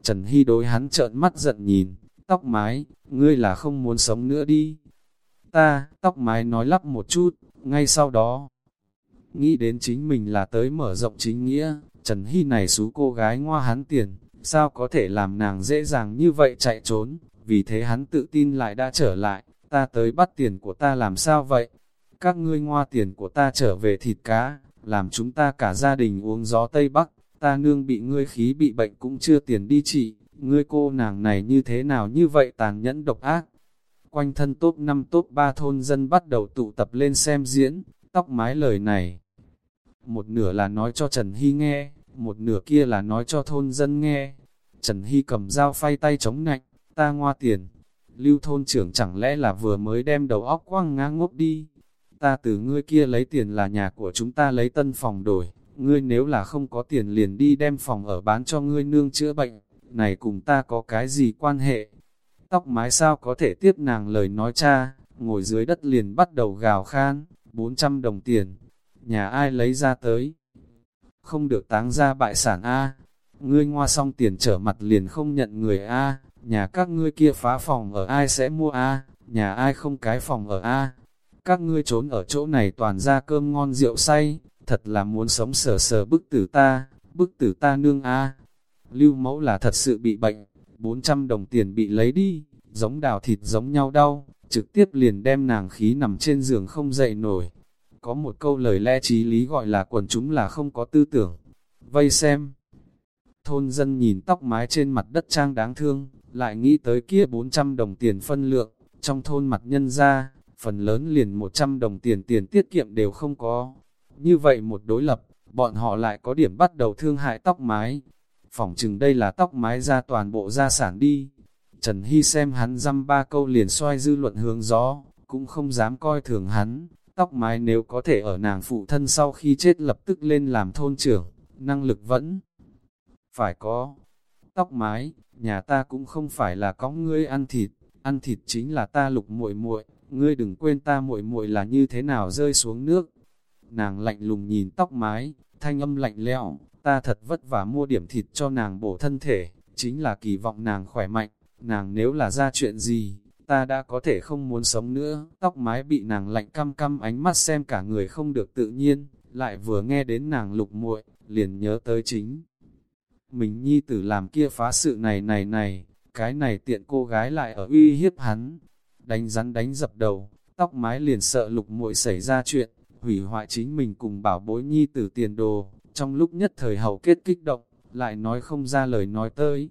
Trần Hy đối hắn trợn mắt giận nhìn, tóc mái, ngươi là không muốn sống nữa đi. Ta, tóc mái nói lắp một chút, ngay sau đó, nghĩ đến chính mình là tới mở rộng chính nghĩa, Trần Hy này xú cô gái ngoa hắn tiền, sao có thể làm nàng dễ dàng như vậy chạy trốn, vì thế hắn tự tin lại đã trở lại, ta tới bắt tiền của ta làm sao vậy? Các ngươi ngoa tiền của ta trở về thịt cá, làm chúng ta cả gia đình uống gió Tây Bắc, ta nương bị ngươi khí bị bệnh cũng chưa tiền đi trị, ngươi cô nàng này như thế nào như vậy tàn nhẫn độc ác. Quanh thân top 5 top 3 thôn dân bắt đầu tụ tập lên xem diễn, tóc mái lời này. Một nửa là nói cho Trần Hy nghe, một nửa kia là nói cho thôn dân nghe. Trần Hy cầm dao phay tay chống nạnh, ta ngoa tiền. Lưu thôn trưởng chẳng lẽ là vừa mới đem đầu óc quăng ngang ngốc đi. Ta từ ngươi kia lấy tiền là nhà của chúng ta lấy tân phòng đổi. Ngươi nếu là không có tiền liền đi đem phòng ở bán cho ngươi nương chữa bệnh. Này cùng ta có cái gì quan hệ? Tóc mái sao có thể tiếp nàng lời nói cha, ngồi dưới đất liền bắt đầu gào khan, 400 đồng tiền. Nhà ai lấy ra tới? Không được táng ra bại sản A. Ngươi ngoa xong tiền trở mặt liền không nhận người A nhà các ngươi kia phá phòng ở ai sẽ mua a nhà ai không cái phòng ở a các ngươi trốn ở chỗ này toàn ra cơm ngon rượu say, thật là muốn sống sờ sờ bức tử ta, bức tử ta nương a Lưu mẫu là thật sự bị bệnh, 400 đồng tiền bị lấy đi, giống đào thịt giống nhau đau, trực tiếp liền đem nàng khí nằm trên giường không dậy nổi. Có một câu lời lẽ trí lý gọi là quần chúng là không có tư tưởng. Vây xem. Thôn dân nhìn tóc mái trên mặt đất trang đáng thương, lại nghĩ tới kia 400 đồng tiền phân lượng, trong thôn mặt nhân ra, phần lớn liền 100 đồng tiền tiền tiết kiệm đều không có. Như vậy một đối lập, bọn họ lại có điểm bắt đầu thương hại tóc mái. Phỏng chừng đây là tóc mái ra toàn bộ gia sản đi. Trần Hy xem hắn dăm ba câu liền xoay dư luận hướng gió, cũng không dám coi thường hắn. Tóc mái nếu có thể ở nàng phụ thân sau khi chết lập tức lên làm thôn trưởng, năng lực vẫn phải có. Tóc mái, nhà ta cũng không phải là có ngươi ăn thịt, ăn thịt chính là ta lục muội muội, ngươi đừng quên ta muội muội là như thế nào rơi xuống nước. Nàng lạnh lùng nhìn tóc mái, thanh âm lạnh lẽo, ta thật vất vả mua điểm thịt cho nàng bổ thân thể, chính là kỳ vọng nàng khỏe mạnh, nàng nếu là ra chuyện gì, ta đã có thể không muốn sống nữa. Tóc mái bị nàng lạnh căm căm ánh mắt xem cả người không được tự nhiên, lại vừa nghe đến nàng lục muội, liền nhớ tới chính mình nhi tử làm kia phá sự này này này, cái này tiện cô gái lại ở uy hiếp hắn, đánh rắn đánh dập đầu, tóc mái liền sợ lục muội xảy ra chuyện, hủy hoại chính mình cùng bảo bối nhi tử tiền đồ, trong lúc nhất thời hậu kết kích động, lại nói không ra lời nói tới.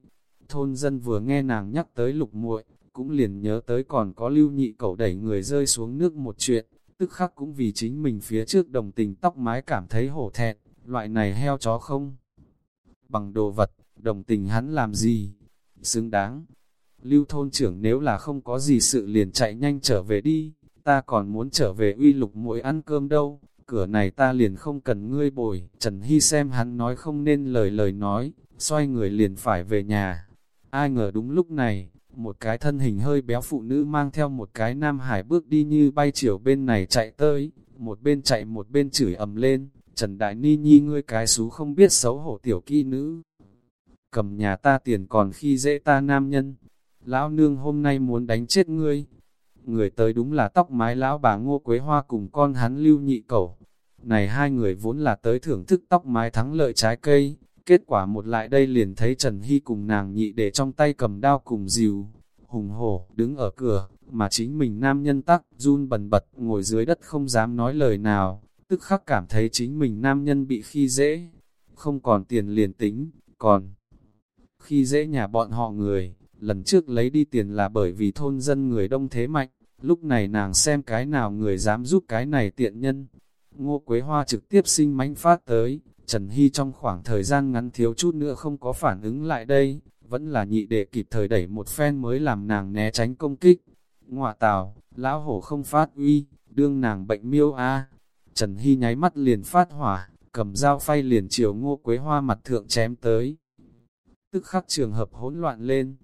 Thôn dân vừa nghe nàng nhắc tới lục muội, cũng liền nhớ tới còn có lưu nhị cậu đẩy người rơi xuống nước một chuyện, tức khắc cũng vì chính mình phía trước đồng tình tóc mái cảm thấy hổ thẹn, loại này heo chó không bằng đồ vật, đồng tình hắn làm gì? Xứng đáng. Lưu thôn trưởng nếu là không có gì sự liền chạy nhanh trở về đi, ta còn muốn trở về uy lục muội ăn cơm đâu, cửa này ta liền không cần ngươi bồi. Trần Hy xem hắn nói không nên lời lời nói, xoay người liền phải về nhà. Ai ngờ đúng lúc này, một cái thân hình hơi béo phụ nữ mang theo một cái nam hải bước đi như bay chiều bên này chạy tới, một bên chạy một bên chửi ầm lên, Trần Đại Ni Nhi ngươi cái xú không biết xấu hổ tiểu kỹ nữ. Cầm nhà ta tiền còn khi dễ ta nam nhân. Lão nương hôm nay muốn đánh chết ngươi. Người tới đúng là tóc mái lão bà Ngô Quế Hoa cùng con hắn lưu nhị cẩu. Này hai người vốn là tới thưởng thức tóc mái thắng lợi trái cây. Kết quả một lại đây liền thấy Trần Hy cùng nàng nhị để trong tay cầm đao cùng dìu. Hùng hổ đứng ở cửa, mà chính mình nam nhân tắc, run bần bật, ngồi dưới đất không dám nói lời nào tức khắc cảm thấy chính mình nam nhân bị khi dễ, không còn tiền liền tính, còn khi dễ nhà bọn họ người, lần trước lấy đi tiền là bởi vì thôn dân người đông thế mạnh, lúc này nàng xem cái nào người dám giúp cái này tiện nhân. Ngô Quế Hoa trực tiếp sinh mánh phát tới, Trần Hy trong khoảng thời gian ngắn thiếu chút nữa không có phản ứng lại đây, vẫn là nhị đệ kịp thời đẩy một phen mới làm nàng né tránh công kích. Ngoạ tào, lão hổ không phát uy, đương nàng bệnh miêu a Trần Hy nháy mắt liền phát hỏa, cầm dao phay liền chiều ngô quế hoa mặt thượng chém tới. Tức khắc trường hợp hỗn loạn lên,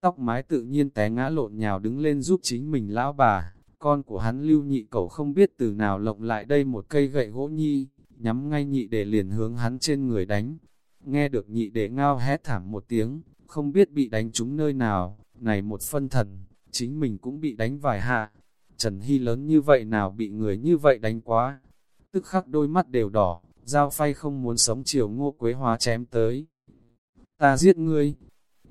tóc mái tự nhiên té ngã lộn nhào đứng lên giúp chính mình lão bà. Con của hắn lưu nhị cậu không biết từ nào lộng lại đây một cây gậy gỗ nhi, nhắm ngay nhị để liền hướng hắn trên người đánh. Nghe được nhị để ngao hét thảm một tiếng, không biết bị đánh trúng nơi nào, này một phân thần, chính mình cũng bị đánh vài hạ. Trần Hy lớn như vậy nào bị người như vậy đánh quá, tức khắc đôi mắt đều đỏ, Giao phay không muốn sống chiều ngô quế hóa chém tới. Ta giết ngươi.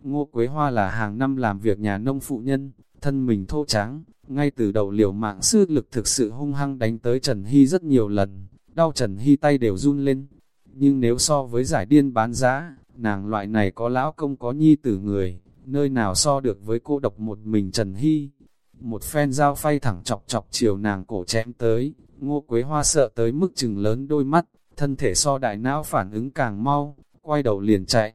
Ngô quế hoa là hàng năm làm việc nhà nông phụ nhân, thân mình thô trắng, ngay từ đầu liều mạng sư lực thực sự hung hăng đánh tới Trần Hy rất nhiều lần, đau Trần Hy tay đều run lên. Nhưng nếu so với giải điên bán giá, nàng loại này có lão công có nhi tử người, nơi nào so được với cô độc một mình Trần Hy. Một phen dao phay thẳng chọc chọc chiều nàng cổ chém tới, ngô quế hoa sợ tới mức chừng lớn đôi mắt, thân thể so đại não phản ứng càng mau, quay đầu liền chạy.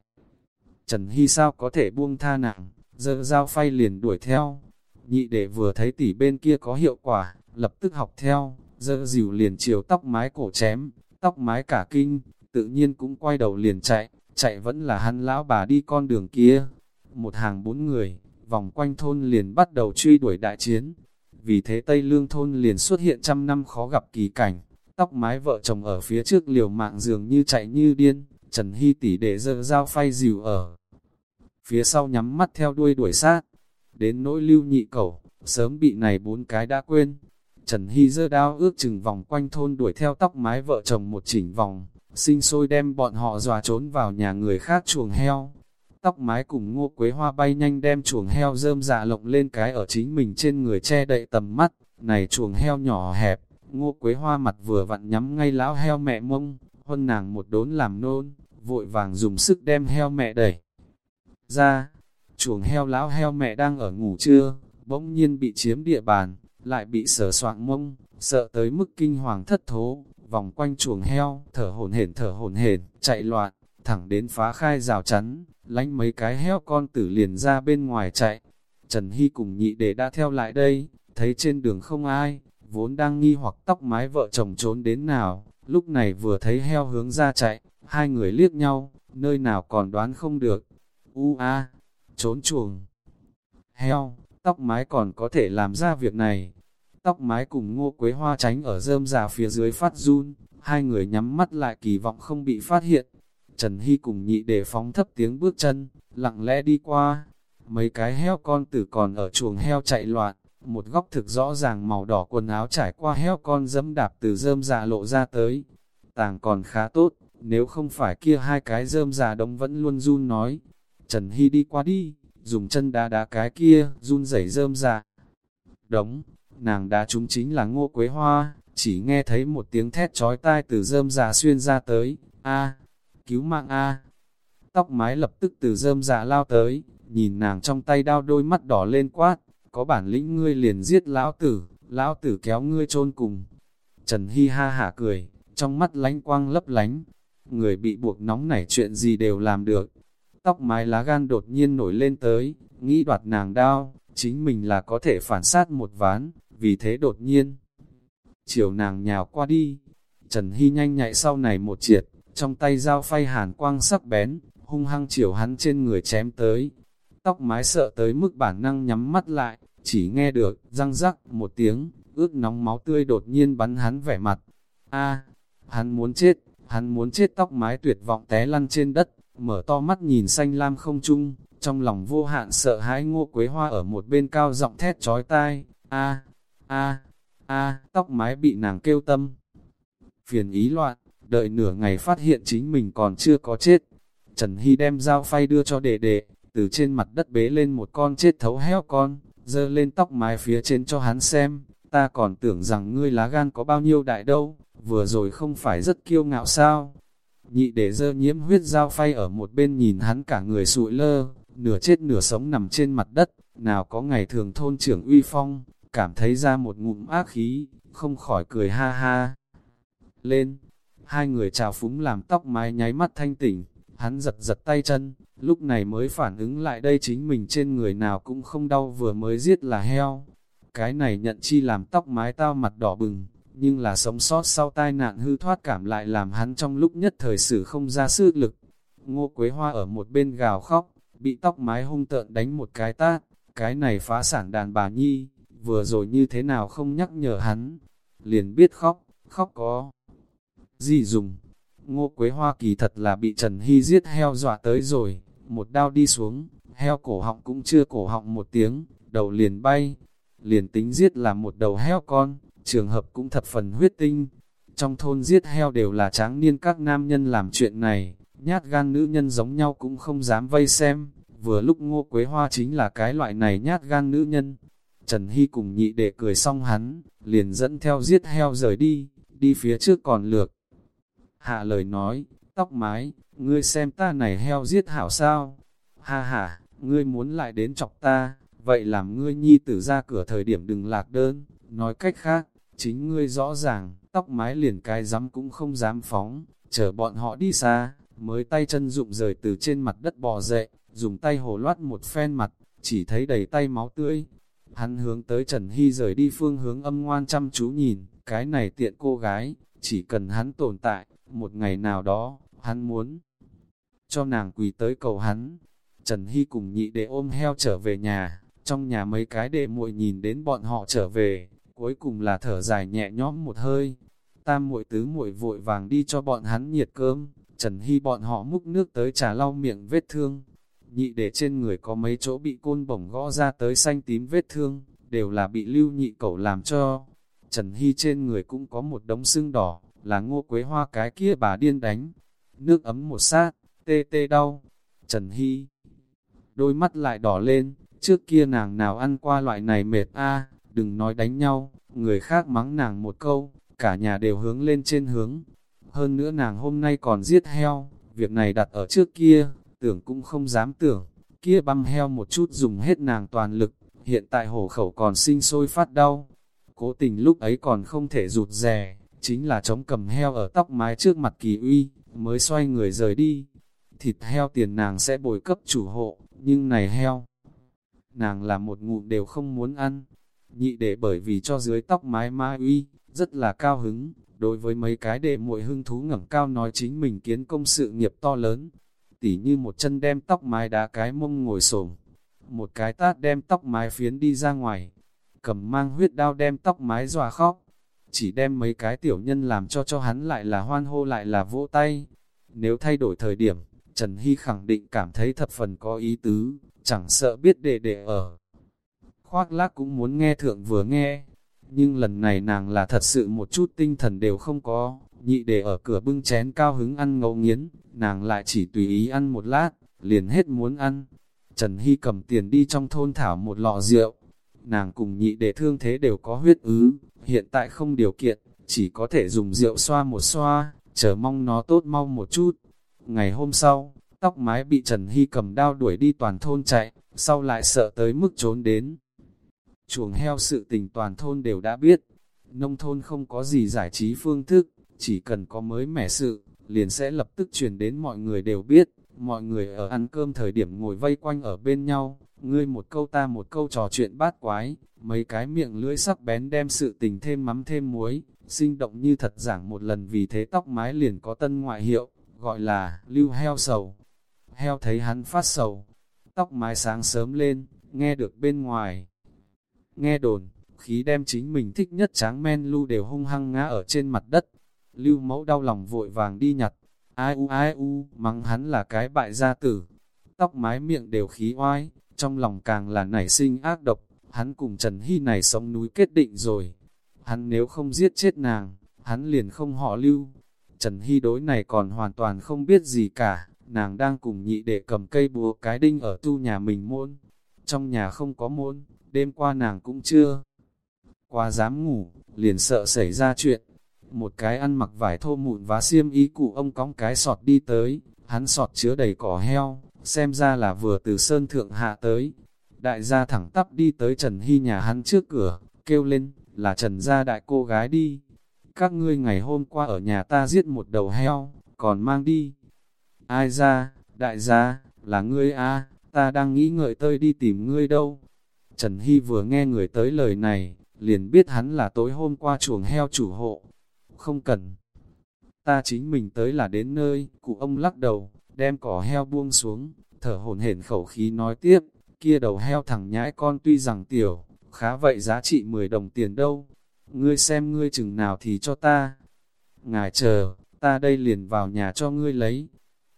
Trần Hy sao có thể buông tha nặng, dơ dao phay liền đuổi theo. Nhị đệ vừa thấy tỉ bên kia có hiệu quả, lập tức học theo, dơ dìu liền chiều tóc mái cổ chém, tóc mái cả kinh, tự nhiên cũng quay đầu liền chạy, chạy vẫn là hắn lão bà đi con đường kia. Một hàng bốn người, vòng quanh thôn liền bắt đầu truy đuổi đại chiến. Vì thế Tây Lương thôn liền xuất hiện trăm năm khó gặp kỳ cảnh, tóc mái vợ chồng ở phía trước liều mạng dường như chạy như điên, Trần Hy tỷ để dơ dao phay dìu ở. Phía sau nhắm mắt theo đuôi đuổi sát, đến nỗi lưu nhị cẩu, sớm bị này bốn cái đã quên. Trần Hy dơ đao ước chừng vòng quanh thôn đuổi theo tóc mái vợ chồng một chỉnh vòng, sinh sôi đem bọn họ dòa trốn vào nhà người khác chuồng heo. Tóc mái cùng ngô quế hoa bay nhanh đem chuồng heo rơm dạ lộng lên cái ở chính mình trên người che đậy tầm mắt, này chuồng heo nhỏ hẹp, Ngô Quế Hoa mặt vừa vặn nhắm ngay lão heo mẹ mông, hôn nàng một đốn làm nôn, vội vàng dùng sức đem heo mẹ đẩy. Ra, chuồng heo lão heo mẹ đang ở ngủ trưa, bỗng nhiên bị chiếm địa bàn, lại bị sở soạn mông, sợ tới mức kinh hoàng thất thố, vòng quanh chuồng heo, thở hổn hển thở hổn hển, chạy loạn, thẳng đến phá khai rào chắn, lánh mấy cái heo con tử liền ra bên ngoài chạy. Trần Hy cùng nhị đệ đã theo lại đây, thấy trên đường không ai, vốn đang nghi hoặc tóc mái vợ chồng trốn đến nào, lúc này vừa thấy heo hướng ra chạy, hai người liếc nhau, nơi nào còn đoán không được. U a, trốn chuồng. Heo, tóc mái còn có thể làm ra việc này. Tóc mái cùng ngô quế hoa tránh ở rơm già phía dưới phát run, hai người nhắm mắt lại kỳ vọng không bị phát hiện. Trần Hy cùng nhị để phóng thấp tiếng bước chân, lặng lẽ đi qua. Mấy cái heo con tử còn ở chuồng heo chạy loạn, một góc thực rõ ràng màu đỏ quần áo trải qua heo con dẫm đạp từ rơm già lộ ra tới. Tàng còn khá tốt, nếu không phải kia hai cái rơm già đống vẫn luôn run nói. Trần Hy đi qua đi, dùng chân đá đá cái kia, run rẩy rơm dạ. Đống, nàng đá chúng chính là ngô quế hoa, chỉ nghe thấy một tiếng thét chói tai từ rơm dạ xuyên ra tới. a cứu mạng a Tóc mái lập tức từ rơm dạ lao tới, nhìn nàng trong tay đao đôi mắt đỏ lên quát, có bản lĩnh ngươi liền giết lão tử, lão tử kéo ngươi chôn cùng. Trần Hy ha hả cười, trong mắt lánh quang lấp lánh, người bị buộc nóng nảy chuyện gì đều làm được. Tóc mái lá gan đột nhiên nổi lên tới, nghĩ đoạt nàng đao, chính mình là có thể phản sát một ván, vì thế đột nhiên. Chiều nàng nhào qua đi, Trần Hy nhanh nhạy sau này một triệt, trong tay dao phay hàn quang sắc bén, hung hăng chiều hắn trên người chém tới, tóc mái sợ tới mức bản năng nhắm mắt lại, chỉ nghe được, răng rắc, một tiếng, ướt nóng máu tươi đột nhiên bắn hắn vẻ mặt. a hắn muốn chết, hắn muốn chết tóc mái tuyệt vọng té lăn trên đất, mở to mắt nhìn xanh lam không trung, trong lòng vô hạn sợ hãi ngô quế hoa ở một bên cao giọng thét chói tai, a a a tóc mái bị nàng kêu tâm. Phiền ý loạn, đợi nửa ngày phát hiện chính mình còn chưa có chết. Trần Hy đem dao phay đưa cho đệ đệ, từ trên mặt đất bế lên một con chết thấu heo con, dơ lên tóc mái phía trên cho hắn xem, ta còn tưởng rằng ngươi lá gan có bao nhiêu đại đâu, vừa rồi không phải rất kiêu ngạo sao. Nhị để dơ nhiễm huyết dao phay ở một bên nhìn hắn cả người sụi lơ, nửa chết nửa sống nằm trên mặt đất, nào có ngày thường thôn trưởng uy phong, cảm thấy ra một ngụm ác khí, không khỏi cười ha ha. Lên, hai người chào phúng làm tóc mái nháy mắt thanh tỉnh, hắn giật giật tay chân, lúc này mới phản ứng lại đây chính mình trên người nào cũng không đau vừa mới giết là heo. Cái này nhận chi làm tóc mái tao mặt đỏ bừng, nhưng là sống sót sau tai nạn hư thoát cảm lại làm hắn trong lúc nhất thời sử không ra sức lực. Ngô Quế Hoa ở một bên gào khóc, bị tóc mái hung tợn đánh một cái tát, cái này phá sản đàn bà nhi, vừa rồi như thế nào không nhắc nhở hắn, liền biết khóc, khóc có gì dùng. Ngô Quế Hoa kỳ thật là bị Trần Hy giết heo dọa tới rồi, một đao đi xuống, heo cổ họng cũng chưa cổ họng một tiếng, đầu liền bay, liền tính giết là một đầu heo con, trường hợp cũng thập phần huyết tinh. Trong thôn giết heo đều là tráng niên các nam nhân làm chuyện này, nhát gan nữ nhân giống nhau cũng không dám vây xem, vừa lúc ngô quế hoa chính là cái loại này nhát gan nữ nhân. Trần Hy cùng nhị đệ cười xong hắn, liền dẫn theo giết heo rời đi, đi phía trước còn lược. Hạ lời nói, tóc mái, ngươi xem ta này heo giết hảo sao? Ha ha, ngươi muốn lại đến chọc ta, vậy làm ngươi nhi tử ra cửa thời điểm đừng lạc đơn, nói cách khác, chính ngươi rõ ràng, tóc mái liền cái dám cũng không dám phóng, chờ bọn họ đi xa, mới tay chân rụng rời từ trên mặt đất bò dậy, dùng tay hồ loát một phen mặt, chỉ thấy đầy tay máu tươi. Hắn hướng tới Trần Hy rời đi phương hướng âm ngoan chăm chú nhìn, cái này tiện cô gái, chỉ cần hắn tồn tại, một ngày nào đó, hắn muốn cho nàng quỳ tới cầu hắn. Trần Hy cùng nhị đệ ôm heo trở về nhà, trong nhà mấy cái đệ muội nhìn đến bọn họ trở về, cuối cùng là thở dài nhẹ nhõm một hơi. Tam muội tứ muội vội vàng đi cho bọn hắn nhiệt cơm, Trần Hy bọn họ múc nước tới trà lau miệng vết thương. Nhị để trên người có mấy chỗ bị côn bổng gõ ra tới xanh tím vết thương, đều là bị lưu nhị cẩu làm cho. Trần Hy trên người cũng có một đống sưng đỏ, là ngô quế hoa cái kia bà điên đánh. Nước ấm một sát, tê tê đau. Trần Hy đôi mắt lại đỏ lên, trước kia nàng nào ăn qua loại này mệt a đừng nói đánh nhau, người khác mắng nàng một câu, cả nhà đều hướng lên trên hướng. Hơn nữa nàng hôm nay còn giết heo, việc này đặt ở trước kia, tưởng cũng không dám tưởng, kia băm heo một chút dùng hết nàng toàn lực, hiện tại hổ khẩu còn sinh sôi phát đau. Cố tình lúc ấy còn không thể rụt rè, chính là chống cầm heo ở tóc mái trước mặt kỳ uy, mới xoay người rời đi. Thịt heo tiền nàng sẽ bồi cấp chủ hộ, nhưng này heo, nàng là một ngụm đều không muốn ăn. Nhị đệ bởi vì cho dưới tóc mái ma uy, rất là cao hứng, đối với mấy cái đệ muội hưng thú ngẩng cao nói chính mình kiến công sự nghiệp to lớn. Tỉ như một chân đem tóc mái đá cái mông ngồi xổm một cái tát đem tóc mái phiến đi ra ngoài, cầm mang huyết đao đem tóc mái dòa khóc, chỉ đem mấy cái tiểu nhân làm cho cho hắn lại là hoan hô lại là vỗ tay. Nếu thay đổi thời điểm, Trần Hy khẳng định cảm thấy thập phần có ý tứ, chẳng sợ biết đệ đệ ở. Khoác lác cũng muốn nghe thượng vừa nghe, nhưng lần này nàng là thật sự một chút tinh thần đều không có, nhị đệ ở cửa bưng chén cao hứng ăn ngấu nghiến, nàng lại chỉ tùy ý ăn một lát, liền hết muốn ăn. Trần Hy cầm tiền đi trong thôn thảo một lọ rượu, nàng cùng nhị đệ thương thế đều có huyết ứ, hiện tại không điều kiện, chỉ có thể dùng rượu xoa một xoa, chờ mong nó tốt mau một chút. Ngày hôm sau, tóc mái bị Trần Hy cầm đao đuổi đi toàn thôn chạy, sau lại sợ tới mức trốn đến. Chuồng heo sự tình toàn thôn đều đã biết, nông thôn không có gì giải trí phương thức, chỉ cần có mới mẻ sự, liền sẽ lập tức truyền đến mọi người đều biết. Mọi người ở ăn cơm thời điểm ngồi vây quanh ở bên nhau, ngươi một câu ta một câu trò chuyện bát quái, mấy cái miệng lưỡi sắc bén đem sự tình thêm mắm thêm muối, sinh động như thật giảng một lần vì thế tóc mái liền có tân ngoại hiệu, gọi là lưu heo sầu. Heo thấy hắn phát sầu, tóc mái sáng sớm lên, nghe được bên ngoài. Nghe đồn, khí đem chính mình thích nhất tráng men lưu đều hung hăng ngã ở trên mặt đất. Lưu mẫu đau lòng vội vàng đi nhặt, ai u ai u, mắng hắn là cái bại gia tử. Tóc mái miệng đều khí oai, trong lòng càng là nảy sinh ác độc, hắn cùng Trần Hy này sống núi kết định rồi. Hắn nếu không giết chết nàng, hắn liền không họ lưu. Trần Hy đối này còn hoàn toàn không biết gì cả, nàng đang cùng nhị đệ cầm cây búa cái đinh ở tu nhà mình môn. Trong nhà không có môn, đêm qua nàng cũng chưa qua dám ngủ, liền sợ xảy ra chuyện. Một cái ăn mặc vải thô mụn vá xiêm ý cụ ông cóng cái sọt đi tới, hắn sọt chứa đầy cỏ heo, xem ra là vừa từ sơn thượng hạ tới. Đại gia thẳng tắp đi tới Trần Hy nhà hắn trước cửa, kêu lên, là Trần gia đại cô gái đi. Các ngươi ngày hôm qua ở nhà ta giết một đầu heo, còn mang đi. Ai ra, đại gia, là ngươi a ta đang nghĩ ngợi tơi đi tìm ngươi đâu. Trần Hy vừa nghe người tới lời này, liền biết hắn là tối hôm qua chuồng heo chủ hộ. Không cần. Ta chính mình tới là đến nơi, cụ ông lắc đầu, đem cỏ heo buông xuống, thở hồn hển khẩu khí nói tiếp, kia đầu heo thẳng nhãi con tuy rằng tiểu, khá vậy giá trị 10 đồng tiền đâu. Ngươi xem ngươi chừng nào thì cho ta. Ngài chờ, ta đây liền vào nhà cho ngươi lấy.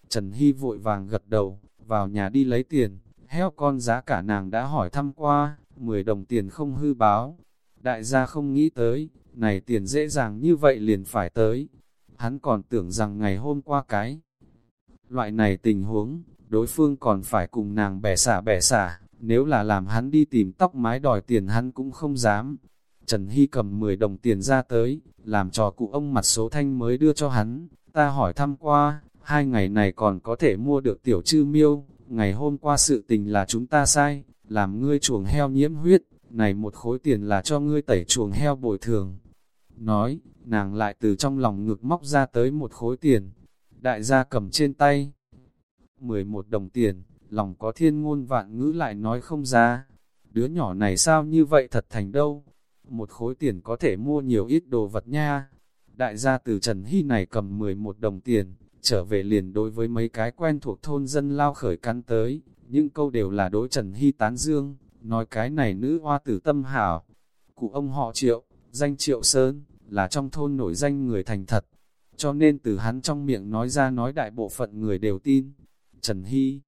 Trần Hy vội vàng gật đầu, vào nhà đi lấy tiền, heo con giá cả nàng đã hỏi thăm qua, 10 đồng tiền không hư báo. Đại gia không nghĩ tới, này tiền dễ dàng như vậy liền phải tới. Hắn còn tưởng rằng ngày hôm qua cái. Loại này tình huống, đối phương còn phải cùng nàng bẻ xả bẻ xả, nếu là làm hắn đi tìm tóc mái đòi tiền hắn cũng không dám. Trần Hy cầm 10 đồng tiền ra tới, làm trò cụ ông mặt số thanh mới đưa cho hắn, ta hỏi thăm qua, hai ngày này còn có thể mua được tiểu chư miêu, ngày hôm qua sự tình là chúng ta sai, làm ngươi chuồng heo nhiễm huyết, này một khối tiền là cho ngươi tẩy chuồng heo bồi thường. Nói, nàng lại từ trong lòng ngực móc ra tới một khối tiền, đại gia cầm trên tay. 11 đồng tiền, lòng có thiên ngôn vạn ngữ lại nói không ra. Đứa nhỏ này sao như vậy thật thành đâu? Một khối tiền có thể mua nhiều ít đồ vật nha. Đại gia từ Trần Hy này cầm 11 đồng tiền, trở về liền đối với mấy cái quen thuộc thôn dân lao khởi căn tới, những câu đều là đối Trần Hy tán dương, nói cái này nữ hoa tử tâm hảo. Cụ ông họ Triệu, danh Triệu Sơn, là trong thôn nổi danh người thành thật, cho nên từ hắn trong miệng nói ra nói đại bộ phận người đều tin. Trần Hy,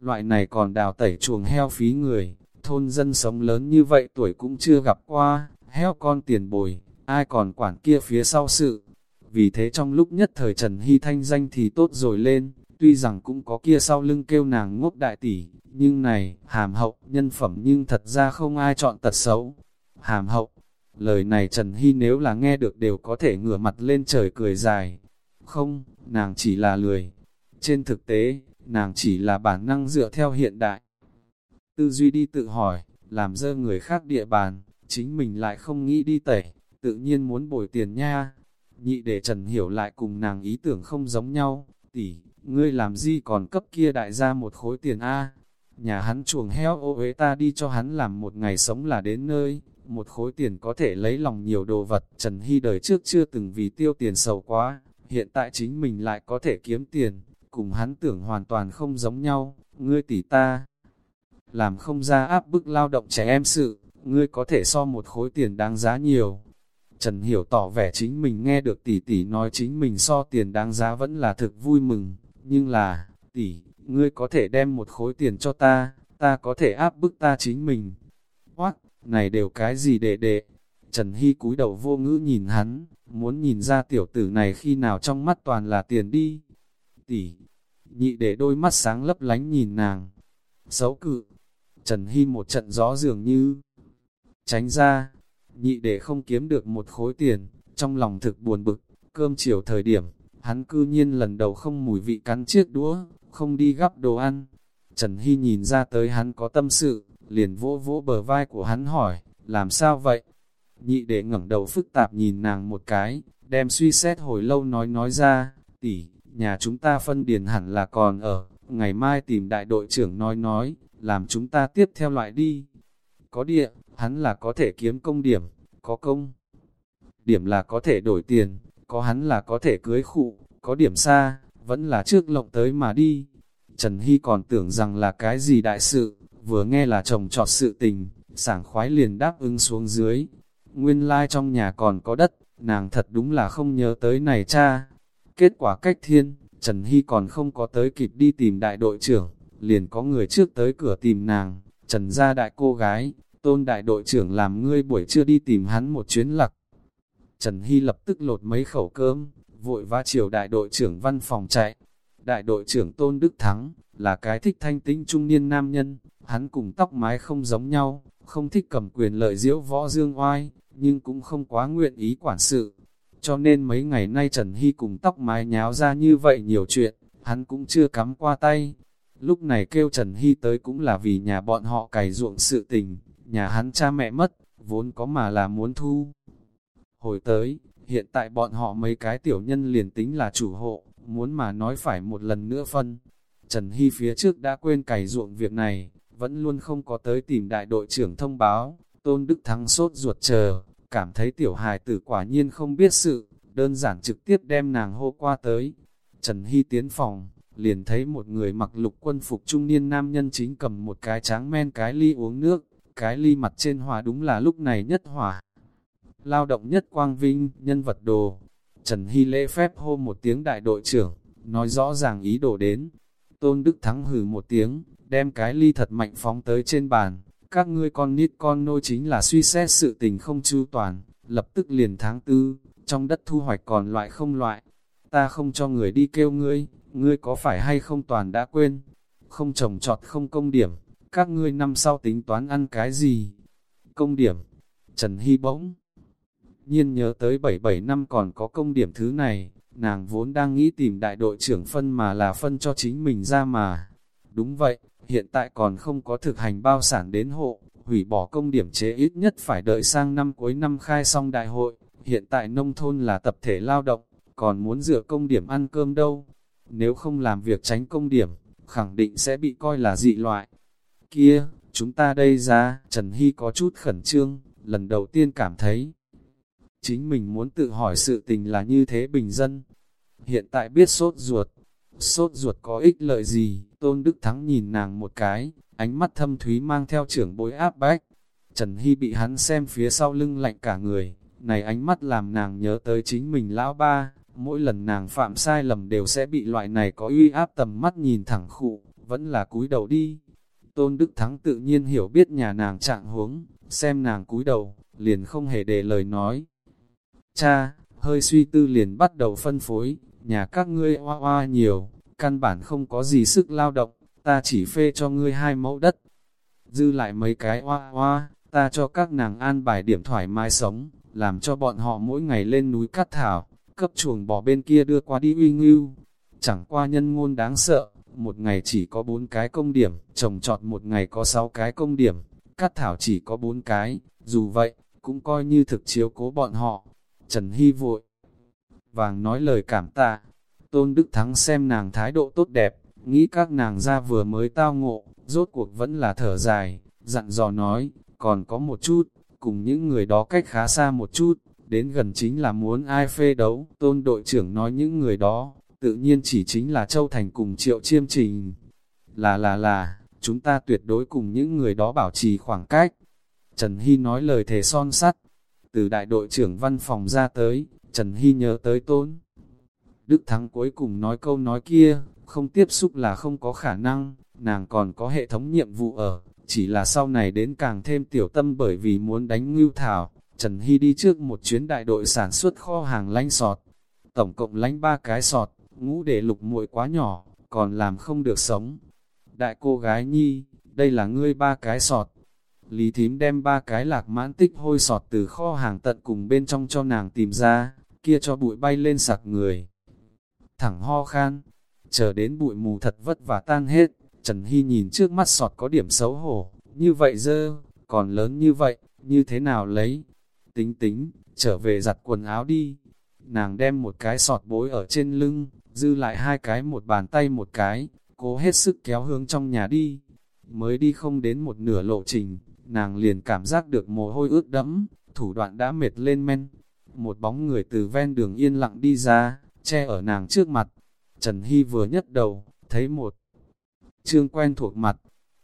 loại này còn đào tẩy chuồng heo phí người, thôn dân sống lớn như vậy tuổi cũng chưa gặp qua, heo con tiền bồi, ai còn quản kia phía sau sự. Vì thế trong lúc nhất thời Trần Hy thanh danh thì tốt rồi lên, tuy rằng cũng có kia sau lưng kêu nàng ngốc đại tỷ, nhưng này, hàm hậu, nhân phẩm nhưng thật ra không ai chọn tật xấu. Hàm hậu, lời này Trần Hy nếu là nghe được đều có thể ngửa mặt lên trời cười dài. Không, nàng chỉ là lười. Trên thực tế, nàng chỉ là bản năng dựa theo hiện đại. Tư duy đi tự hỏi, làm dơ người khác địa bàn, chính mình lại không nghĩ đi tẩy, tự nhiên muốn bồi tiền nha. Nhị để Trần hiểu lại cùng nàng ý tưởng không giống nhau, tỷ, ngươi làm gì còn cấp kia đại gia một khối tiền A. Nhà hắn chuồng heo ô uế ta đi cho hắn làm một ngày sống là đến nơi, một khối tiền có thể lấy lòng nhiều đồ vật. Trần Hy đời trước chưa từng vì tiêu tiền sầu quá, hiện tại chính mình lại có thể kiếm tiền, cùng hắn tưởng hoàn toàn không giống nhau, ngươi tỷ ta. Làm không ra áp bức lao động trẻ em sự, ngươi có thể so một khối tiền đáng giá nhiều. Trần Hiểu tỏ vẻ chính mình nghe được tỷ tỷ nói chính mình so tiền đáng giá vẫn là thực vui mừng, nhưng là, tỷ, ngươi có thể đem một khối tiền cho ta, ta có thể áp bức ta chính mình. Hoác, này đều cái gì đệ đệ? Trần Hy cúi đầu vô ngữ nhìn hắn, muốn nhìn ra tiểu tử này khi nào trong mắt toàn là tiền đi. Tỷ, nhị để đôi mắt sáng lấp lánh nhìn nàng. Xấu cự, Trần Hy một trận gió dường như tránh ra, nhị để không kiếm được một khối tiền, trong lòng thực buồn bực, cơm chiều thời điểm, hắn cư nhiên lần đầu không mùi vị cắn chiếc đũa, không đi gắp đồ ăn. Trần Hy nhìn ra tới hắn có tâm sự, liền vỗ vỗ bờ vai của hắn hỏi, làm sao vậy? Nhị để ngẩng đầu phức tạp nhìn nàng một cái, đem suy xét hồi lâu nói nói ra, tỷ, nhà chúng ta phân điền hẳn là còn ở, ngày mai tìm đại đội trưởng nói nói, làm chúng ta tiếp theo loại đi. Có địa, hắn là có thể kiếm công điểm, có công. Điểm là có thể đổi tiền, có hắn là có thể cưới khụ, có điểm xa, vẫn là trước lộng tới mà đi. Trần Hy còn tưởng rằng là cái gì đại sự, vừa nghe là chồng trọt sự tình, sảng khoái liền đáp ứng xuống dưới. Nguyên lai like trong nhà còn có đất, nàng thật đúng là không nhớ tới này cha. Kết quả cách thiên, Trần Hy còn không có tới kịp đi tìm đại đội trưởng, liền có người trước tới cửa tìm nàng, Trần gia đại cô gái, tôn đại đội trưởng làm ngươi buổi trưa đi tìm hắn một chuyến lặc. Trần Hy lập tức lột mấy khẩu cơm, vội vã chiều đại đội trưởng văn phòng chạy. Đại đội trưởng Tôn Đức Thắng, là cái thích thanh tính trung niên nam nhân, hắn cùng tóc mái không giống nhau, không thích cầm quyền lợi diễu võ dương oai, nhưng cũng không quá nguyện ý quản sự. Cho nên mấy ngày nay Trần Hy cùng tóc mái nháo ra như vậy nhiều chuyện, hắn cũng chưa cắm qua tay. Lúc này kêu Trần Hy tới cũng là vì nhà bọn họ cày ruộng sự tình, nhà hắn cha mẹ mất, vốn có mà là muốn thu. Hồi tới, hiện tại bọn họ mấy cái tiểu nhân liền tính là chủ hộ, muốn mà nói phải một lần nữa phân. Trần Hy phía trước đã quên cày ruộng việc này, vẫn luôn không có tới tìm đại đội trưởng thông báo, Tôn Đức Thắng sốt ruột chờ, cảm thấy tiểu hài tử quả nhiên không biết sự, đơn giản trực tiếp đem nàng hô qua tới. Trần Hy tiến phòng, liền thấy một người mặc lục quân phục trung niên nam nhân chính cầm một cái tráng men cái ly uống nước, cái ly mặt trên hòa đúng là lúc này nhất hỏa. Lao động nhất quang vinh, nhân vật đồ. Trần Hy lễ phép hô một tiếng đại đội trưởng, nói rõ ràng ý đồ đến. Tôn Đức Thắng hừ một tiếng, đem cái ly thật mạnh phóng tới trên bàn. Các ngươi con nít con nôi chính là suy xét sự tình không chu toàn, lập tức liền tháng tư, trong đất thu hoạch còn loại không loại. Ta không cho người đi kêu ngươi, ngươi có phải hay không toàn đã quên, không trồng trọt không công điểm, các ngươi năm sau tính toán ăn cái gì? Công điểm, Trần Hy bỗng nhiên nhớ tới 77 năm còn có công điểm thứ này, nàng vốn đang nghĩ tìm đại đội trưởng phân mà là phân cho chính mình ra mà. Đúng vậy, hiện tại còn không có thực hành bao sản đến hộ, hủy bỏ công điểm chế ít nhất phải đợi sang năm cuối năm khai xong đại hội. Hiện tại nông thôn là tập thể lao động, còn muốn dựa công điểm ăn cơm đâu. Nếu không làm việc tránh công điểm, khẳng định sẽ bị coi là dị loại. Kia, chúng ta đây ra, Trần Hy có chút khẩn trương, lần đầu tiên cảm thấy. Chính mình muốn tự hỏi sự tình là như thế bình dân. Hiện tại biết sốt ruột, sốt ruột có ích lợi gì, Tôn Đức Thắng nhìn nàng một cái, ánh mắt thâm thúy mang theo trưởng bối áp bách. Trần Hy bị hắn xem phía sau lưng lạnh cả người, này ánh mắt làm nàng nhớ tới chính mình lão ba, mỗi lần nàng phạm sai lầm đều sẽ bị loại này có uy áp tầm mắt nhìn thẳng khụ, vẫn là cúi đầu đi. Tôn Đức Thắng tự nhiên hiểu biết nhà nàng trạng huống, xem nàng cúi đầu, liền không hề để lời nói. Cha, hơi suy tư liền bắt đầu phân phối, nhà các ngươi hoa hoa nhiều, căn bản không có gì sức lao động, ta chỉ phê cho ngươi hai mẫu đất. Dư lại mấy cái hoa hoa, ta cho các nàng an bài điểm thoải mái sống, làm cho bọn họ mỗi ngày lên núi cắt thảo, cấp chuồng bò bên kia đưa qua đi uy ngưu. Chẳng qua nhân ngôn đáng sợ, một ngày chỉ có bốn cái công điểm, trồng trọt một ngày có sáu cái công điểm, cắt thảo chỉ có bốn cái, dù vậy, cũng coi như thực chiếu cố bọn họ. Trần Hy vội, vàng nói lời cảm tạ, Tôn Đức Thắng xem nàng thái độ tốt đẹp, nghĩ các nàng ra vừa mới tao ngộ, rốt cuộc vẫn là thở dài, dặn dò nói, còn có một chút, cùng những người đó cách khá xa một chút, đến gần chính là muốn ai phê đấu. Tôn đội trưởng nói những người đó, tự nhiên chỉ chính là Châu Thành cùng Triệu Chiêm Trình. Là là là, chúng ta tuyệt đối cùng những người đó bảo trì khoảng cách. Trần Hy nói lời thề son sắt, từ đại đội trưởng văn phòng ra tới, Trần Hy nhớ tới Tôn. Đức Thắng cuối cùng nói câu nói kia, không tiếp xúc là không có khả năng, nàng còn có hệ thống nhiệm vụ ở, chỉ là sau này đến càng thêm tiểu tâm bởi vì muốn đánh ngưu thảo, Trần Hy đi trước một chuyến đại đội sản xuất kho hàng lanh sọt, tổng cộng lánh ba cái sọt, ngũ để lục muội quá nhỏ, còn làm không được sống. Đại cô gái nhi, đây là ngươi ba cái sọt. Lý thím đem ba cái lạc mãn tích hôi sọt từ kho hàng tận cùng bên trong cho nàng tìm ra, kia cho bụi bay lên sặc người. Thẳng ho khan, chờ đến bụi mù thật vất vả tan hết, Trần Hy nhìn trước mắt sọt có điểm xấu hổ, như vậy dơ, còn lớn như vậy, như thế nào lấy? Tính tính, trở về giặt quần áo đi. Nàng đem một cái sọt bối ở trên lưng, dư lại hai cái một bàn tay một cái, cố hết sức kéo hướng trong nhà đi. Mới đi không đến một nửa lộ trình, nàng liền cảm giác được mồ hôi ướt đẫm, thủ đoạn đã mệt lên men. Một bóng người từ ven đường yên lặng đi ra, che ở nàng trước mặt. Trần Hy vừa nhấc đầu, thấy một trương quen thuộc mặt,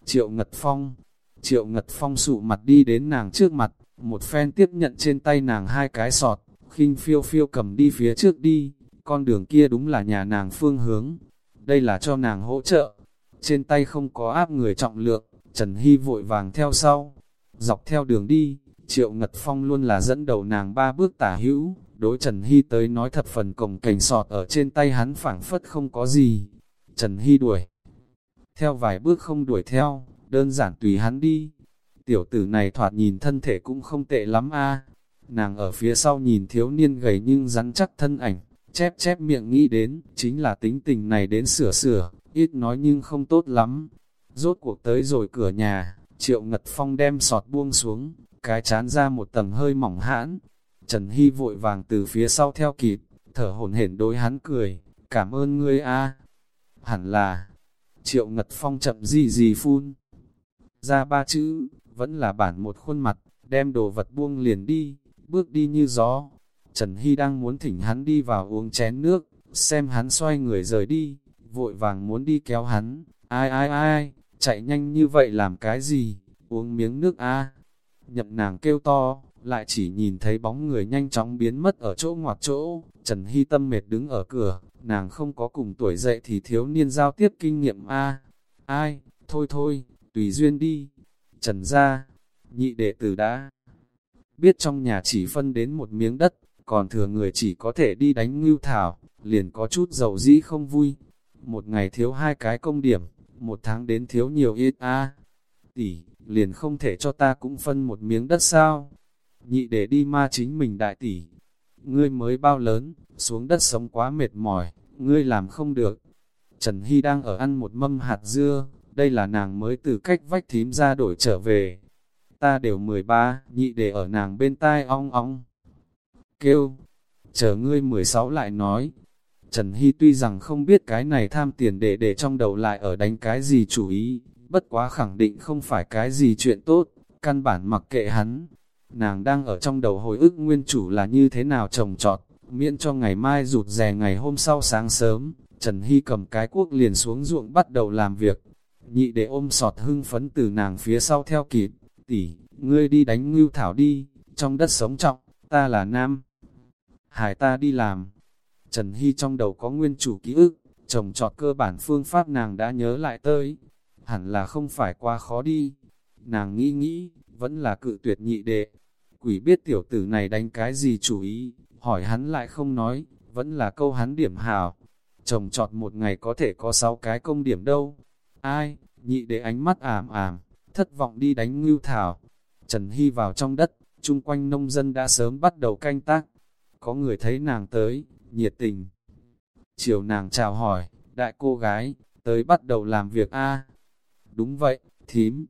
Triệu Ngật Phong. Triệu Ngật Phong sụ mặt đi đến nàng trước mặt, một phen tiếp nhận trên tay nàng hai cái sọt, khinh phiêu phiêu cầm đi phía trước đi, con đường kia đúng là nhà nàng phương hướng. Đây là cho nàng hỗ trợ, trên tay không có áp người trọng lượng, Trần Hy vội vàng theo sau, dọc theo đường đi, Triệu Ngật Phong luôn là dẫn đầu nàng ba bước tả hữu, đối Trần Hy tới nói thật phần cổng cảnh sọt ở trên tay hắn phảng phất không có gì. Trần Hy đuổi, theo vài bước không đuổi theo, đơn giản tùy hắn đi. Tiểu tử này thoạt nhìn thân thể cũng không tệ lắm a. Nàng ở phía sau nhìn thiếu niên gầy nhưng rắn chắc thân ảnh, chép chép miệng nghĩ đến, chính là tính tình này đến sửa sửa, ít nói nhưng không tốt lắm. Rốt cuộc tới rồi cửa nhà, triệu ngật phong đem sọt buông xuống, cái chán ra một tầng hơi mỏng hãn. Trần Hy vội vàng từ phía sau theo kịp, thở hổn hển đối hắn cười, cảm ơn ngươi a Hẳn là, triệu ngật phong chậm gì gì phun. Ra ba chữ, vẫn là bản một khuôn mặt, đem đồ vật buông liền đi, bước đi như gió. Trần Hy đang muốn thỉnh hắn đi vào uống chén nước, xem hắn xoay người rời đi, vội vàng muốn đi kéo hắn. Ai ai ai, chạy nhanh như vậy làm cái gì, uống miếng nước a Nhậm nàng kêu to, lại chỉ nhìn thấy bóng người nhanh chóng biến mất ở chỗ ngoặt chỗ. Trần Hy tâm mệt đứng ở cửa, nàng không có cùng tuổi dậy thì thiếu niên giao tiếp kinh nghiệm a Ai, thôi thôi, tùy duyên đi. Trần ra, nhị đệ tử đã biết trong nhà chỉ phân đến một miếng đất, còn thừa người chỉ có thể đi đánh ngưu thảo, liền có chút dầu dĩ không vui. Một ngày thiếu hai cái công điểm, một tháng đến thiếu nhiều ít a Tỷ, liền không thể cho ta cũng phân một miếng đất sao? Nhị để đi ma chính mình đại tỷ. Ngươi mới bao lớn, xuống đất sống quá mệt mỏi, ngươi làm không được. Trần Hy đang ở ăn một mâm hạt dưa, đây là nàng mới từ cách vách thím ra đổi trở về. Ta đều 13, nhị để ở nàng bên tai ong ong. Kêu, chờ ngươi 16 lại nói. Trần Hy tuy rằng không biết cái này tham tiền để để trong đầu lại ở đánh cái gì chủ ý, bất quá khẳng định không phải cái gì chuyện tốt, căn bản mặc kệ hắn. Nàng đang ở trong đầu hồi ức nguyên chủ là như thế nào trồng trọt, miễn cho ngày mai rụt rè ngày hôm sau sáng sớm, Trần Hy cầm cái cuốc liền xuống ruộng bắt đầu làm việc. Nhị để ôm sọt hưng phấn từ nàng phía sau theo kịp, tỷ, ngươi đi đánh ngưu thảo đi, trong đất sống trọng, ta là nam. Hải ta đi làm. Trần Hy trong đầu có nguyên chủ ký ức, trồng trọt cơ bản phương pháp nàng đã nhớ lại tới. Hẳn là không phải quá khó đi. Nàng nghĩ nghĩ, vẫn là cự tuyệt nhị đệ. Quỷ biết tiểu tử này đánh cái gì chủ ý, hỏi hắn lại không nói, vẫn là câu hắn điểm hào. Trồng trọt một ngày có thể có 6 cái công điểm đâu. Ai, nhị đệ ánh mắt ảm ảm, thất vọng đi đánh ngưu thảo. Trần Hy vào trong đất, chung quanh nông dân đã sớm bắt đầu canh tác. Có người thấy nàng tới, nhiệt tình. Chiều nàng chào hỏi, đại cô gái, tới bắt đầu làm việc a Đúng vậy, thím.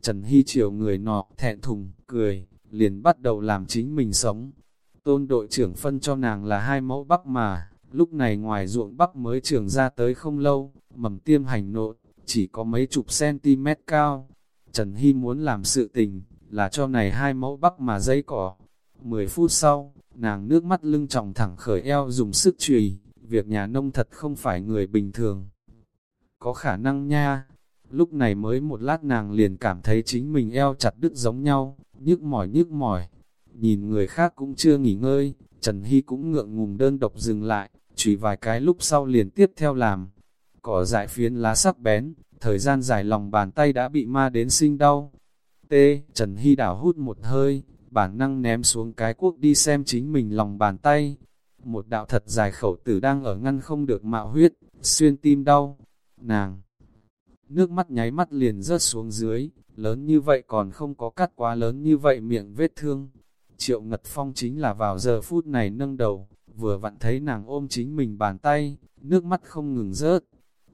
Trần Hy chiều người nọ, thẹn thùng, cười, liền bắt đầu làm chính mình sống. Tôn đội trưởng phân cho nàng là hai mẫu bắp mà, lúc này ngoài ruộng bắp mới trưởng ra tới không lâu, mầm tiêm hành nộn, chỉ có mấy chục cm cao. Trần Hy muốn làm sự tình, là cho này hai mẫu bắp mà dây cỏ. Mười phút sau, nàng nước mắt lưng tròng thẳng khởi eo dùng sức chùy việc nhà nông thật không phải người bình thường. Có khả năng nha, lúc này mới một lát nàng liền cảm thấy chính mình eo chặt đứt giống nhau, nhức mỏi nhức mỏi. Nhìn người khác cũng chưa nghỉ ngơi, Trần Hy cũng ngượng ngùng đơn độc dừng lại, chỉ vài cái lúc sau liền tiếp theo làm. Cỏ dại phiến lá sắc bén, thời gian dài lòng bàn tay đã bị ma đến sinh đau. T. Trần Hy đảo hút một hơi, bản năng ném xuống cái cuốc đi xem chính mình lòng bàn tay. Một đạo thật dài khẩu tử đang ở ngăn không được mạo huyết, xuyên tim đau. Nàng! Nước mắt nháy mắt liền rớt xuống dưới, lớn như vậy còn không có cắt quá lớn như vậy miệng vết thương. Triệu Ngật Phong chính là vào giờ phút này nâng đầu, vừa vặn thấy nàng ôm chính mình bàn tay, nước mắt không ngừng rớt.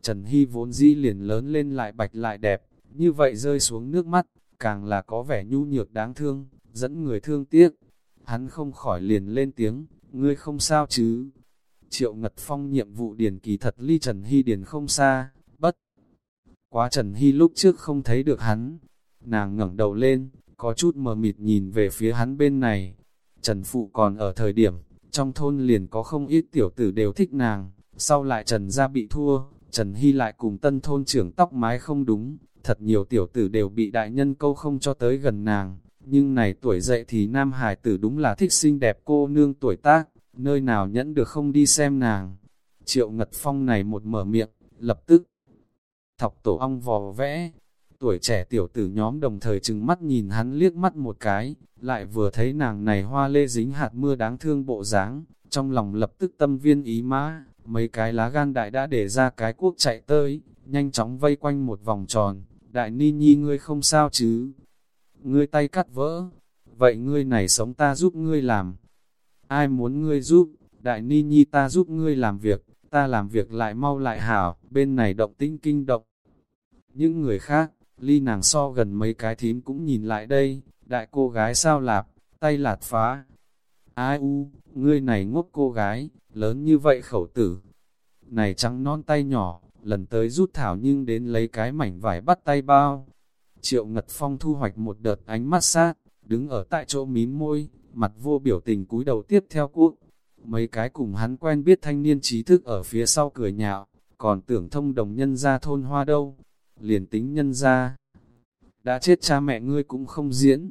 Trần Hy vốn dĩ liền lớn lên lại bạch lại đẹp, như vậy rơi xuống nước mắt, càng là có vẻ nhu nhược đáng thương, dẫn người thương tiếc. Hắn không khỏi liền lên tiếng, ngươi không sao chứ. Triệu Ngật Phong nhiệm vụ điền kỳ thật ly Trần Hy điền không xa, bất. Quá Trần Hy lúc trước không thấy được hắn, nàng ngẩng đầu lên, có chút mờ mịt nhìn về phía hắn bên này. Trần Phụ còn ở thời điểm, trong thôn liền có không ít tiểu tử đều thích nàng, sau lại Trần ra bị thua, Trần Hy lại cùng tân thôn trưởng tóc mái không đúng, thật nhiều tiểu tử đều bị đại nhân câu không cho tới gần nàng, nhưng này tuổi dậy thì nam hải tử đúng là thích xinh đẹp cô nương tuổi tác, nơi nào nhẫn được không đi xem nàng. Triệu Ngật Phong này một mở miệng, lập tức. Thọc tổ ong vò vẽ, tuổi trẻ tiểu tử nhóm đồng thời trừng mắt nhìn hắn liếc mắt một cái, lại vừa thấy nàng này hoa lê dính hạt mưa đáng thương bộ dáng, trong lòng lập tức tâm viên ý mã, mấy cái lá gan đại đã để ra cái cuốc chạy tới, nhanh chóng vây quanh một vòng tròn, đại ni nhi ngươi không sao chứ, ngươi tay cắt vỡ, vậy ngươi này sống ta giúp ngươi làm, ai muốn ngươi giúp, đại ni nhi ta giúp ngươi làm việc, ta làm việc lại mau lại hảo, bên này động tinh kinh động. Những người khác, ly nàng so gần mấy cái thím cũng nhìn lại đây, đại cô gái sao lạp, tay lạt phá. Ai u, ngươi này ngốc cô gái, lớn như vậy khẩu tử. này trắng non tay nhỏ, lần tới rút thảo nhưng đến lấy cái mảnh vải bắt tay bao. Triệu Ngật Phong thu hoạch một đợt ánh mắt sát, đứng ở tại chỗ mím môi, mặt vô biểu tình cúi đầu tiếp theo cuộn Mấy cái cùng hắn quen biết thanh niên trí thức ở phía sau cười nhạo, còn tưởng thông đồng nhân ra thôn hoa đâu, liền tính nhân ra. Đã chết cha mẹ ngươi cũng không diễn,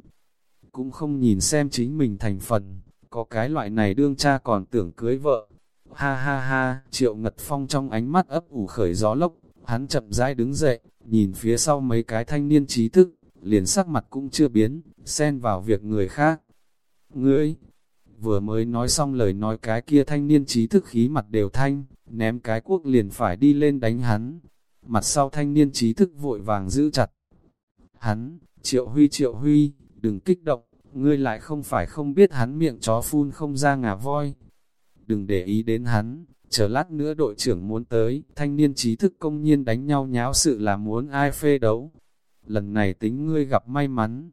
cũng không nhìn xem chính mình thành phần, có cái loại này đương cha còn tưởng cưới vợ. Ha ha ha, triệu ngật phong trong ánh mắt ấp ủ khởi gió lốc, hắn chậm rãi đứng dậy, nhìn phía sau mấy cái thanh niên trí thức, liền sắc mặt cũng chưa biến, xen vào việc người khác. Ngươi, vừa mới nói xong lời nói cái kia thanh niên trí thức khí mặt đều thanh, ném cái quốc liền phải đi lên đánh hắn. Mặt sau thanh niên trí thức vội vàng giữ chặt. Hắn, triệu huy triệu huy, đừng kích động, ngươi lại không phải không biết hắn miệng chó phun không ra ngà voi. Đừng để ý đến hắn, chờ lát nữa đội trưởng muốn tới, thanh niên trí thức công nhiên đánh nhau nháo sự là muốn ai phê đấu. Lần này tính ngươi gặp may mắn.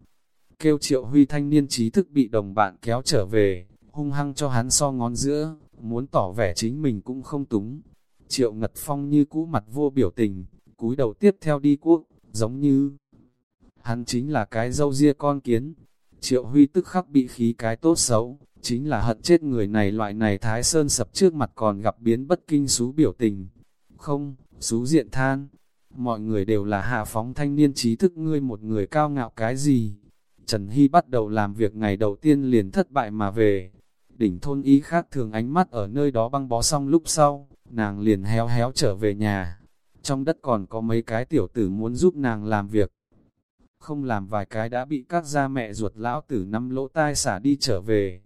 Kêu triệu huy thanh niên trí thức bị đồng bạn kéo trở về, hung hăng cho hắn so ngón giữa, muốn tỏ vẻ chính mình cũng không túng. Triệu Ngật Phong như cũ mặt vô biểu tình, cúi đầu tiếp theo đi quốc, giống như hắn chính là cái dâu ria con kiến. Triệu Huy tức khắc bị khí cái tốt xấu, chính là hận chết người này loại này Thái Sơn sập trước mặt còn gặp biến bất kinh xú biểu tình. Không, xú diện than, mọi người đều là hạ phóng thanh niên trí thức ngươi một người cao ngạo cái gì. Trần Hy bắt đầu làm việc ngày đầu tiên liền thất bại mà về, đỉnh thôn ý khác thường ánh mắt ở nơi đó băng bó xong lúc sau, nàng liền héo héo trở về nhà. Trong đất còn có mấy cái tiểu tử muốn giúp nàng làm việc. Không làm vài cái đã bị các gia mẹ ruột lão tử năm lỗ tai xả đi trở về.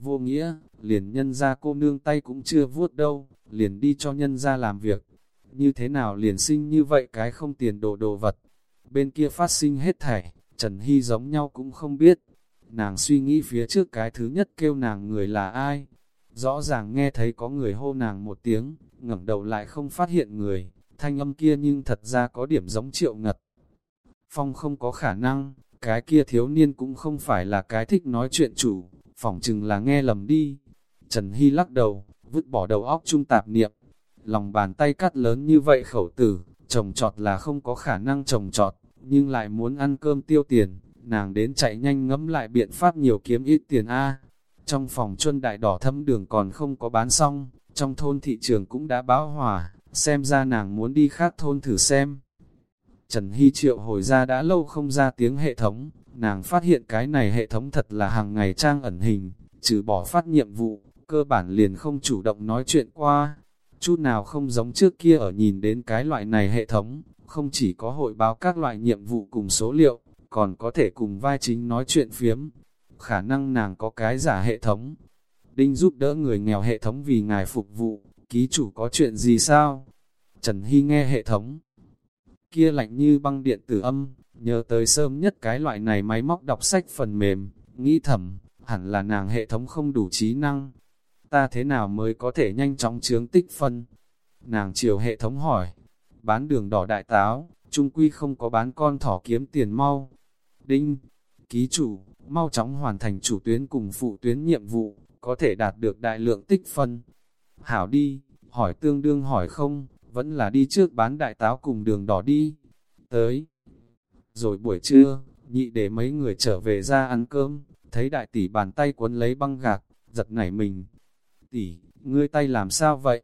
Vô nghĩa, liền nhân ra cô nương tay cũng chưa vuốt đâu, liền đi cho nhân ra làm việc. Như thế nào liền sinh như vậy cái không tiền đồ đồ vật. Bên kia phát sinh hết thảy, Trần Hy giống nhau cũng không biết Nàng suy nghĩ phía trước cái thứ nhất kêu nàng người là ai. Rõ ràng nghe thấy có người hô nàng một tiếng, ngẩng đầu lại không phát hiện người, thanh âm kia nhưng thật ra có điểm giống triệu ngật. Phong không có khả năng, cái kia thiếu niên cũng không phải là cái thích nói chuyện chủ, phỏng chừng là nghe lầm đi. Trần Hy lắc đầu, vứt bỏ đầu óc trung tạp niệm. Lòng bàn tay cắt lớn như vậy khẩu tử, trồng trọt là không có khả năng trồng trọt, nhưng lại muốn ăn cơm tiêu tiền, nàng đến chạy nhanh ngẫm lại biện pháp nhiều kiếm ít tiền A. Trong phòng chuân đại đỏ thâm đường còn không có bán xong, trong thôn thị trường cũng đã báo hòa, xem ra nàng muốn đi khác thôn thử xem. Trần Hy Triệu hồi ra đã lâu không ra tiếng hệ thống, nàng phát hiện cái này hệ thống thật là hàng ngày trang ẩn hình, trừ bỏ phát nhiệm vụ, cơ bản liền không chủ động nói chuyện qua. Chút nào không giống trước kia ở nhìn đến cái loại này hệ thống, không chỉ có hội báo các loại nhiệm vụ cùng số liệu, còn có thể cùng vai chính nói chuyện phiếm. Khả năng nàng có cái giả hệ thống. Đinh giúp đỡ người nghèo hệ thống vì ngài phục vụ, ký chủ có chuyện gì sao? Trần Hy nghe hệ thống. Kia lạnh như băng điện tử âm, nhớ tới sớm nhất cái loại này máy móc đọc sách phần mềm, nghĩ thầm, hẳn là nàng hệ thống không đủ trí năng. Ta thế nào mới có thể nhanh chóng chướng tích phân? Nàng chiều hệ thống hỏi, bán đường đỏ đại táo, trung quy không có bán con thỏ kiếm tiền mau, Đinh, ký chủ, mau chóng hoàn thành chủ tuyến cùng phụ tuyến nhiệm vụ, có thể đạt được đại lượng tích phân. Hảo đi, hỏi tương đương hỏi không, vẫn là đi trước bán đại táo cùng đường đỏ đi. Tới. Rồi buổi trưa, nhị để mấy người trở về ra ăn cơm, thấy đại tỷ bàn tay cuốn lấy băng gạc, giật nảy mình. Tỷ, ngươi tay làm sao vậy?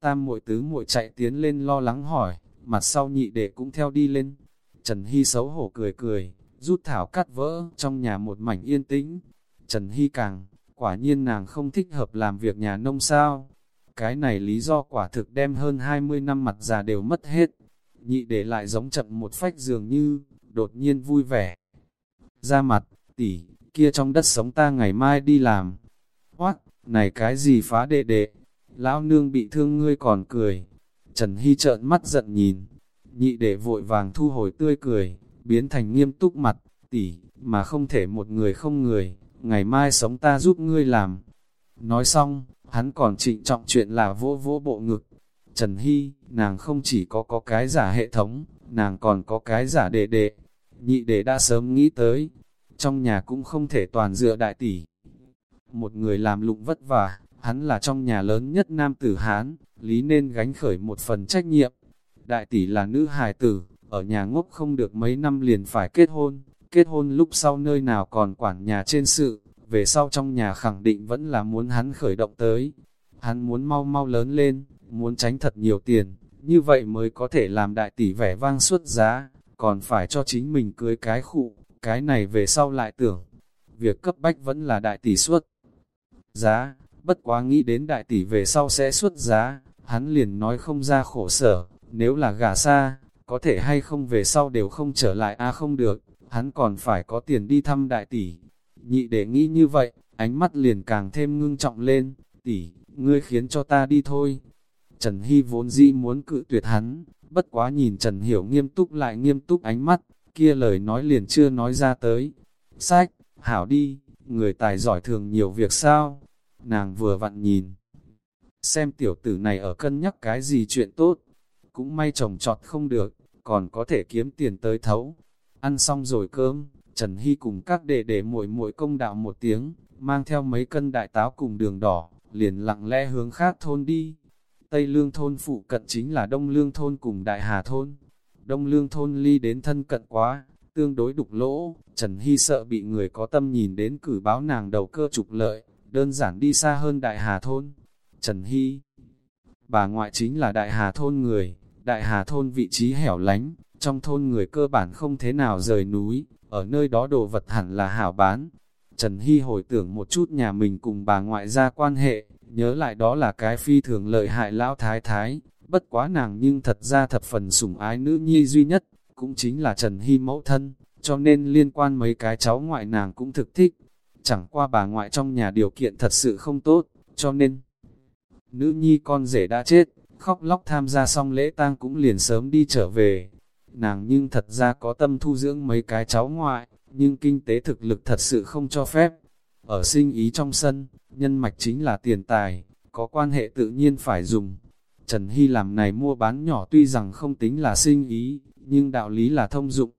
Tam muội tứ muội chạy tiến lên lo lắng hỏi, mặt sau nhị đệ cũng theo đi lên. Trần Hy xấu hổ cười cười, rút thảo cắt vỡ, trong nhà một mảnh yên tĩnh. Trần Hy càng, quả nhiên nàng không thích hợp làm việc nhà nông sao. Cái này lý do quả thực đem hơn 20 năm mặt già đều mất hết. Nhị để lại giống chậm một phách dường như, đột nhiên vui vẻ. Ra mặt, tỷ, kia trong đất sống ta ngày mai đi làm. Hoác, này cái gì phá đệ đệ, lão nương bị thương ngươi còn cười. Trần Hy trợn mắt giận nhìn, nhị đệ vội vàng thu hồi tươi cười, biến thành nghiêm túc mặt, tỷ, mà không thể một người không người, ngày mai sống ta giúp ngươi làm. Nói xong, hắn còn trịnh trọng chuyện là vỗ vỗ bộ ngực. Trần Hy, nàng không chỉ có có cái giả hệ thống, nàng còn có cái giả đệ đệ. Nhị đệ đã sớm nghĩ tới, trong nhà cũng không thể toàn dựa đại tỷ. Một người làm lụng vất vả, hắn là trong nhà lớn nhất nam tử Hán, lý nên gánh khởi một phần trách nhiệm. Đại tỷ là nữ hài tử, ở nhà ngốc không được mấy năm liền phải kết hôn, kết hôn lúc sau nơi nào còn quản nhà trên sự, về sau trong nhà khẳng định vẫn là muốn hắn khởi động tới. Hắn muốn mau mau lớn lên, muốn tránh thật nhiều tiền, như vậy mới có thể làm đại tỷ vẻ vang xuất giá, còn phải cho chính mình cưới cái khụ, cái này về sau lại tưởng. Việc cấp bách vẫn là đại tỷ xuất giá, bất quá nghĩ đến đại tỷ về sau sẽ xuất giá, hắn liền nói không ra khổ sở, nếu là gả xa, có thể hay không về sau đều không trở lại a không được, hắn còn phải có tiền đi thăm đại tỷ. Nhị để nghĩ như vậy, ánh mắt liền càng thêm ngưng trọng lên, tỷ, ngươi khiến cho ta đi thôi. Trần Hy vốn dĩ muốn cự tuyệt hắn, bất quá nhìn Trần Hiểu nghiêm túc lại nghiêm túc ánh mắt, kia lời nói liền chưa nói ra tới. Sách, hảo đi, người tài giỏi thường nhiều việc sao? Nàng vừa vặn nhìn. Xem tiểu tử này ở cân nhắc cái gì chuyện tốt. Cũng may trồng trọt không được, còn có thể kiếm tiền tới thấu. Ăn xong rồi cơm, Trần Hy cùng các đệ đệ muội muội công đạo một tiếng, mang theo mấy cân đại táo cùng đường đỏ, liền lặng lẽ hướng khác thôn đi. Tây Lương thôn phụ cận chính là Đông Lương thôn cùng Đại Hà thôn. Đông Lương thôn ly đến thân cận quá, tương đối đục lỗ, Trần Hy sợ bị người có tâm nhìn đến cử báo nàng đầu cơ trục lợi, đơn giản đi xa hơn Đại Hà thôn. Trần Hy Bà ngoại chính là Đại Hà thôn người, Đại Hà thôn vị trí hẻo lánh, trong thôn người cơ bản không thế nào rời núi, ở nơi đó đồ vật hẳn là hảo bán. Trần Hy hồi tưởng một chút nhà mình cùng bà ngoại ra quan hệ, nhớ lại đó là cái phi thường lợi hại lão thái thái, bất quá nàng nhưng thật ra thập phần sủng ái nữ nhi duy nhất, cũng chính là Trần Hy mẫu thân, cho nên liên quan mấy cái cháu ngoại nàng cũng thực thích. Chẳng qua bà ngoại trong nhà điều kiện thật sự không tốt, cho nên nữ nhi con rể đã chết, khóc lóc tham gia xong lễ tang cũng liền sớm đi trở về. Nàng nhưng thật ra có tâm thu dưỡng mấy cái cháu ngoại, nhưng kinh tế thực lực thật sự không cho phép. Ở sinh ý trong sân, nhân mạch chính là tiền tài, có quan hệ tự nhiên phải dùng. Trần Hy làm này mua bán nhỏ tuy rằng không tính là sinh ý, nhưng đạo lý là thông dụng.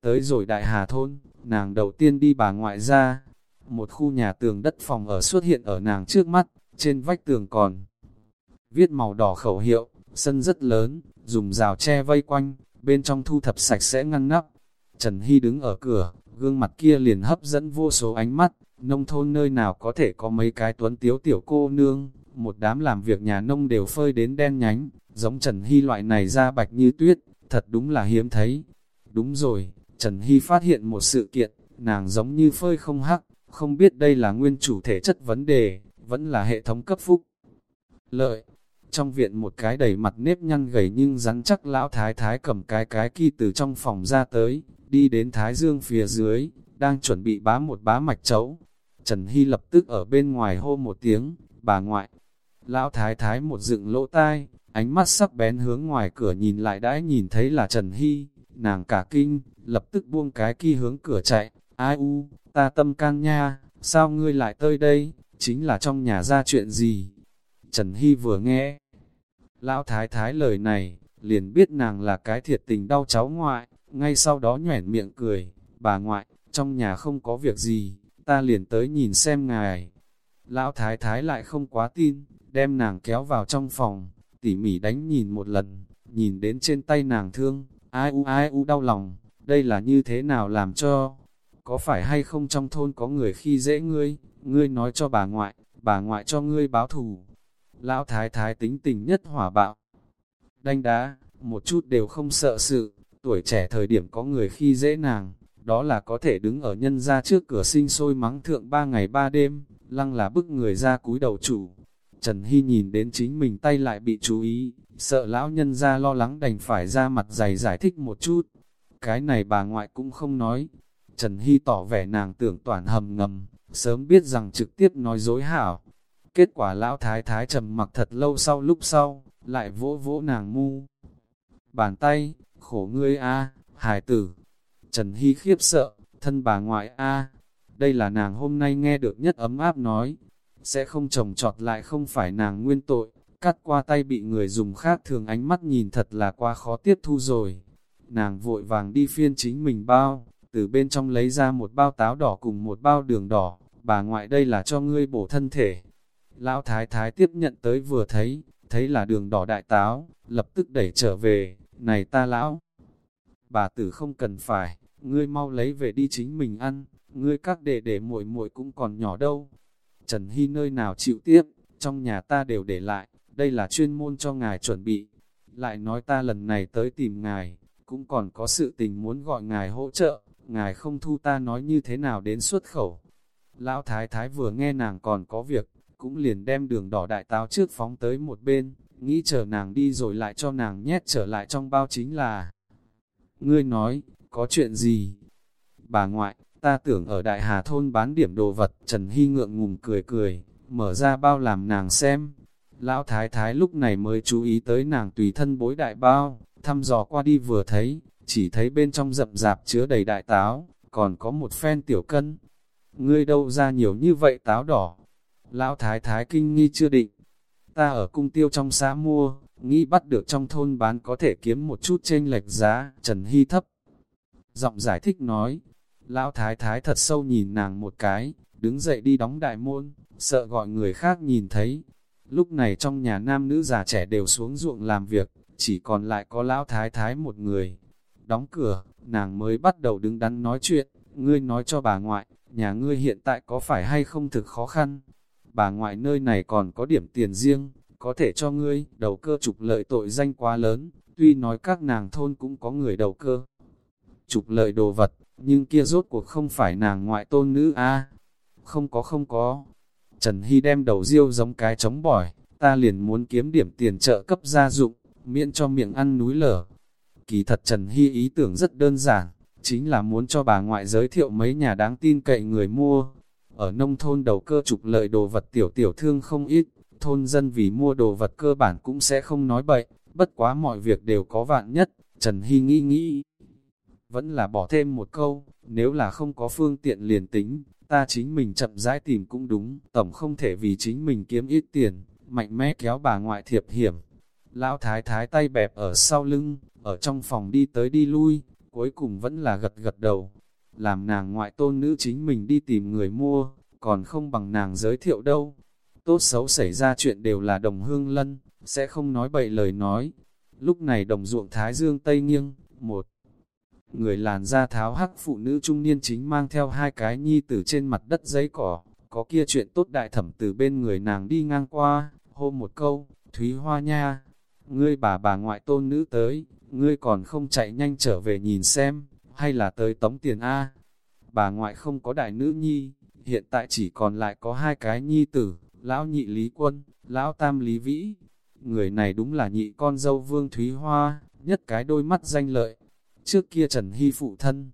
Tới rồi Đại Hà Thôn, nàng đầu tiên đi bà ngoại ra. Một khu nhà tường đất phòng ở xuất hiện ở nàng trước mắt, trên vách tường còn viết màu đỏ khẩu hiệu, sân rất lớn, dùng rào tre vây quanh, bên trong thu thập sạch sẽ ngăn nắp. Trần Hy đứng ở cửa, gương mặt kia liền hấp dẫn vô số ánh mắt, nông thôn nơi nào có thể có mấy cái tuấn tiếu tiểu cô nương, một đám làm việc nhà nông đều phơi đến đen nhánh, giống Trần Hy loại này ra bạch như tuyết, thật đúng là hiếm thấy. Đúng rồi, Trần Hy phát hiện một sự kiện, nàng giống như phơi không hắc, không biết đây là nguyên chủ thể chất vấn đề, vẫn là hệ thống cấp phúc. Lợi, trong viện một cái đầy mặt nếp nhăn gầy nhưng rắn chắc lão thái thái cầm cái cái kỳ từ trong phòng ra tới, đi đến thái dương phía dưới, đang chuẩn bị bá một bá mạch chấu. Trần Hy lập tức ở bên ngoài hô một tiếng, bà ngoại. Lão thái thái một dựng lỗ tai, ánh mắt sắc bén hướng ngoài cửa nhìn lại đã nhìn thấy là Trần Hy, nàng cả kinh, lập tức buông cái kia hướng cửa chạy, ai u, ta tâm can nha, sao ngươi lại tới đây, chính là trong nhà ra chuyện gì? Trần Hy vừa nghe, lão thái thái lời này, liền biết nàng là cái thiệt tình đau cháu ngoại, ngay sau đó nhoẻn miệng cười, bà ngoại, trong nhà không có việc gì, ta liền tới nhìn xem ngài. Lão thái thái lại không quá tin, đem nàng kéo vào trong phòng, tỉ mỉ đánh nhìn một lần, nhìn đến trên tay nàng thương, ai u ai u đau lòng, đây là như thế nào làm cho, có phải hay không trong thôn có người khi dễ ngươi, ngươi nói cho bà ngoại, bà ngoại cho ngươi báo thù. Lão thái thái tính tình nhất hỏa bạo, đanh đá, một chút đều không sợ sự, tuổi trẻ thời điểm có người khi dễ nàng, đó là có thể đứng ở nhân ra trước cửa sinh sôi mắng thượng ba ngày ba đêm, lăng là bức người ra cúi đầu chủ. Trần Hy nhìn đến chính mình tay lại bị chú ý, sợ lão nhân ra lo lắng đành phải ra mặt dày giải thích một chút. Cái này bà ngoại cũng không nói. Trần Hy tỏ vẻ nàng tưởng toàn hầm ngầm, sớm biết rằng trực tiếp nói dối hảo. Kết quả lão thái thái trầm mặc thật lâu sau lúc sau, lại vỗ vỗ nàng mu. Bàn tay, khổ ngươi a hài tử. Trần Hy khiếp sợ, thân bà ngoại a đây là nàng hôm nay nghe được nhất ấm áp nói, sẽ không trồng trọt lại không phải nàng nguyên tội, cắt qua tay bị người dùng khác thường ánh mắt nhìn thật là quá khó tiếp thu rồi. Nàng vội vàng đi phiên chính mình bao, từ bên trong lấy ra một bao táo đỏ cùng một bao đường đỏ, bà ngoại đây là cho ngươi bổ thân thể. Lão thái thái tiếp nhận tới vừa thấy, thấy là đường đỏ đại táo, lập tức đẩy trở về, này ta lão. Bà tử không cần phải, ngươi mau lấy về đi chính mình ăn, ngươi các đệ đệ muội muội cũng còn nhỏ đâu. Trần Hy nơi nào chịu tiếp, trong nhà ta đều để lại, đây là chuyên môn cho ngài chuẩn bị. Lại nói ta lần này tới tìm ngài, cũng còn có sự tình muốn gọi ngài hỗ trợ, ngài không thu ta nói như thế nào đến xuất khẩu. Lão Thái Thái vừa nghe nàng còn có việc, cũng liền đem đường đỏ đại táo trước phóng tới một bên, nghĩ chờ nàng đi rồi lại cho nàng nhét trở lại trong bao chính là. Ngươi nói, có chuyện gì? Bà ngoại, ta tưởng ở Đại Hà Thôn bán điểm đồ vật, Trần Hy ngượng ngùng cười cười, mở ra bao làm nàng xem. Lão Thái Thái lúc này mới chú ý tới nàng tùy thân bối đại bao, thăm dò qua đi vừa thấy, chỉ thấy bên trong rậm rạp chứa đầy đại táo, còn có một phen tiểu cân. Ngươi đâu ra nhiều như vậy táo đỏ? Lão Thái Thái kinh nghi chưa định. Ta ở cung tiêu trong xã mua, nghĩ bắt được trong thôn bán có thể kiếm một chút chênh lệch giá, Trần Hy thấp. Giọng giải thích nói, Lão Thái Thái thật sâu nhìn nàng một cái, đứng dậy đi đóng đại môn, sợ gọi người khác nhìn thấy. Lúc này trong nhà nam nữ già trẻ đều xuống ruộng làm việc, chỉ còn lại có Lão Thái Thái một người. Đóng cửa, nàng mới bắt đầu đứng đắn nói chuyện, ngươi nói cho bà ngoại, nhà ngươi hiện tại có phải hay không thực khó khăn. Bà ngoại nơi này còn có điểm tiền riêng, có thể cho ngươi, đầu cơ trục lợi tội danh quá lớn, tuy nói các nàng thôn cũng có người đầu cơ. Trục lợi đồ vật, nhưng kia rốt cuộc không phải nàng ngoại tôn nữ a Không có không có. Trần Hy đem đầu riêu giống cái trống bỏi, ta liền muốn kiếm điểm tiền trợ cấp gia dụng, miễn cho miệng ăn núi lở. Kỳ thật Trần Hy ý tưởng rất đơn giản, chính là muốn cho bà ngoại giới thiệu mấy nhà đáng tin cậy người mua. Ở nông thôn đầu cơ trục lợi đồ vật tiểu tiểu thương không ít, thôn dân vì mua đồ vật cơ bản cũng sẽ không nói bậy, bất quá mọi việc đều có vạn nhất, Trần Hy nghĩ nghĩ, vẫn là bỏ thêm một câu, nếu là không có phương tiện liền tính, ta chính mình chậm rãi tìm cũng đúng, tổng không thể vì chính mình kiếm ít tiền, mạnh mẽ kéo bà ngoại thiệp hiểm. Lão thái thái tay bẹp ở sau lưng, ở trong phòng đi tới đi lui, cuối cùng vẫn là gật gật đầu. Làm nàng ngoại tôn nữ chính mình đi tìm người mua, còn không bằng nàng giới thiệu đâu. Tốt xấu xảy ra chuyện đều là đồng hương lân, sẽ không nói bậy lời nói. Lúc này đồng ruộng thái dương tây nghiêng, một Người làn da tháo hắc phụ nữ trung niên chính mang theo hai cái nhi tử trên mặt đất giấy cỏ, có kia chuyện tốt đại thẩm từ bên người nàng đi ngang qua, hô một câu, Thúy Hoa nha, ngươi bà bà ngoại tôn nữ tới, ngươi còn không chạy nhanh trở về nhìn xem, hay là tới tống tiền A. Bà ngoại không có đại nữ nhi, hiện tại chỉ còn lại có hai cái nhi tử, lão nhị Lý Quân, lão tam Lý Vĩ. Người này đúng là nhị con dâu Vương Thúy Hoa, nhất cái đôi mắt danh lợi, Trước kia Trần Hy phụ thân,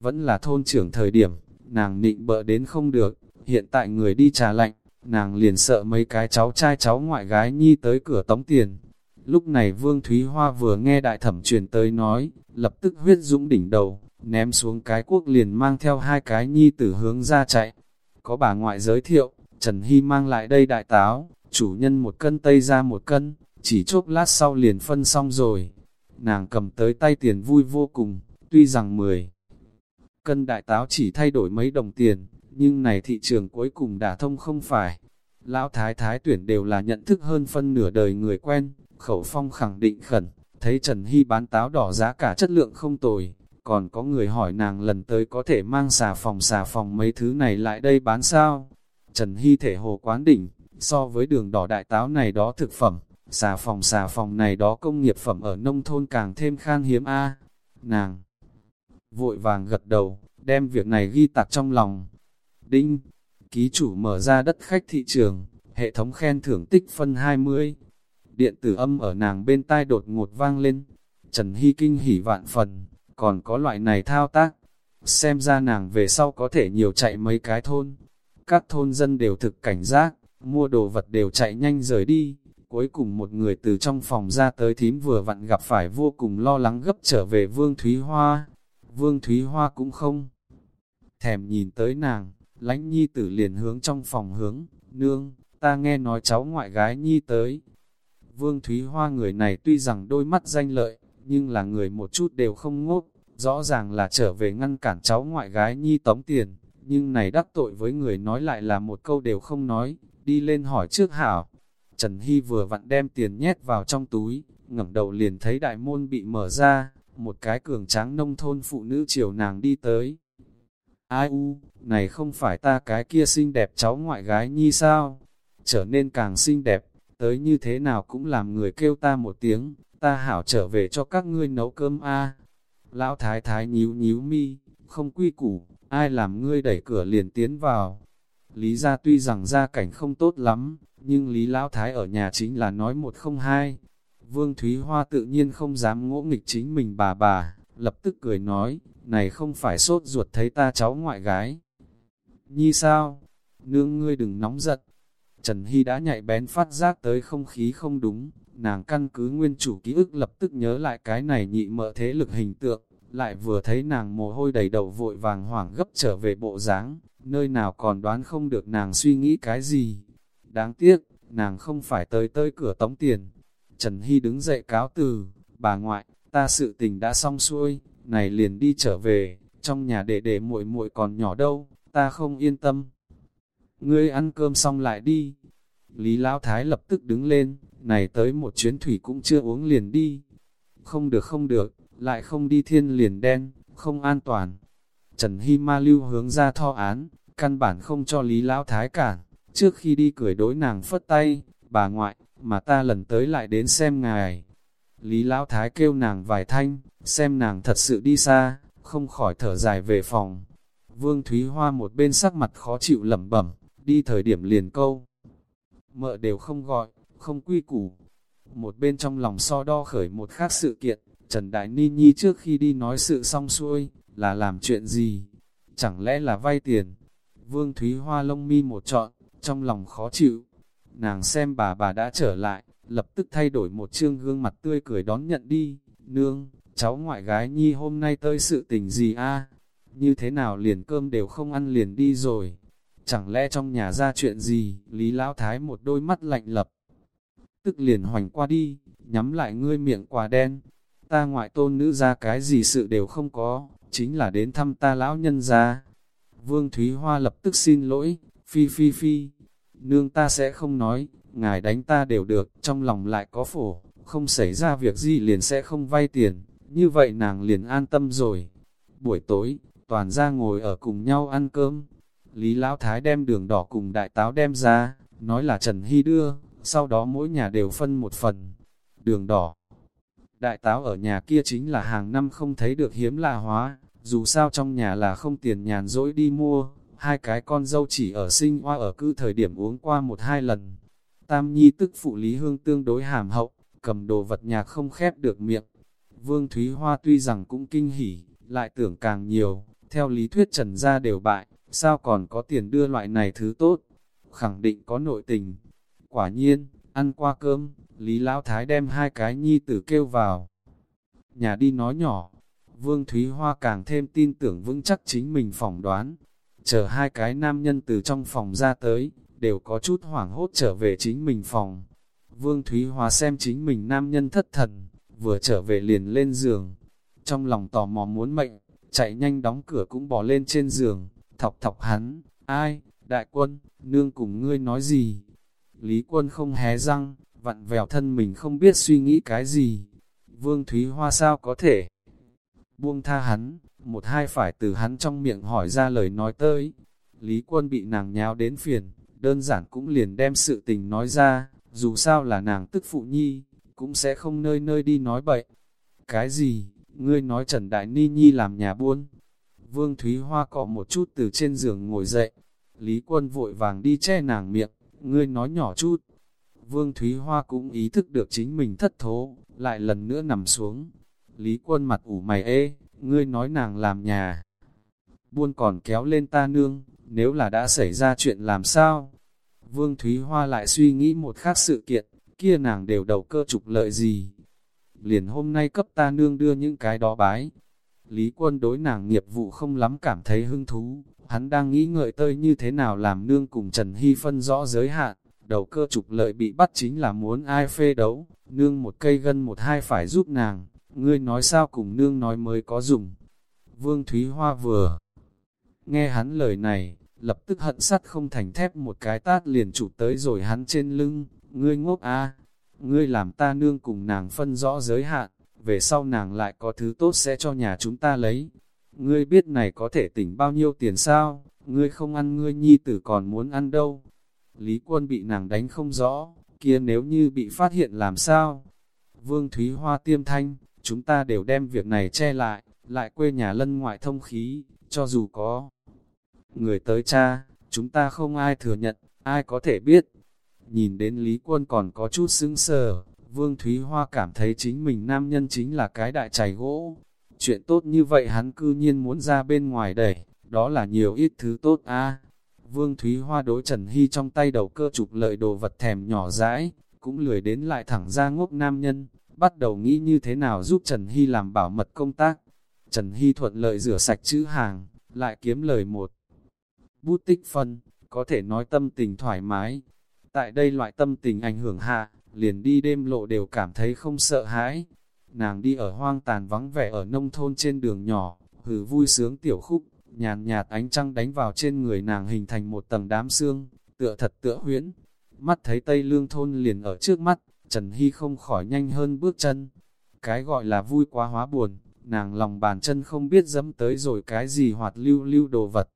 vẫn là thôn trưởng thời điểm, nàng nịnh bợ đến không được, hiện tại người đi trà lạnh, nàng liền sợ mấy cái cháu trai cháu ngoại gái nhi tới cửa tống tiền. Lúc này Vương Thúy Hoa vừa nghe đại thẩm truyền tới nói, lập tức huyết dũng đỉnh đầu, ném xuống cái quốc liền mang theo hai cái nhi tử hướng ra chạy. Có bà ngoại giới thiệu, Trần Hy mang lại đây đại táo, chủ nhân một cân tây ra một cân, chỉ chốc lát sau liền phân xong rồi, nàng cầm tới tay tiền vui vô cùng, tuy rằng 10 cân đại táo chỉ thay đổi mấy đồng tiền, nhưng này thị trường cuối cùng đã thông không phải. Lão thái thái tuyển đều là nhận thức hơn phân nửa đời người quen, khẩu phong khẳng định khẩn, thấy Trần Hy bán táo đỏ giá cả chất lượng không tồi, còn có người hỏi nàng lần tới có thể mang xà phòng xà phòng mấy thứ này lại đây bán sao. Trần Hy thể hồ quán đỉnh, so với đường đỏ đại táo này đó thực phẩm, xà phòng xà phòng này đó công nghiệp phẩm ở nông thôn càng thêm khan hiếm a Nàng vội vàng gật đầu, đem việc này ghi tạc trong lòng. Đinh, ký chủ mở ra đất khách thị trường, hệ thống khen thưởng tích phân 20. Điện tử âm ở nàng bên tai đột ngột vang lên. Trần Hy kinh hỉ vạn phần, còn có loại này thao tác. Xem ra nàng về sau có thể nhiều chạy mấy cái thôn. Các thôn dân đều thực cảnh giác, mua đồ vật đều chạy nhanh rời đi. Cuối cùng một người từ trong phòng ra tới thím vừa vặn gặp phải vô cùng lo lắng gấp trở về Vương Thúy Hoa. Vương Thúy Hoa cũng không thèm nhìn tới nàng, lánh nhi tử liền hướng trong phòng hướng, nương, ta nghe nói cháu ngoại gái nhi tới. Vương Thúy Hoa người này tuy rằng đôi mắt danh lợi, nhưng là người một chút đều không ngốc, rõ ràng là trở về ngăn cản cháu ngoại gái nhi tống tiền, nhưng này đắc tội với người nói lại là một câu đều không nói, đi lên hỏi trước hảo. Trần Hy vừa vặn đem tiền nhét vào trong túi, ngẩng đầu liền thấy đại môn bị mở ra, một cái cường tráng nông thôn phụ nữ chiều nàng đi tới. Ai u, này không phải ta cái kia xinh đẹp cháu ngoại gái nhi sao? Trở nên càng xinh đẹp, tới như thế nào cũng làm người kêu ta một tiếng, ta hảo trở về cho các ngươi nấu cơm a. Lão thái thái nhíu nhíu mi, không quy củ, ai làm ngươi đẩy cửa liền tiến vào. Lý gia tuy rằng gia cảnh không tốt lắm, nhưng Lý Lão Thái ở nhà chính là nói một không hai. Vương Thúy Hoa tự nhiên không dám ngỗ nghịch chính mình bà bà, lập tức cười nói, này không phải sốt ruột thấy ta cháu ngoại gái. Nhi sao? Nương ngươi đừng nóng giận. Trần Hy đã nhạy bén phát giác tới không khí không đúng, nàng căn cứ nguyên chủ ký ức lập tức nhớ lại cái này nhị mợ thế lực hình tượng, lại vừa thấy nàng mồ hôi đầy đầu vội vàng hoảng gấp trở về bộ dáng, nơi nào còn đoán không được nàng suy nghĩ cái gì. Đáng tiếc, nàng không phải tới tới cửa tống tiền. Trần Hy đứng dậy cáo từ, bà ngoại, ta sự tình đã xong xuôi, này liền đi trở về, trong nhà để để muội muội còn nhỏ đâu, ta không yên tâm. Ngươi ăn cơm xong lại đi. Lý Lão Thái lập tức đứng lên, này tới một chuyến thủy cũng chưa uống liền đi. Không được không được, lại không đi thiên liền đen, không an toàn. Trần Hy Ma lưu hướng ra tho án, căn bản không cho Lý Lão Thái cản, trước khi đi cười đối nàng phất tay, bà ngoại, mà ta lần tới lại đến xem ngài. Lý Lão Thái kêu nàng vài thanh, xem nàng thật sự đi xa, không khỏi thở dài về phòng. Vương Thúy Hoa một bên sắc mặt khó chịu lẩm bẩm, đi thời điểm liền câu. Mợ đều không gọi, không quy củ. Một bên trong lòng so đo khởi một khác sự kiện, Trần Đại Ni Nhi trước khi đi nói sự xong xuôi, là làm chuyện gì? Chẳng lẽ là vay tiền? Vương Thúy Hoa lông mi một trọn, trong lòng khó chịu. Nàng xem bà bà đã trở lại, lập tức thay đổi một trương gương mặt tươi cười đón nhận đi. Nương, cháu ngoại gái Nhi hôm nay tới sự tình gì a? Như thế nào liền cơm đều không ăn liền đi rồi? Chẳng lẽ trong nhà ra chuyện gì? Lý Lão Thái một đôi mắt lạnh lập. Tức liền hoành qua đi, nhắm lại ngươi miệng quả đen, ta ngoại tôn nữ ra cái gì sự đều không có, chính là đến thăm ta lão nhân ra. Vương Thúy Hoa lập tức xin lỗi, phi phi phi, nương ta sẽ không nói, ngài đánh ta đều được, trong lòng lại có phổ, không xảy ra việc gì liền sẽ không vay tiền, như vậy nàng liền an tâm rồi. Buổi tối, toàn ra ngồi ở cùng nhau ăn cơm, Lý Lão Thái đem đường đỏ cùng đại táo đem ra, nói là Trần Hy đưa, sau đó mỗi nhà đều phân một phần. Đường đỏ, đại táo ở nhà kia chính là hàng năm không thấy được hiếm lạ hóa, dù sao trong nhà là không tiền nhàn dỗi đi mua, hai cái con dâu chỉ ở sinh hoa ở cư thời điểm uống qua một hai lần. Tam Nhi tức phụ Lý Hương tương đối hàm hậu, cầm đồ vật nhạc không khép được miệng. Vương Thúy Hoa tuy rằng cũng kinh hỉ, lại tưởng càng nhiều, theo lý thuyết trần gia đều bại, sao còn có tiền đưa loại này thứ tốt, khẳng định có nội tình. Quả nhiên, ăn qua cơm, Lý Lão Thái đem hai cái nhi tử kêu vào. Nhà đi nói nhỏ, Vương Thúy Hoa càng thêm tin tưởng vững chắc chính mình phỏng đoán. Chờ hai cái nam nhân từ trong phòng ra tới, đều có chút hoảng hốt trở về chính mình phòng. Vương Thúy Hoa xem chính mình nam nhân thất thần, vừa trở về liền lên giường. Trong lòng tò mò muốn mệnh, chạy nhanh đóng cửa cũng bỏ lên trên giường, thọc thọc hắn, ai, đại quân, nương cùng ngươi nói gì? Lý quân không hé răng, vặn vẹo thân mình không biết suy nghĩ cái gì. Vương Thúy Hoa sao có thể buông tha hắn, một hai phải từ hắn trong miệng hỏi ra lời nói tới. Lý quân bị nàng nháo đến phiền, đơn giản cũng liền đem sự tình nói ra, dù sao là nàng tức phụ nhi, cũng sẽ không nơi nơi đi nói bậy. Cái gì, ngươi nói Trần Đại Ni Nhi làm nhà buôn? Vương Thúy Hoa cọ một chút từ trên giường ngồi dậy, Lý quân vội vàng đi che nàng miệng, ngươi nói nhỏ chút. Vương Thúy Hoa cũng ý thức được chính mình thất thố, lại lần nữa nằm xuống. Lý quân mặt ủ mày ê, ngươi nói nàng làm nhà. Buôn còn kéo lên ta nương, nếu là đã xảy ra chuyện làm sao? Vương Thúy Hoa lại suy nghĩ một khác sự kiện, kia nàng đều đầu cơ trục lợi gì? Liền hôm nay cấp ta nương đưa những cái đó bái. Lý quân đối nàng nghiệp vụ không lắm cảm thấy hứng thú, hắn đang nghĩ ngợi tơi như thế nào làm nương cùng Trần Hy phân rõ giới hạn đầu cơ trục lợi bị bắt chính là muốn ai phê đấu, nương một cây gân một hai phải giúp nàng, ngươi nói sao cùng nương nói mới có dùng. Vương Thúy Hoa vừa nghe hắn lời này, lập tức hận sắt không thành thép một cái tát liền chụp tới rồi hắn trên lưng, ngươi ngốc a ngươi làm ta nương cùng nàng phân rõ giới hạn, về sau nàng lại có thứ tốt sẽ cho nhà chúng ta lấy. Ngươi biết này có thể tỉnh bao nhiêu tiền sao, ngươi không ăn ngươi nhi tử còn muốn ăn đâu. Lý quân bị nàng đánh không rõ, kia nếu như bị phát hiện làm sao? Vương Thúy Hoa tiêm thanh, chúng ta đều đem việc này che lại, lại quê nhà lân ngoại thông khí, cho dù có người tới cha, chúng ta không ai thừa nhận, ai có thể biết. Nhìn đến Lý Quân còn có chút sững sờ, Vương Thúy Hoa cảm thấy chính mình nam nhân chính là cái đại chảy gỗ. Chuyện tốt như vậy hắn cư nhiên muốn ra bên ngoài đẩy, đó là nhiều ít thứ tốt a. Vương Thúy Hoa đối Trần Hy trong tay đầu cơ chụp lợi đồ vật thèm nhỏ dãi, cũng lười đến lại thẳng ra ngốc nam nhân, bắt đầu nghĩ như thế nào giúp Trần Hy làm bảo mật công tác. Trần Hy thuận lợi rửa sạch chữ hàng, lại kiếm lời một bút tích phân, có thể nói tâm tình thoải mái. Tại đây loại tâm tình ảnh hưởng hạ, liền đi đêm lộ đều cảm thấy không sợ hãi. Nàng đi ở hoang tàn vắng vẻ ở nông thôn trên đường nhỏ, hừ vui sướng tiểu khúc, nhàn nhạt ánh trăng đánh vào trên người nàng hình thành một tầng đám xương, tựa thật tựa huyễn. Mắt thấy Tây Lương thôn liền ở trước mắt, Trần Hy không khỏi nhanh hơn bước chân. Cái gọi là vui quá hóa buồn, nàng lòng bàn chân không biết dẫm tới rồi cái gì hoạt lưu lưu đồ vật.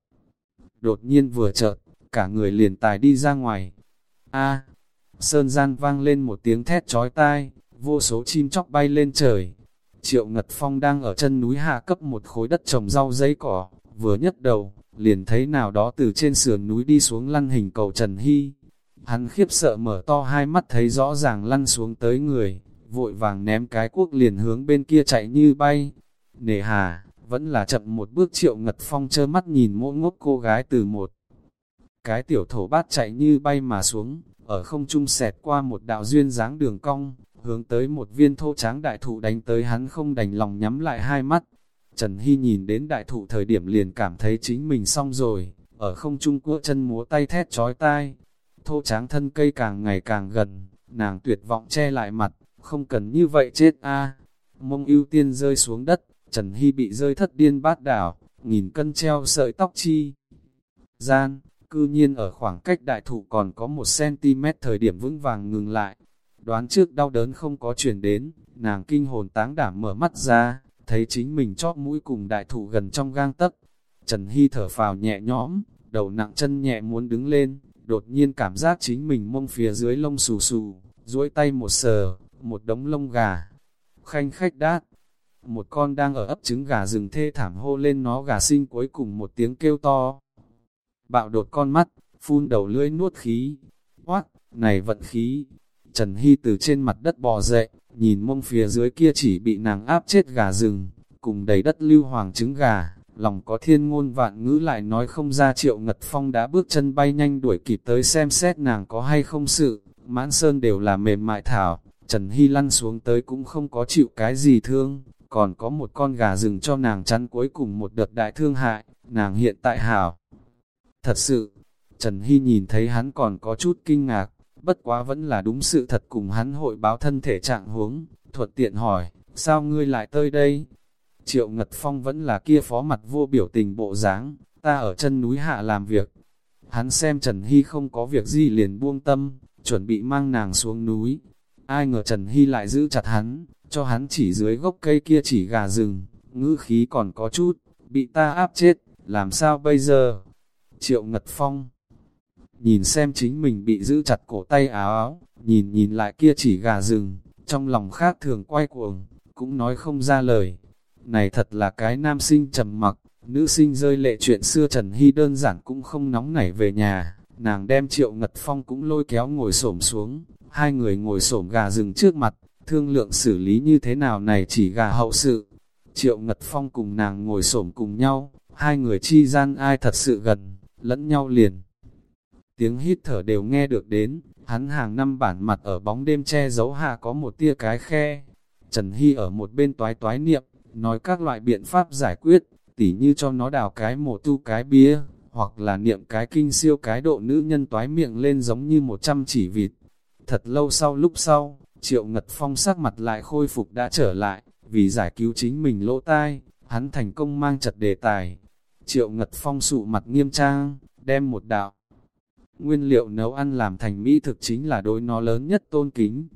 Đột nhiên vừa chợt, cả người liền tài đi ra ngoài. A, sơn gian vang lên một tiếng thét chói tai, vô số chim chóc bay lên trời. Triệu Ngật Phong đang ở chân núi hạ cấp một khối đất trồng rau giấy cỏ, vừa nhấc đầu, liền thấy nào đó từ trên sườn núi đi xuống lăn hình cầu Trần Hy. Hắn khiếp sợ mở to hai mắt thấy rõ ràng lăn xuống tới người, vội vàng ném cái cuốc liền hướng bên kia chạy như bay. Nề hà, vẫn là chậm một bước triệu ngật phong chơ mắt nhìn mỗi ngốc cô gái từ một. Cái tiểu thổ bát chạy như bay mà xuống, ở không trung xẹt qua một đạo duyên dáng đường cong, hướng tới một viên thô tráng đại thụ đánh tới hắn không đành lòng nhắm lại hai mắt. Trần Hy nhìn đến đại thụ thời điểm liền cảm thấy chính mình xong rồi, ở không trung cua chân múa tay thét chói tai. Thô tráng thân cây càng ngày càng gần, nàng tuyệt vọng che lại mặt, không cần như vậy chết a Mông ưu tiên rơi xuống đất, Trần Hy bị rơi thất điên bát đảo, nghìn cân treo sợi tóc chi. Gian, cư nhiên ở khoảng cách đại thụ còn có một cm thời điểm vững vàng ngừng lại. Đoán trước đau đớn không có chuyển đến, nàng kinh hồn táng đảm mở mắt ra, thấy chính mình chóp mũi cùng đại thụ gần trong gang tấc. Trần Hy thở phào nhẹ nhõm, đầu nặng chân nhẹ muốn đứng lên, đột nhiên cảm giác chính mình mông phía dưới lông xù xù, duỗi tay một sờ, một đống lông gà. Khanh khách đát, một con đang ở ấp trứng gà rừng thê thảm hô lên nó gà sinh cuối cùng một tiếng kêu to. Bạo đột con mắt, phun đầu lưỡi nuốt khí. Hoác, này vận khí. Trần Hy từ trên mặt đất bò dậy, nhìn mông phía dưới kia chỉ bị nàng áp chết gà rừng, cùng đầy đất lưu hoàng trứng gà, lòng có thiên ngôn vạn ngữ lại nói không ra triệu ngật phong đã bước chân bay nhanh đuổi kịp tới xem xét nàng có hay không sự, mãn sơn đều là mềm mại thảo, Trần Hy lăn xuống tới cũng không có chịu cái gì thương, còn có một con gà rừng cho nàng chắn cuối cùng một đợt đại thương hại, nàng hiện tại hảo. Thật sự, Trần Hy nhìn thấy hắn còn có chút kinh ngạc, bất quá vẫn là đúng sự thật cùng hắn hội báo thân thể trạng huống, thuật tiện hỏi, sao ngươi lại tới đây? Triệu Ngật Phong vẫn là kia phó mặt vô biểu tình bộ dáng, ta ở chân núi hạ làm việc. Hắn xem Trần Hy không có việc gì liền buông tâm, chuẩn bị mang nàng xuống núi. Ai ngờ Trần Hy lại giữ chặt hắn, cho hắn chỉ dưới gốc cây kia chỉ gà rừng, ngữ khí còn có chút, bị ta áp chết, làm sao bây giờ? Triệu Ngật Phong nhìn xem chính mình bị giữ chặt cổ tay áo áo, nhìn nhìn lại kia chỉ gà rừng, trong lòng khác thường quay cuồng, cũng nói không ra lời. Này thật là cái nam sinh trầm mặc, nữ sinh rơi lệ chuyện xưa Trần Hy đơn giản cũng không nóng nảy về nhà, nàng đem Triệu Ngật Phong cũng lôi kéo ngồi xổm xuống, hai người ngồi xổm gà rừng trước mặt, thương lượng xử lý như thế nào này chỉ gà hậu sự. Triệu Ngật Phong cùng nàng ngồi xổm cùng nhau, hai người chi gian ai thật sự gần, lẫn nhau liền. Tiếng hít thở đều nghe được đến, hắn hàng năm bản mặt ở bóng đêm che giấu hạ có một tia cái khe. Trần Hy ở một bên toái toái niệm, nói các loại biện pháp giải quyết, tỉ như cho nó đào cái mổ tu cái bia, hoặc là niệm cái kinh siêu cái độ nữ nhân toái miệng lên giống như một trăm chỉ vịt. Thật lâu sau lúc sau, Triệu Ngật Phong sắc mặt lại khôi phục đã trở lại, vì giải cứu chính mình lỗ tai, hắn thành công mang chặt đề tài. Triệu Ngật Phong sụ mặt nghiêm trang, đem một đạo. Nguyên liệu nấu ăn làm thành mỹ thực chính là đối nó lớn nhất tôn kính.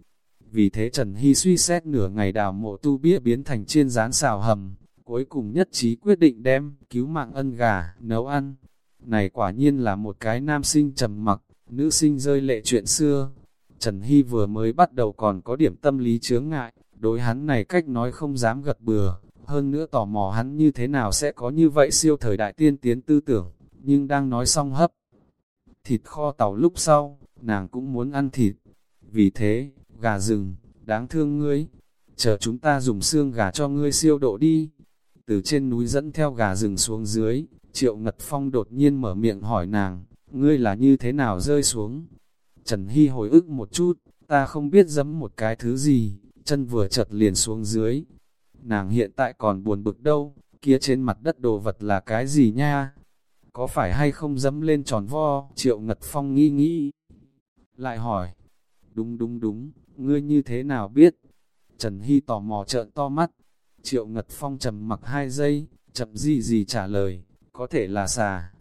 Vì thế Trần Hy suy xét nửa ngày đào mộ tu bia biến thành chiên rán xào hầm, cuối cùng nhất trí quyết định đem cứu mạng ân gà, nấu ăn. Này quả nhiên là một cái nam sinh trầm mặc, nữ sinh rơi lệ chuyện xưa. Trần Hy vừa mới bắt đầu còn có điểm tâm lý chướng ngại, đối hắn này cách nói không dám gật bừa, hơn nữa tò mò hắn như thế nào sẽ có như vậy siêu thời đại tiên tiến tư tưởng, nhưng đang nói xong hấp. Thịt kho tàu lúc sau, nàng cũng muốn ăn thịt. Vì thế, gà rừng, đáng thương ngươi, chờ chúng ta dùng xương gà cho ngươi siêu độ đi. Từ trên núi dẫn theo gà rừng xuống dưới, Triệu Ngật Phong đột nhiên mở miệng hỏi nàng, ngươi là như thế nào rơi xuống? Trần Hy hồi ức một chút, ta không biết dẫm một cái thứ gì, chân vừa chật liền xuống dưới. Nàng hiện tại còn buồn bực đâu, kia trên mặt đất đồ vật là cái gì nha? Có phải hay không dẫm lên tròn vo? Triệu Ngật Phong nghi nghĩ. Lại hỏi, đúng đúng đúng, ngươi như thế nào biết? Trần Hy tò mò trợn to mắt. Triệu Ngật Phong trầm mặc hai giây, chậm gì gì trả lời, có thể là xà.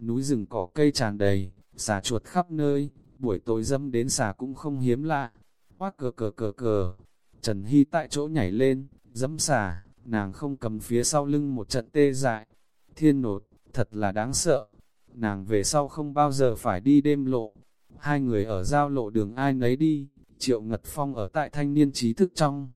Núi rừng cỏ cây tràn đầy, xà chuột khắp nơi, buổi tối dâm đến xà cũng không hiếm lạ. Hoác cờ cờ cờ cờ, Trần Hy tại chỗ nhảy lên, dẫm xà, nàng không cầm phía sau lưng một trận tê dại. Thiên nột, thật là đáng sợ. Nàng về sau không bao giờ phải đi đêm lộ. Hai người ở giao lộ đường ai nấy đi, Triệu Ngật Phong ở tại thanh niên trí thức trong.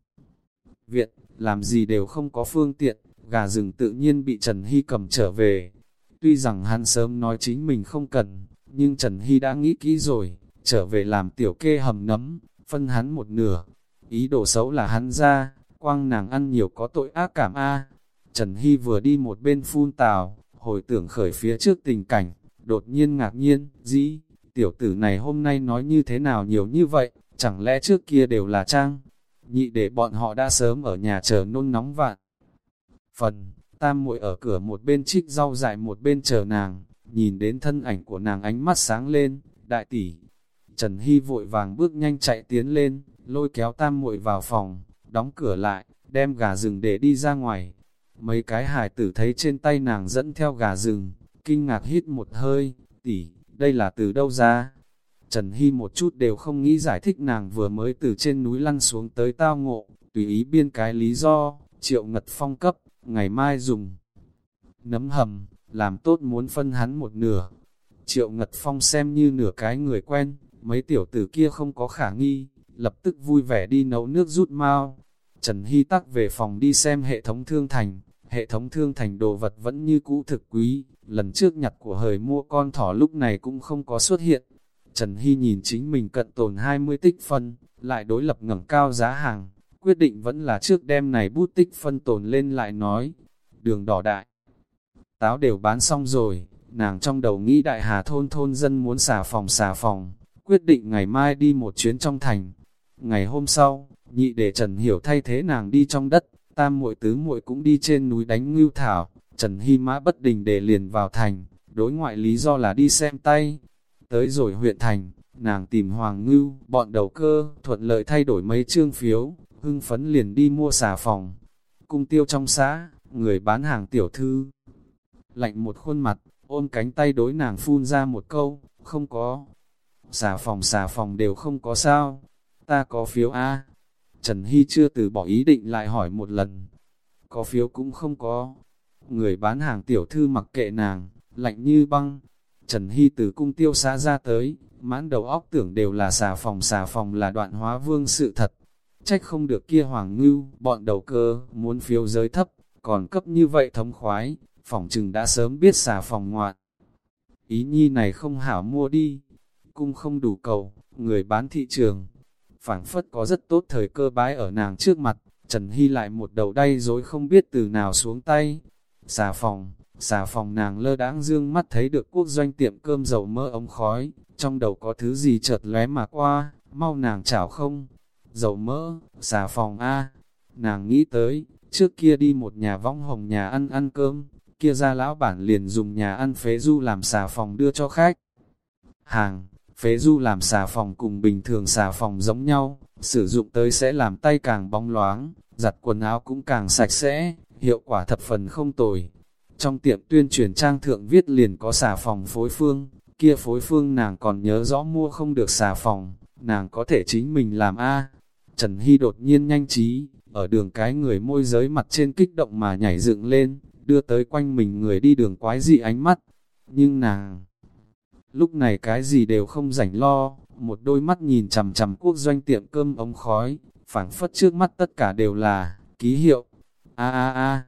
Viện, làm gì đều không có phương tiện, gà rừng tự nhiên bị Trần Hy cầm trở về. Tuy rằng hắn sớm nói chính mình không cần, nhưng Trần Hy đã nghĩ kỹ rồi, trở về làm tiểu kê hầm nấm, phân hắn một nửa. Ý đồ xấu là hắn ra, quang nàng ăn nhiều có tội ác cảm a. Trần Hy vừa đi một bên phun tào, hồi tưởng khởi phía trước tình cảnh, đột nhiên ngạc nhiên, dĩ, tiểu tử này hôm nay nói như thế nào nhiều như vậy, chẳng lẽ trước kia đều là trang? Nhị để bọn họ đã sớm ở nhà chờ nôn nóng vạn. Phần, tam muội ở cửa một bên trích rau dại một bên chờ nàng, nhìn đến thân ảnh của nàng ánh mắt sáng lên, đại tỷ. Trần Hy vội vàng bước nhanh chạy tiến lên, lôi kéo tam muội vào phòng, đóng cửa lại, đem gà rừng để đi ra ngoài. Mấy cái hải tử thấy trên tay nàng dẫn theo gà rừng, kinh ngạc hít một hơi, tỷ, đây là từ đâu ra? Trần Hy một chút đều không nghĩ giải thích nàng vừa mới từ trên núi lăn xuống tới tao ngộ, tùy ý biên cái lý do, triệu ngật phong cấp, ngày mai dùng. Nấm hầm, làm tốt muốn phân hắn một nửa. Triệu ngật phong xem như nửa cái người quen, mấy tiểu tử kia không có khả nghi, lập tức vui vẻ đi nấu nước rút mau. Trần Hy tắc về phòng đi xem hệ thống thương thành, hệ thống thương thành đồ vật vẫn như cũ thực quý, lần trước nhặt của hời mua con thỏ lúc này cũng không có xuất hiện. Trần Hy nhìn chính mình cận tồn 20 tích phân, lại đối lập ngẩng cao giá hàng, quyết định vẫn là trước đêm này bút tích phân tồn lên lại nói, đường đỏ đại. Táo đều bán xong rồi, nàng trong đầu nghĩ đại hà thôn thôn dân muốn xả phòng xả phòng, quyết định ngày mai đi một chuyến trong thành. Ngày hôm sau, nhị để Trần Hiểu thay thế nàng đi trong đất, tam muội tứ muội cũng đi trên núi đánh ngưu thảo, Trần Hy mã bất đình để liền vào thành, đối ngoại lý do là đi xem tay. Tới rồi huyện thành, nàng tìm Hoàng Ngưu, bọn đầu cơ, thuận lợi thay đổi mấy chương phiếu, hưng phấn liền đi mua xà phòng. Cung tiêu trong xã, người bán hàng tiểu thư. Lạnh một khuôn mặt, ôm cánh tay đối nàng phun ra một câu, không có. Xà phòng xà phòng đều không có sao. Ta có phiếu A. Trần Hy chưa từ bỏ ý định lại hỏi một lần. Có phiếu cũng không có. Người bán hàng tiểu thư mặc kệ nàng, lạnh như băng. Trần Hy từ cung tiêu Xá ra tới, mãn đầu óc tưởng đều là xà phòng xà phòng là đoạn hóa vương sự thật. Trách không được kia hoàng ngưu, bọn đầu cơ, muốn phiếu giới thấp, còn cấp như vậy thống khoái, phòng trừng đã sớm biết xà phòng ngoạn. Ý nhi này không hảo mua đi, cung không đủ cầu, người bán thị trường. phảng phất có rất tốt thời cơ bái ở nàng trước mặt, Trần Hy lại một đầu đay dối không biết từ nào xuống tay. Xà phòng, xà phòng nàng lơ đãng dương mắt thấy được quốc doanh tiệm cơm dầu mỡ ống khói, trong đầu có thứ gì chợt lóe mà qua, mau nàng chảo không? Dầu mỡ, xà phòng A. Nàng nghĩ tới, trước kia đi một nhà vong hồng nhà ăn ăn cơm, kia ra lão bản liền dùng nhà ăn phế du làm xà phòng đưa cho khách. Hàng, phế du làm xà phòng cùng bình thường xà phòng giống nhau, sử dụng tới sẽ làm tay càng bóng loáng, giặt quần áo cũng càng sạch sẽ, hiệu quả thập phần không tồi. Trong tiệm tuyên truyền trang thượng viết liền có xà phòng phối phương, kia phối phương nàng còn nhớ rõ mua không được xà phòng, nàng có thể chính mình làm A. Trần Hy đột nhiên nhanh trí, ở đường cái người môi giới mặt trên kích động mà nhảy dựng lên, đưa tới quanh mình người đi đường quái dị ánh mắt. Nhưng nàng, lúc này cái gì đều không rảnh lo, một đôi mắt nhìn chằm chằm quốc doanh tiệm cơm ống khói, phảng phất trước mắt tất cả đều là, ký hiệu. A a a,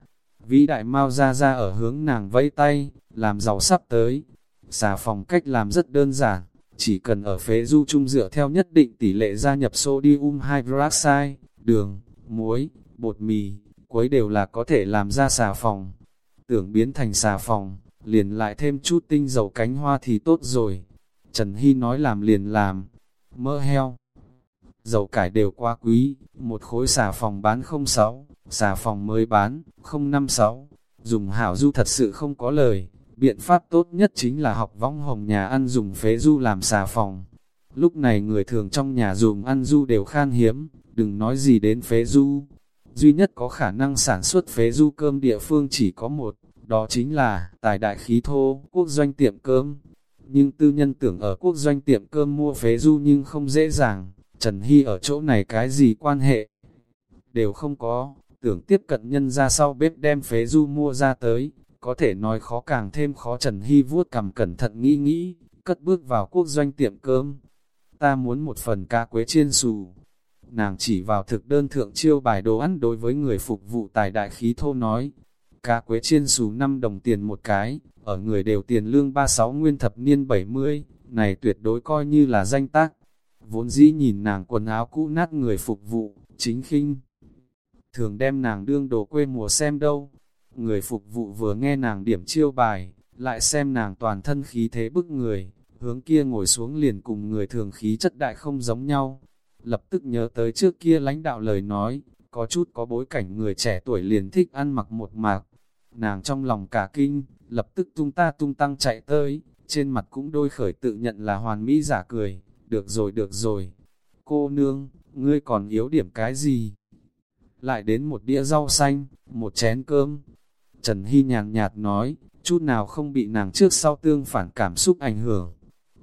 vĩ đại mau ra ra ở hướng nàng vẫy tay, làm giàu sắp tới. Xà phòng cách làm rất đơn giản, chỉ cần ở phế du trung dựa theo nhất định tỷ lệ gia nhập sodium hydroxide, đường, muối, bột mì, quấy đều là có thể làm ra xà phòng. Tưởng biến thành xà phòng, liền lại thêm chút tinh dầu cánh hoa thì tốt rồi. Trần Hy nói làm liền làm, mỡ heo. Dầu cải đều quá quý, một khối xà phòng bán 06, xà phòng mới bán 056. Dùng hảo du thật sự không có lời, biện pháp tốt nhất chính là học võng hồng nhà ăn dùng phế du làm xà phòng. Lúc này người thường trong nhà dùng ăn du đều khan hiếm, đừng nói gì đến phế du. Duy nhất có khả năng sản xuất phế du cơm địa phương chỉ có một, đó chính là tài đại khí thô, quốc doanh tiệm cơm. Nhưng tư nhân tưởng ở quốc doanh tiệm cơm mua phế du nhưng không dễ dàng, Trần Hy ở chỗ này cái gì quan hệ đều không có, tưởng tiếp cận nhân ra sau bếp đem phế du mua ra tới, có thể nói khó càng thêm khó Trần Hy vuốt cầm cẩn thận nghĩ nghĩ, cất bước vào quốc doanh tiệm cơm. Ta muốn một phần cá quế chiên xù. Nàng chỉ vào thực đơn thượng chiêu bài đồ ăn đối với người phục vụ tài đại khí thô nói, cá quế chiên xù 5 đồng tiền một cái, ở người đều tiền lương 36 nguyên thập niên 70, này tuyệt đối coi như là danh tác. Vốn dĩ nhìn nàng quần áo cũ nát người phục vụ, chính khinh. Thường đem nàng đương đồ quê mùa xem đâu. Người phục vụ vừa nghe nàng điểm chiêu bài, lại xem nàng toàn thân khí thế bức người, hướng kia ngồi xuống liền cùng người thường khí chất đại không giống nhau. Lập tức nhớ tới trước kia lãnh đạo lời nói, có chút có bối cảnh người trẻ tuổi liền thích ăn mặc một mạc, Nàng trong lòng cả kinh, lập tức tung ta tung tăng chạy tới, trên mặt cũng đôi khởi tự nhận là hoàn mỹ giả cười, được rồi được rồi. Cô nương, ngươi còn yếu điểm cái gì? Lại đến một đĩa rau xanh, một chén cơm. Trần Hy nhàn nhạt nói, chút nào không bị nàng trước sau tương phản cảm xúc ảnh hưởng.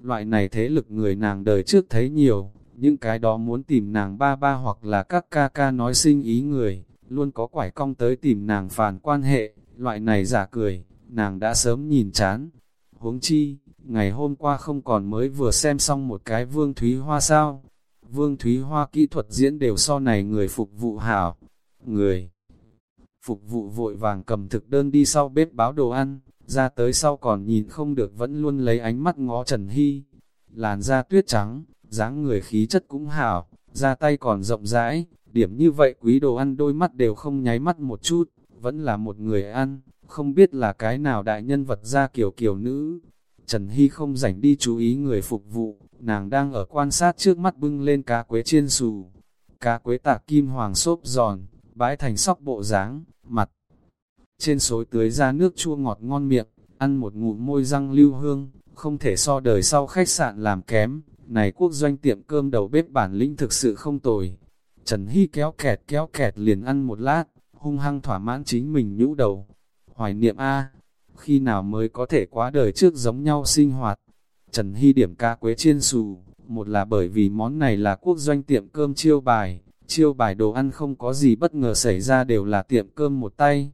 Loại này thế lực người nàng đời trước thấy nhiều, những cái đó muốn tìm nàng ba ba hoặc là các ca ca nói sinh ý người, luôn có quải cong tới tìm nàng phản quan hệ, Loại này giả cười, nàng đã sớm nhìn chán. Huống chi, ngày hôm qua không còn mới vừa xem xong một cái Vương Thúy Hoa sao. Vương Thúy Hoa kỹ thuật diễn đều so này người phục vụ hảo. Người phục vụ vội vàng cầm thực đơn đi sau bếp báo đồ ăn, ra tới sau còn nhìn không được vẫn luôn lấy ánh mắt ngó Trần Hy. Làn da tuyết trắng, dáng người khí chất cũng hảo, ra tay còn rộng rãi, điểm như vậy quý đồ ăn đôi mắt đều không nháy mắt một chút vẫn là một người ăn, không biết là cái nào đại nhân vật ra kiểu kiểu nữ. Trần Hy không rảnh đi chú ý người phục vụ, nàng đang ở quan sát trước mắt bưng lên cá quế chiên xù. Cá quế tạc kim hoàng xốp giòn, bãi thành sóc bộ dáng mặt. Trên xối tưới ra nước chua ngọt ngon miệng, ăn một ngụm môi răng lưu hương, không thể so đời sau khách sạn làm kém. Này quốc doanh tiệm cơm đầu bếp bản lĩnh thực sự không tồi. Trần Hy kéo kẹt kéo kẹt liền ăn một lát, hung hăng thỏa mãn chính mình nhũ đầu. Hoài niệm A, khi nào mới có thể quá đời trước giống nhau sinh hoạt. Trần Hy điểm ca quế chiên xù, một là bởi vì món này là quốc doanh tiệm cơm chiêu bài, chiêu bài đồ ăn không có gì bất ngờ xảy ra đều là tiệm cơm một tay.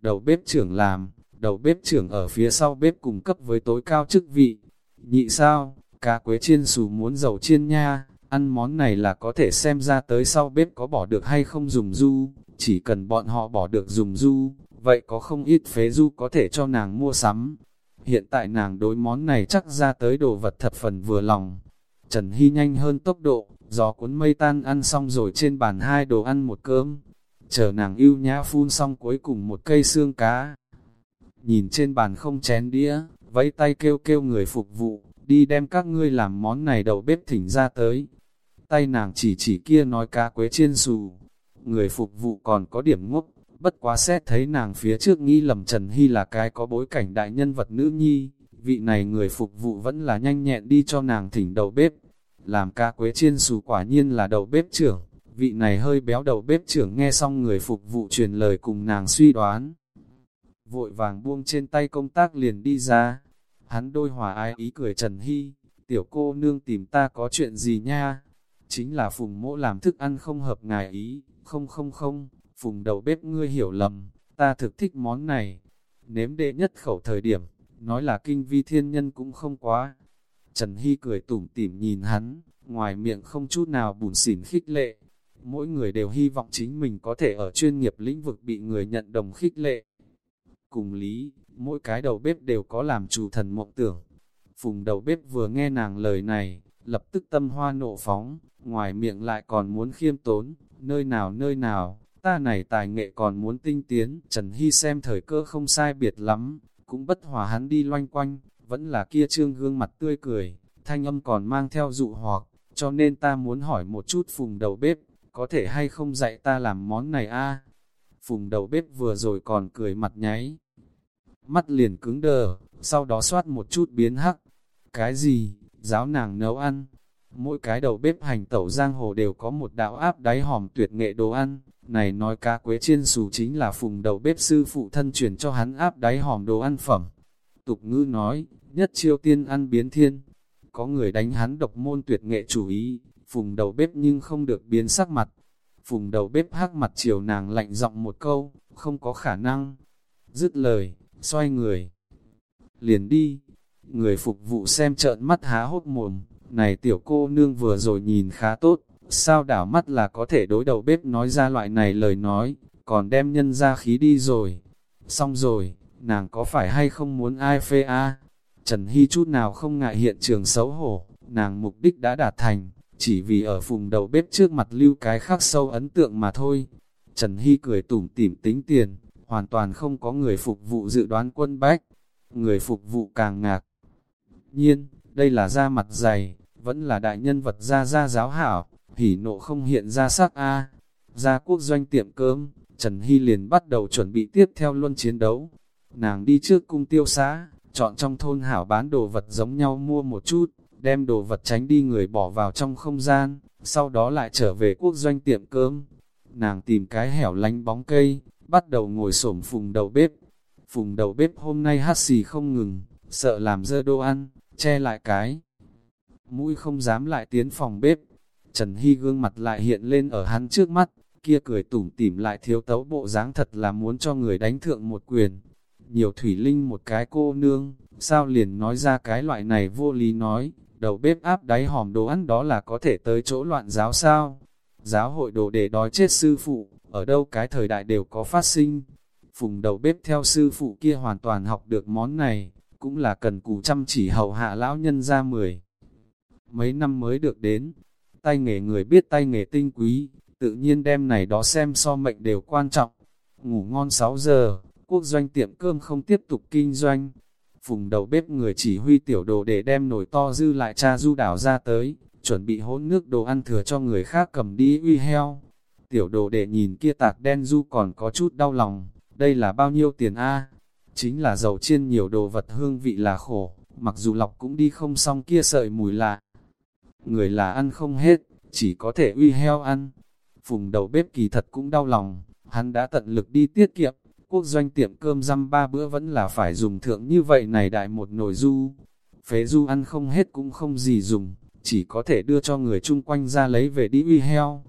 Đầu bếp trưởng làm, đầu bếp trưởng ở phía sau bếp cung cấp với tối cao chức vị. Nhị sao, cá quế chiên xù muốn dầu chiên nha, ăn món này là có thể xem ra tới sau bếp có bỏ được hay không dùng du, chỉ cần bọn họ bỏ được dùng du, vậy có không ít phế du có thể cho nàng mua sắm. Hiện tại nàng đối món này chắc ra tới đồ vật thập phần vừa lòng. Trần Hy nhanh hơn tốc độ, gió cuốn mây tan ăn xong rồi trên bàn hai đồ ăn một cơm. Chờ nàng yêu nhã phun xong cuối cùng một cây xương cá. Nhìn trên bàn không chén đĩa, vẫy tay kêu kêu người phục vụ, đi đem các ngươi làm món này đầu bếp thỉnh ra tới. Tay nàng chỉ chỉ kia nói cá quế chiên xù, người phục vụ còn có điểm ngốc, bất quá xét thấy nàng phía trước nghĩ lầm Trần Hy là cái có bối cảnh đại nhân vật nữ nhi, vị này người phục vụ vẫn là nhanh nhẹn đi cho nàng thỉnh đầu bếp. Làm ca quế chiên xù quả nhiên là đầu bếp trưởng, vị này hơi béo đầu bếp trưởng nghe xong người phục vụ truyền lời cùng nàng suy đoán. vội vàng buông trên tay công tác liền đi ra. Hắn đôi hòa ai ý cười Trần Hy, tiểu cô nương tìm ta có chuyện gì nha? Chính là phùng mỗ làm thức ăn không hợp ngài ý, không không không, phùng đầu bếp ngươi hiểu lầm, ta thực thích món này. Nếm đệ nhất khẩu thời điểm, nói là kinh vi thiên nhân cũng không quá. Trần Hy cười tủm tỉm nhìn hắn, ngoài miệng không chút nào bùn xỉn khích lệ. Mỗi người đều hy vọng chính mình có thể ở chuyên nghiệp lĩnh vực bị người nhận đồng khích lệ. Cùng lý, mỗi cái đầu bếp đều có làm chủ thần mộng tưởng. Phùng đầu bếp vừa nghe nàng lời này, lập tức tâm hoa nộ phóng, ngoài miệng lại còn muốn khiêm tốn, nơi nào nơi nào, ta này tài nghệ còn muốn tinh tiến. Trần Hy xem thời cơ không sai biệt lắm, cũng bất hòa hắn đi loanh quanh, vẫn là kia trương gương mặt tươi cười, thanh âm còn mang theo dụ hoặc, cho nên ta muốn hỏi một chút phùng đầu bếp, có thể hay không dạy ta làm món này a Phùng đầu bếp vừa rồi còn cười mặt nháy, mắt liền cứng đờ, sau đó soát một chút biến hắc. Cái gì? Giáo nàng nấu ăn. Mỗi cái đầu bếp hành tẩu giang hồ đều có một đạo áp đáy hòm tuyệt nghệ đồ ăn. Này nói cá quế chiên xù chính là phùng đầu bếp sư phụ thân truyền cho hắn áp đáy hòm đồ ăn phẩm. Tục ngữ nói, nhất chiêu tiên ăn biến thiên. Có người đánh hắn độc môn tuyệt nghệ chủ ý, phùng đầu bếp nhưng không được biến sắc mặt. Phùng đầu bếp hắc mặt chiều nàng lạnh giọng một câu, không có khả năng. Dứt lời, xoay người. Liền đi, người phục vụ xem trợn mắt há hốt mồm, này tiểu cô nương vừa rồi nhìn khá tốt, sao đảo mắt là có thể đối đầu bếp nói ra loại này lời nói, còn đem nhân ra khí đi rồi. Xong rồi, nàng có phải hay không muốn ai phê a? Trần Hy chút nào không ngại hiện trường xấu hổ, nàng mục đích đã đạt thành, chỉ vì ở phùng đầu bếp trước mặt lưu cái khắc sâu ấn tượng mà thôi. Trần Hy cười tủm tỉm tính tiền, hoàn toàn không có người phục vụ dự đoán quân bách. Người phục vụ càng ngạc. Nhiên, đây là da mặt dày, vẫn là đại nhân vật gia gia giáo hảo, hỉ nộ không hiện ra sắc A. Ra quốc doanh tiệm cơm, Trần Hy liền bắt đầu chuẩn bị tiếp theo luân chiến đấu. Nàng đi trước cung tiêu xã, chọn trong thôn hảo bán đồ vật giống nhau mua một chút, đem đồ vật tránh đi người bỏ vào trong không gian, sau đó lại trở về quốc doanh tiệm cơm. Nàng tìm cái hẻo lánh bóng cây, bắt đầu ngồi xổm phùng đầu bếp. Phùng đầu bếp hôm nay hát xì không ngừng, sợ làm dơ đồ ăn, che lại cái. Mũi không dám lại tiến phòng bếp. Trần Hy gương mặt lại hiện lên ở hắn trước mắt, kia cười tủm tỉm lại thiếu tấu bộ dáng thật là muốn cho người đánh thượng một quyền. Nhiều thủy linh một cái cô nương, sao liền nói ra cái loại này vô lý nói, đầu bếp áp đáy hòm đồ ăn đó là có thể tới chỗ loạn giáo sao. Giáo hội đồ để đói chết sư phụ, ở đâu cái thời đại đều có phát sinh. Phùng đầu bếp theo sư phụ kia hoàn toàn học được món này, cũng là cần cù chăm chỉ hậu hạ lão nhân ra mười. Mấy năm mới được đến, tay nghề người biết tay nghề tinh quý, tự nhiên đem này đó xem so mệnh đều quan trọng. Ngủ ngon 6 giờ, quốc doanh tiệm cơm không tiếp tục kinh doanh. Phùng đầu bếp người chỉ huy tiểu đồ để đem nồi to dư lại cha du đảo ra tới, chuẩn bị hỗn nước đồ ăn thừa cho người khác cầm đi uy heo. Tiểu đồ để nhìn kia tạc đen du còn có chút đau lòng, đây là bao nhiêu tiền a? Chính là dầu chiên nhiều đồ vật hương vị là khổ, mặc dù lọc cũng đi không xong kia sợi mùi lạ. Người là ăn không hết, chỉ có thể uy heo ăn. Phùng đầu bếp kỳ thật cũng đau lòng, hắn đã tận lực đi tiết kiệm, quốc doanh tiệm cơm răm ba bữa vẫn là phải dùng thượng như vậy này đại một nồi du. Phế du ăn không hết cũng không gì dùng, chỉ có thể đưa cho người chung quanh ra lấy về đi uy heo.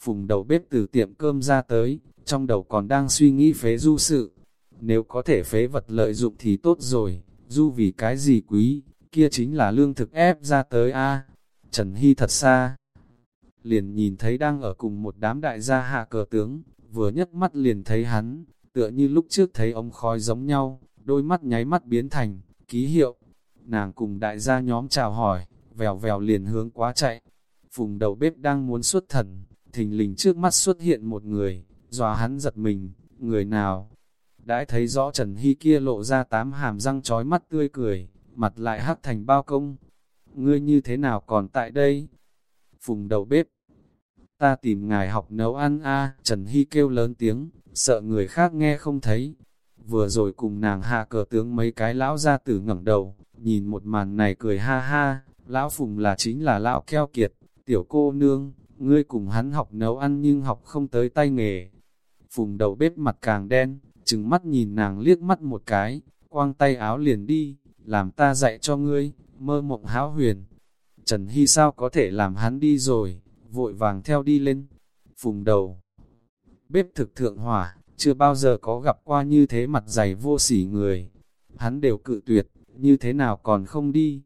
Phùng đầu bếp từ tiệm cơm ra tới, trong đầu còn đang suy nghĩ phế du sự. Nếu có thể phế vật lợi dụng thì tốt rồi, du vì cái gì quý, kia chính là lương thực ép ra tới a Trần Hy thật xa. Liền nhìn thấy đang ở cùng một đám đại gia hạ cờ tướng, vừa nhấc mắt liền thấy hắn, tựa như lúc trước thấy ông khói giống nhau, đôi mắt nháy mắt biến thành, ký hiệu. Nàng cùng đại gia nhóm chào hỏi, vèo vèo liền hướng quá chạy. Phùng đầu bếp đang muốn xuất thần, thình lình trước mắt xuất hiện một người, dòa hắn giật mình, người nào? Đãi thấy rõ Trần Hy kia lộ ra tám hàm răng trói mắt tươi cười, mặt lại hắc thành bao công. Ngươi như thế nào còn tại đây? Phùng đầu bếp. Ta tìm ngài học nấu ăn a Trần Hy kêu lớn tiếng, sợ người khác nghe không thấy. Vừa rồi cùng nàng hạ cờ tướng mấy cái lão ra tử ngẩng đầu, nhìn một màn này cười ha ha, lão Phùng là chính là lão keo kiệt, tiểu cô nương, ngươi cùng hắn học nấu ăn nhưng học không tới tay nghề. Phùng đầu bếp mặt càng đen, trừng mắt nhìn nàng liếc mắt một cái, quang tay áo liền đi, làm ta dạy cho ngươi, mơ mộng háo huyền. Trần Hy sao có thể làm hắn đi rồi, vội vàng theo đi lên, phùng đầu. Bếp thực thượng hỏa, chưa bao giờ có gặp qua như thế mặt dày vô sỉ người. Hắn đều cự tuyệt, như thế nào còn không đi.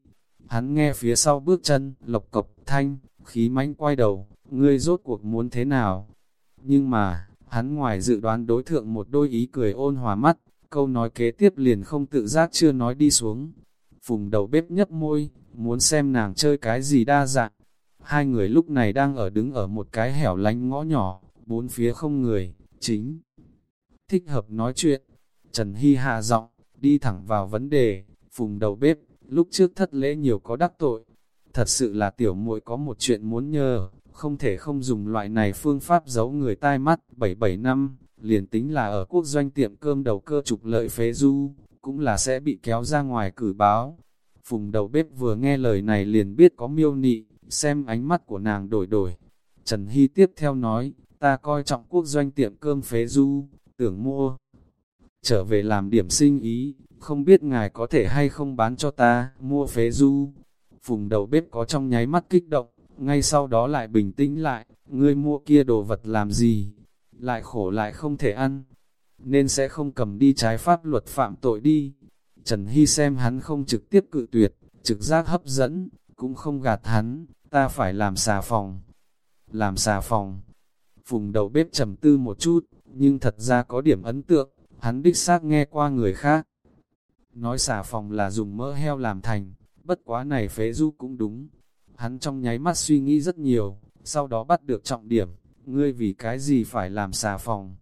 Hắn nghe phía sau bước chân, lộc cộc, thanh, khí mãnh quay đầu, ngươi rốt cuộc muốn thế nào. Nhưng mà, hắn ngoài dự đoán đối thượng một đôi ý cười ôn hòa mắt, câu nói kế tiếp liền không tự giác chưa nói đi xuống. Phùng đầu bếp nhấp môi, muốn xem nàng chơi cái gì đa dạng. Hai người lúc này đang ở đứng ở một cái hẻo lánh ngõ nhỏ, bốn phía không người, chính. Thích hợp nói chuyện, Trần Hy hạ giọng đi thẳng vào vấn đề, phùng đầu bếp, lúc trước thất lễ nhiều có đắc tội. Thật sự là tiểu muội có một chuyện muốn nhờ, không thể không dùng loại này phương pháp giấu người tai mắt, 77 năm, liền tính là ở quốc doanh tiệm cơm đầu cơ trục lợi phế du, cũng là sẽ bị kéo ra ngoài cử báo. Phùng đầu bếp vừa nghe lời này liền biết có miêu nị, xem ánh mắt của nàng đổi đổi. Trần Hy tiếp theo nói, ta coi trọng quốc doanh tiệm cơm phế du, tưởng mua. Trở về làm điểm sinh ý, không biết ngài có thể hay không bán cho ta, mua phế du. Phùng đầu bếp có trong nháy mắt kích động, ngay sau đó lại bình tĩnh lại, ngươi mua kia đồ vật làm gì, lại khổ lại không thể ăn, nên sẽ không cầm đi trái pháp luật phạm tội đi. Trần Hy xem hắn không trực tiếp cự tuyệt, trực giác hấp dẫn, cũng không gạt hắn, ta phải làm xà phòng. Làm xà phòng. Phùng đầu bếp trầm tư một chút, nhưng thật ra có điểm ấn tượng, hắn đích xác nghe qua người khác. Nói xà phòng là dùng mỡ heo làm thành, bất quá này phế du cũng đúng. Hắn trong nháy mắt suy nghĩ rất nhiều, sau đó bắt được trọng điểm, ngươi vì cái gì phải làm xà phòng.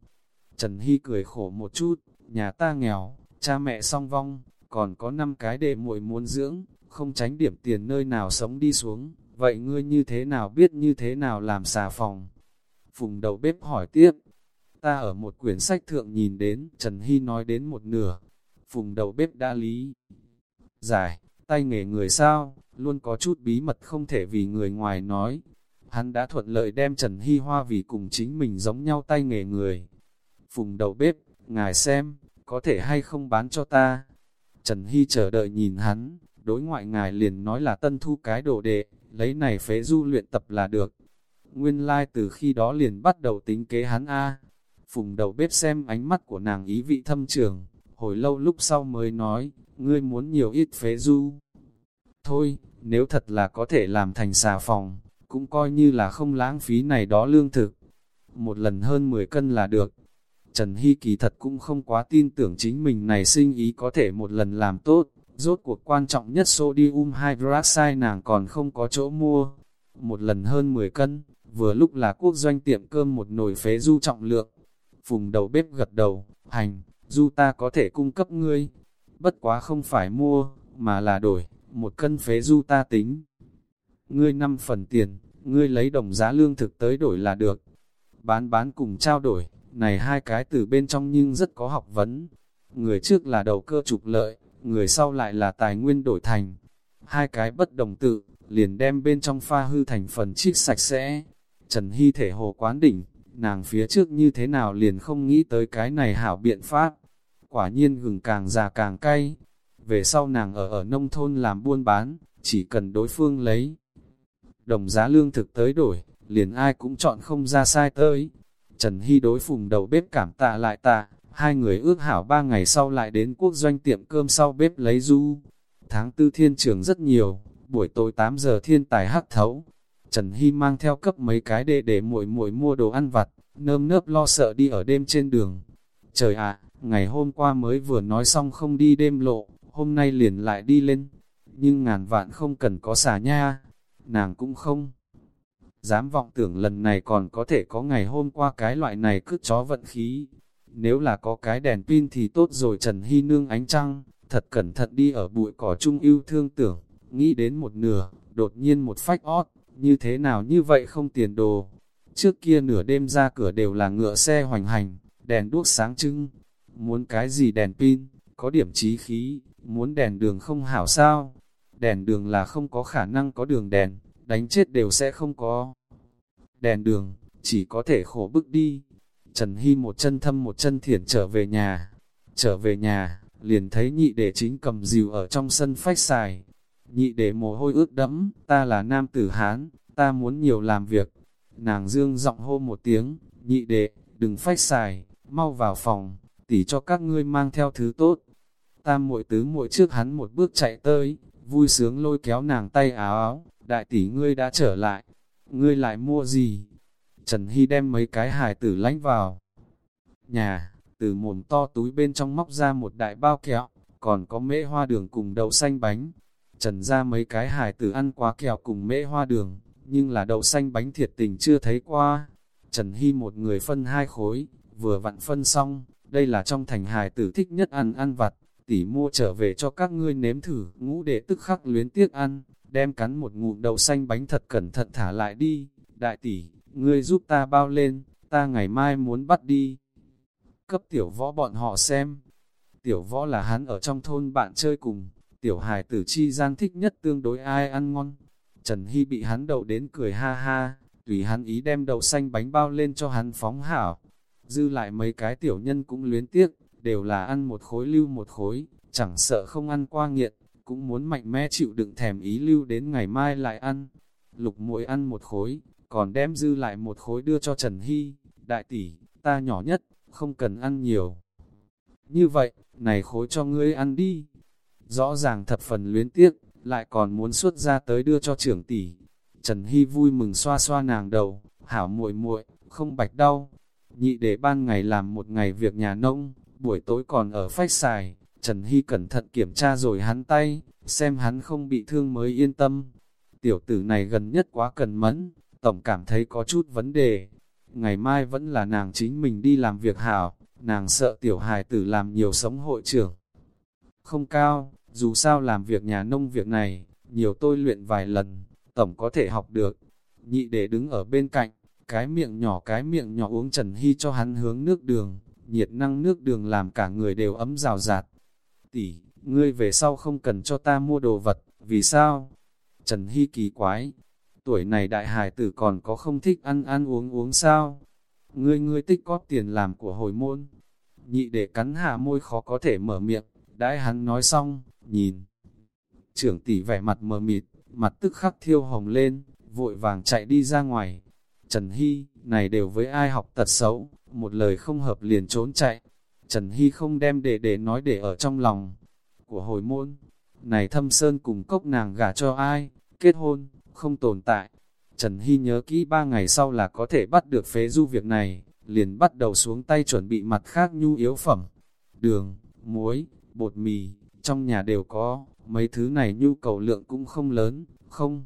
Trần Hy cười khổ một chút, nhà ta nghèo, cha mẹ song vong, còn có năm cái đệ muội muốn dưỡng, không tránh điểm tiền nơi nào sống đi xuống, vậy ngươi như thế nào biết như thế nào làm xà phòng? Phùng đầu bếp hỏi tiếp, ta ở một quyển sách thượng nhìn đến, Trần Hy nói đến một nửa, phùng đầu bếp đã lý. Giải, tay nghề người sao, luôn có chút bí mật không thể vì người ngoài nói. Hắn đã thuận lợi đem Trần Hy Hoa vì cùng chính mình giống nhau tay nghề người. Phùng đầu bếp, ngài xem, có thể hay không bán cho ta. Trần Hy chờ đợi nhìn hắn, đối ngoại ngài liền nói là tân thu cái đồ đệ, lấy này phế du luyện tập là được. Nguyên lai like từ khi đó liền bắt đầu tính kế hắn A. Phùng đầu bếp xem ánh mắt của nàng ý vị thâm trường, hồi lâu lúc sau mới nói, ngươi muốn nhiều ít phế du. Thôi, nếu thật là có thể làm thành xà phòng, cũng coi như là không lãng phí này đó lương thực. Một lần hơn 10 cân là được. Trần Hy kỳ thật cũng không quá tin tưởng chính mình này sinh ý có thể một lần làm tốt. Rốt cuộc quan trọng nhất sodium hydroxide nàng còn không có chỗ mua. Một lần hơn 10 cân, vừa lúc là quốc doanh tiệm cơm một nồi phế du trọng lượng. Phùng đầu bếp gật đầu, hành, du ta có thể cung cấp ngươi. Bất quá không phải mua, mà là đổi, một cân phế du ta tính. Ngươi năm phần tiền, ngươi lấy đồng giá lương thực tới đổi là được. Bán bán cùng trao đổi, này hai cái từ bên trong nhưng rất có học vấn. Người trước là đầu cơ trục lợi, người sau lại là tài nguyên đổi thành. Hai cái bất đồng tự, liền đem bên trong pha hư thành phần chiếc sạch sẽ. Trần Hy thể hồ quán đỉnh, nàng phía trước như thế nào liền không nghĩ tới cái này hảo biện pháp. Quả nhiên gừng càng già càng cay. Về sau nàng ở ở nông thôn làm buôn bán, chỉ cần đối phương lấy. Đồng giá lương thực tới đổi, liền ai cũng chọn không ra sai tới. Trần Hy đối phùng đầu bếp cảm tạ lại tạ, hai người ước hảo ba ngày sau lại đến quốc doanh tiệm cơm sau bếp lấy du. Tháng tư thiên trường rất nhiều, buổi tối 8 giờ thiên tài hắc thấu. Trần Hy mang theo cấp mấy cái để để muội muội mua đồ ăn vặt, nơm nớp lo sợ đi ở đêm trên đường. Trời ạ, ngày hôm qua mới vừa nói xong không đi đêm lộ, hôm nay liền lại đi lên. Nhưng ngàn vạn không cần có xả nha, nàng cũng không. Dám vọng tưởng lần này còn có thể có ngày hôm qua cái loại này cứ chó vận khí. Nếu là có cái đèn pin thì tốt rồi Trần Hy nương ánh trăng, thật cẩn thận đi ở bụi cỏ chung yêu thương tưởng, nghĩ đến một nửa, đột nhiên một phách ót, như thế nào như vậy không tiền đồ. Trước kia nửa đêm ra cửa đều là ngựa xe hoành hành, đèn đuốc sáng trưng, muốn cái gì đèn pin, có điểm trí khí, muốn đèn đường không hảo sao, đèn đường là không có khả năng có đường đèn, đánh chết đều sẽ không có. Đèn đường, chỉ có thể khổ bức đi. Trần Hy một chân thâm một chân thiển trở về nhà. Trở về nhà, liền thấy nhị đệ chính cầm dìu ở trong sân phách xài. Nhị đệ mồ hôi ướt đẫm, ta là nam tử Hán, ta muốn nhiều làm việc. Nàng dương giọng hô một tiếng, nhị đệ, đừng phách xài, mau vào phòng, tỉ cho các ngươi mang theo thứ tốt. Tam muội tứ muội trước hắn một bước chạy tới, vui sướng lôi kéo nàng tay áo áo, đại tỷ ngươi đã trở lại, ngươi lại mua gì? Trần Hy đem mấy cái hài tử lánh vào. Nhà, từ mồm to túi bên trong móc ra một đại bao kẹo, còn có mễ hoa đường cùng đậu xanh bánh. Trần ra mấy cái hài tử ăn quá kẹo cùng mễ hoa đường, nhưng là đậu xanh bánh thiệt tình chưa thấy qua. Trần Hy một người phân hai khối, vừa vặn phân xong, đây là trong thành hài tử thích nhất ăn ăn vặt, tỷ mua trở về cho các ngươi nếm thử, ngũ đệ tức khắc luyến tiếc ăn, đem cắn một ngụm đậu xanh bánh thật cẩn thận thả lại đi, đại tỷ, ngươi giúp ta bao lên, ta ngày mai muốn bắt đi. Cấp tiểu võ bọn họ xem, tiểu võ là hắn ở trong thôn bạn chơi cùng, tiểu hài tử chi gian thích nhất tương đối ai ăn ngon. Trần Hy bị hắn đậu đến cười ha ha, tùy hắn ý đem đậu xanh bánh bao lên cho hắn phóng hảo. Dư lại mấy cái tiểu nhân cũng luyến tiếc, đều là ăn một khối lưu một khối, chẳng sợ không ăn qua nghiện, cũng muốn mạnh mẽ chịu đựng thèm ý lưu đến ngày mai lại ăn. Lục muội ăn một khối, còn đem dư lại một khối đưa cho Trần Hy, đại tỷ, ta nhỏ nhất, không cần ăn nhiều. Như vậy, này khối cho ngươi ăn đi. Rõ ràng thập phần luyến tiếc, lại còn muốn xuất ra tới đưa cho trưởng tỷ. Trần Hy vui mừng xoa xoa nàng đầu, hảo muội muội không bạch đau. Nhị để ban ngày làm một ngày việc nhà nông, buổi tối còn ở phách xài, Trần Hy cẩn thận kiểm tra rồi hắn tay, xem hắn không bị thương mới yên tâm. Tiểu tử này gần nhất quá cần mẫn, tổng cảm thấy có chút vấn đề. Ngày mai vẫn là nàng chính mình đi làm việc hảo, nàng sợ tiểu hài tử làm nhiều sống hội trưởng. Không cao, dù sao làm việc nhà nông việc này, nhiều tôi luyện vài lần, tổng có thể học được. Nhị để đứng ở bên cạnh, cái miệng nhỏ cái miệng nhỏ uống Trần Hy cho hắn hướng nước đường, nhiệt năng nước đường làm cả người đều ấm rào rạt. Tỷ, ngươi về sau không cần cho ta mua đồ vật, vì sao? Trần Hy kỳ quái, tuổi này đại hải tử còn có không thích ăn ăn uống uống sao? Ngươi ngươi tích góp tiền làm của hồi môn. Nhị để cắn hạ môi khó có thể mở miệng, đãi hắn nói xong, nhìn. Trưởng tỷ vẻ mặt mờ mịt, mặt tức khắc thiêu hồng lên, vội vàng chạy đi ra ngoài. Trần Hy, này đều với ai học tật xấu, một lời không hợp liền trốn chạy. Trần Hy không đem để để nói để ở trong lòng của hồi môn. Này thâm sơn cùng cốc nàng gả cho ai, kết hôn, không tồn tại. Trần Hy nhớ kỹ ba ngày sau là có thể bắt được phế du việc này, liền bắt đầu xuống tay chuẩn bị mặt khác nhu yếu phẩm. Đường, muối, bột mì, trong nhà đều có, mấy thứ này nhu cầu lượng cũng không lớn, không.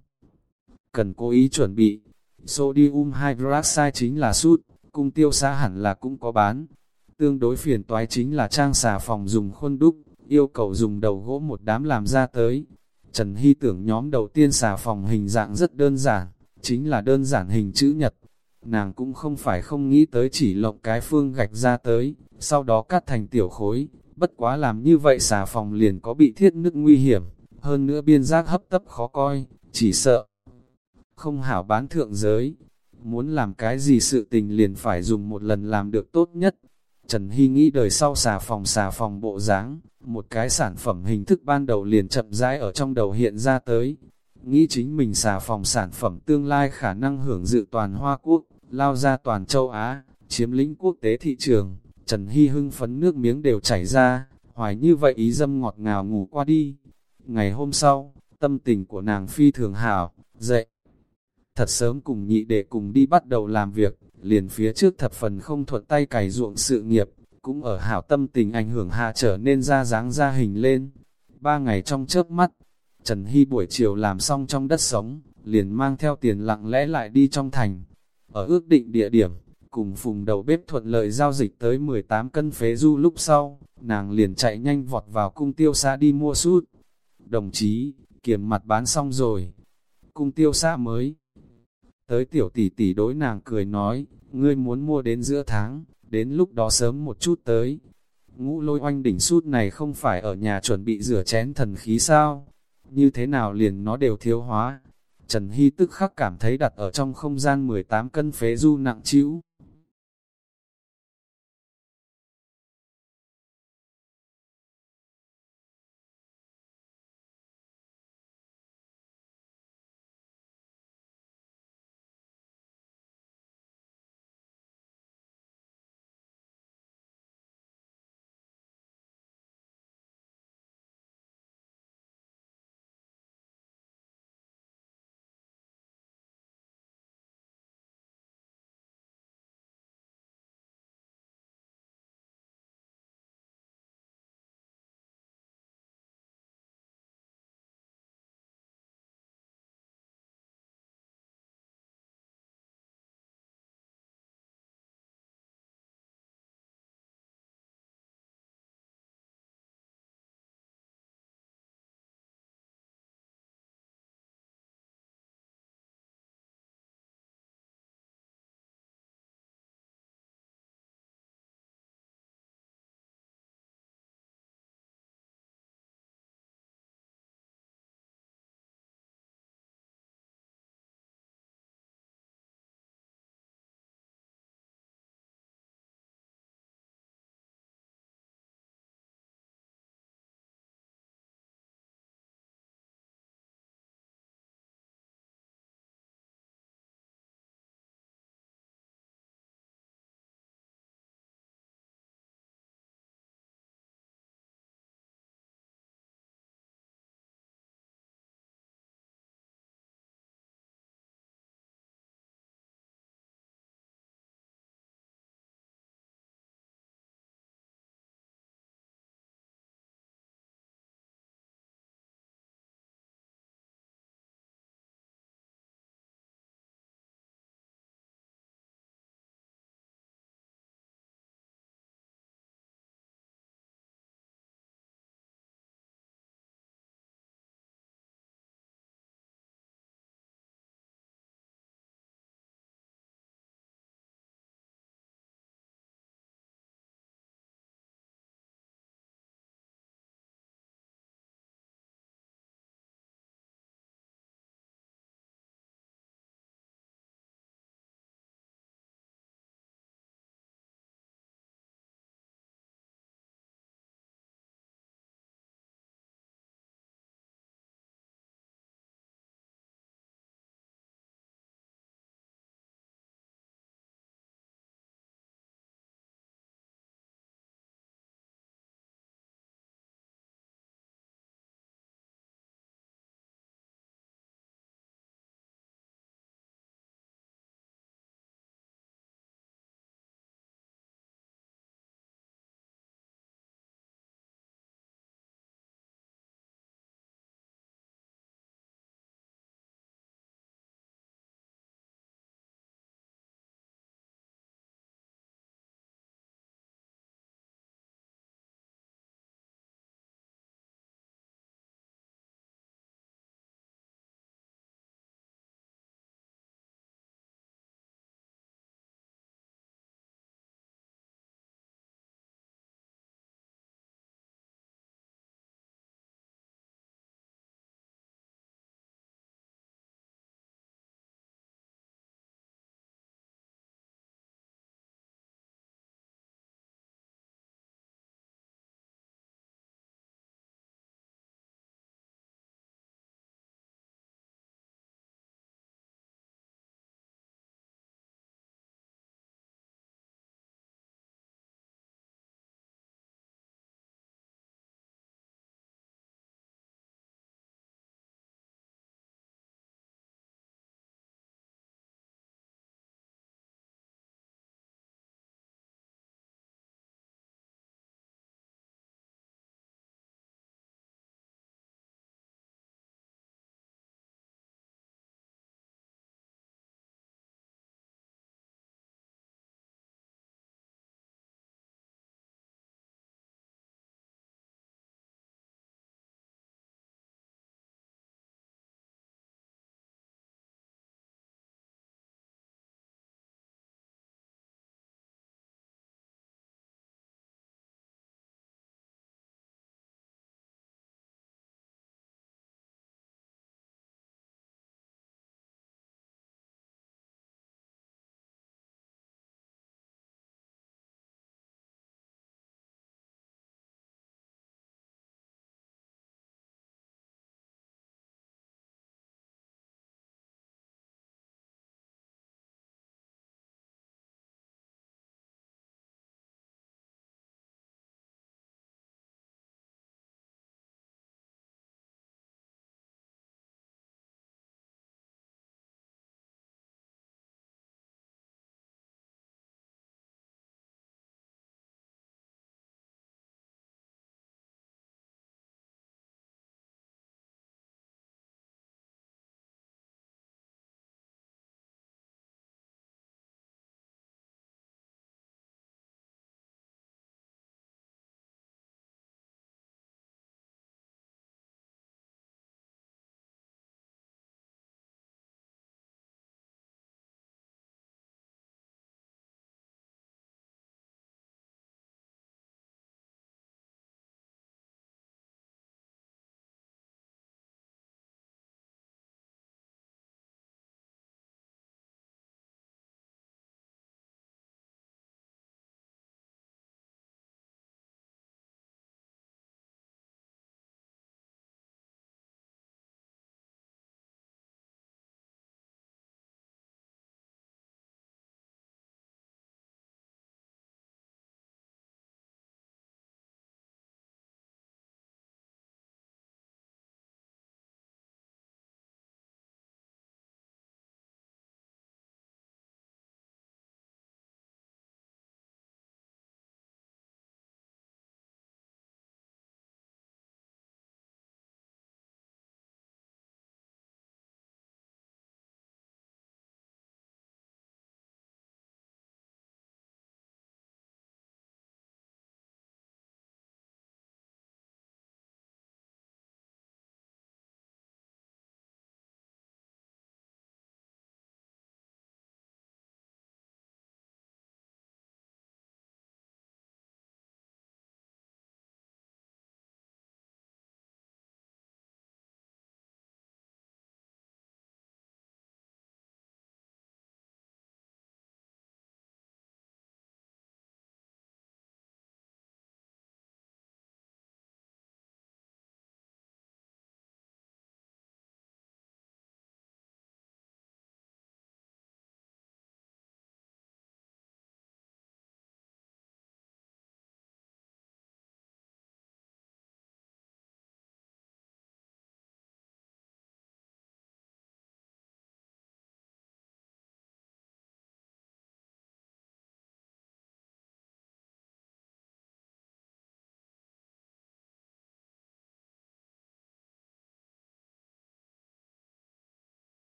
Cần cố ý chuẩn bị, sodium hydroxide chính là sút, cung tiêu xã hẳn là cũng có bán. Tương đối phiền toái chính là trang xà phòng dùng khuôn đúc, yêu cầu dùng đầu gỗ một đám làm ra tới. Trần Hy tưởng nhóm đầu tiên xà phòng hình dạng rất đơn giản, chính là đơn giản hình chữ nhật. Nàng cũng không phải không nghĩ tới chỉ lộng cái phương gạch ra tới, sau đó cắt thành tiểu khối, bất quá làm như vậy xà phòng liền có bị thiết nước nguy hiểm, hơn nữa biên giác hấp tấp khó coi, chỉ sợ. Không hảo bán thượng giới, muốn làm cái gì sự tình liền phải dùng một lần làm được tốt nhất. Trần Hy nghĩ đời sau xà phòng xà phòng bộ dáng một cái sản phẩm hình thức ban đầu liền chậm rãi ở trong đầu hiện ra tới. Nghĩ chính mình xà phòng sản phẩm tương lai khả năng hưởng dự toàn Hoa Quốc, lao ra toàn châu Á, chiếm lĩnh quốc tế thị trường. Trần Hy hưng phấn nước miếng đều chảy ra, hoài như vậy ý dâm ngọt ngào ngủ qua đi. Ngày hôm sau, tâm tình của nàng phi thường hảo, dậy. Thật sớm cùng nhị để cùng đi bắt đầu làm việc, liền phía trước thập phần không thuận tay cày ruộng sự nghiệp, cũng ở hảo tâm tình ảnh hưởng hạ trở nên ra dáng ra hình lên. Ba ngày trong chớp mắt, Trần Hy buổi chiều làm xong trong đất sống, liền mang theo tiền lặng lẽ lại đi trong thành. Ở ước định địa điểm, cùng phùng đầu bếp thuận lợi giao dịch tới 18 cân phế du lúc sau, nàng liền chạy nhanh vọt vào cung tiêu xã đi mua sút. Đồng chí, kiểm mặt bán xong rồi. Cung tiêu xã mới. Tới tiểu tỷ tỷ đối nàng cười nói, ngươi muốn mua đến giữa tháng, đến lúc đó sớm một chút tới. Ngũ lôi oanh đỉnh sút này không phải ở nhà chuẩn bị rửa chén thần khí sao? Như thế nào liền nó đều thiếu hóa? Trần Hy tức khắc cảm thấy đặt ở trong không gian 18 cân phế du nặng chịu,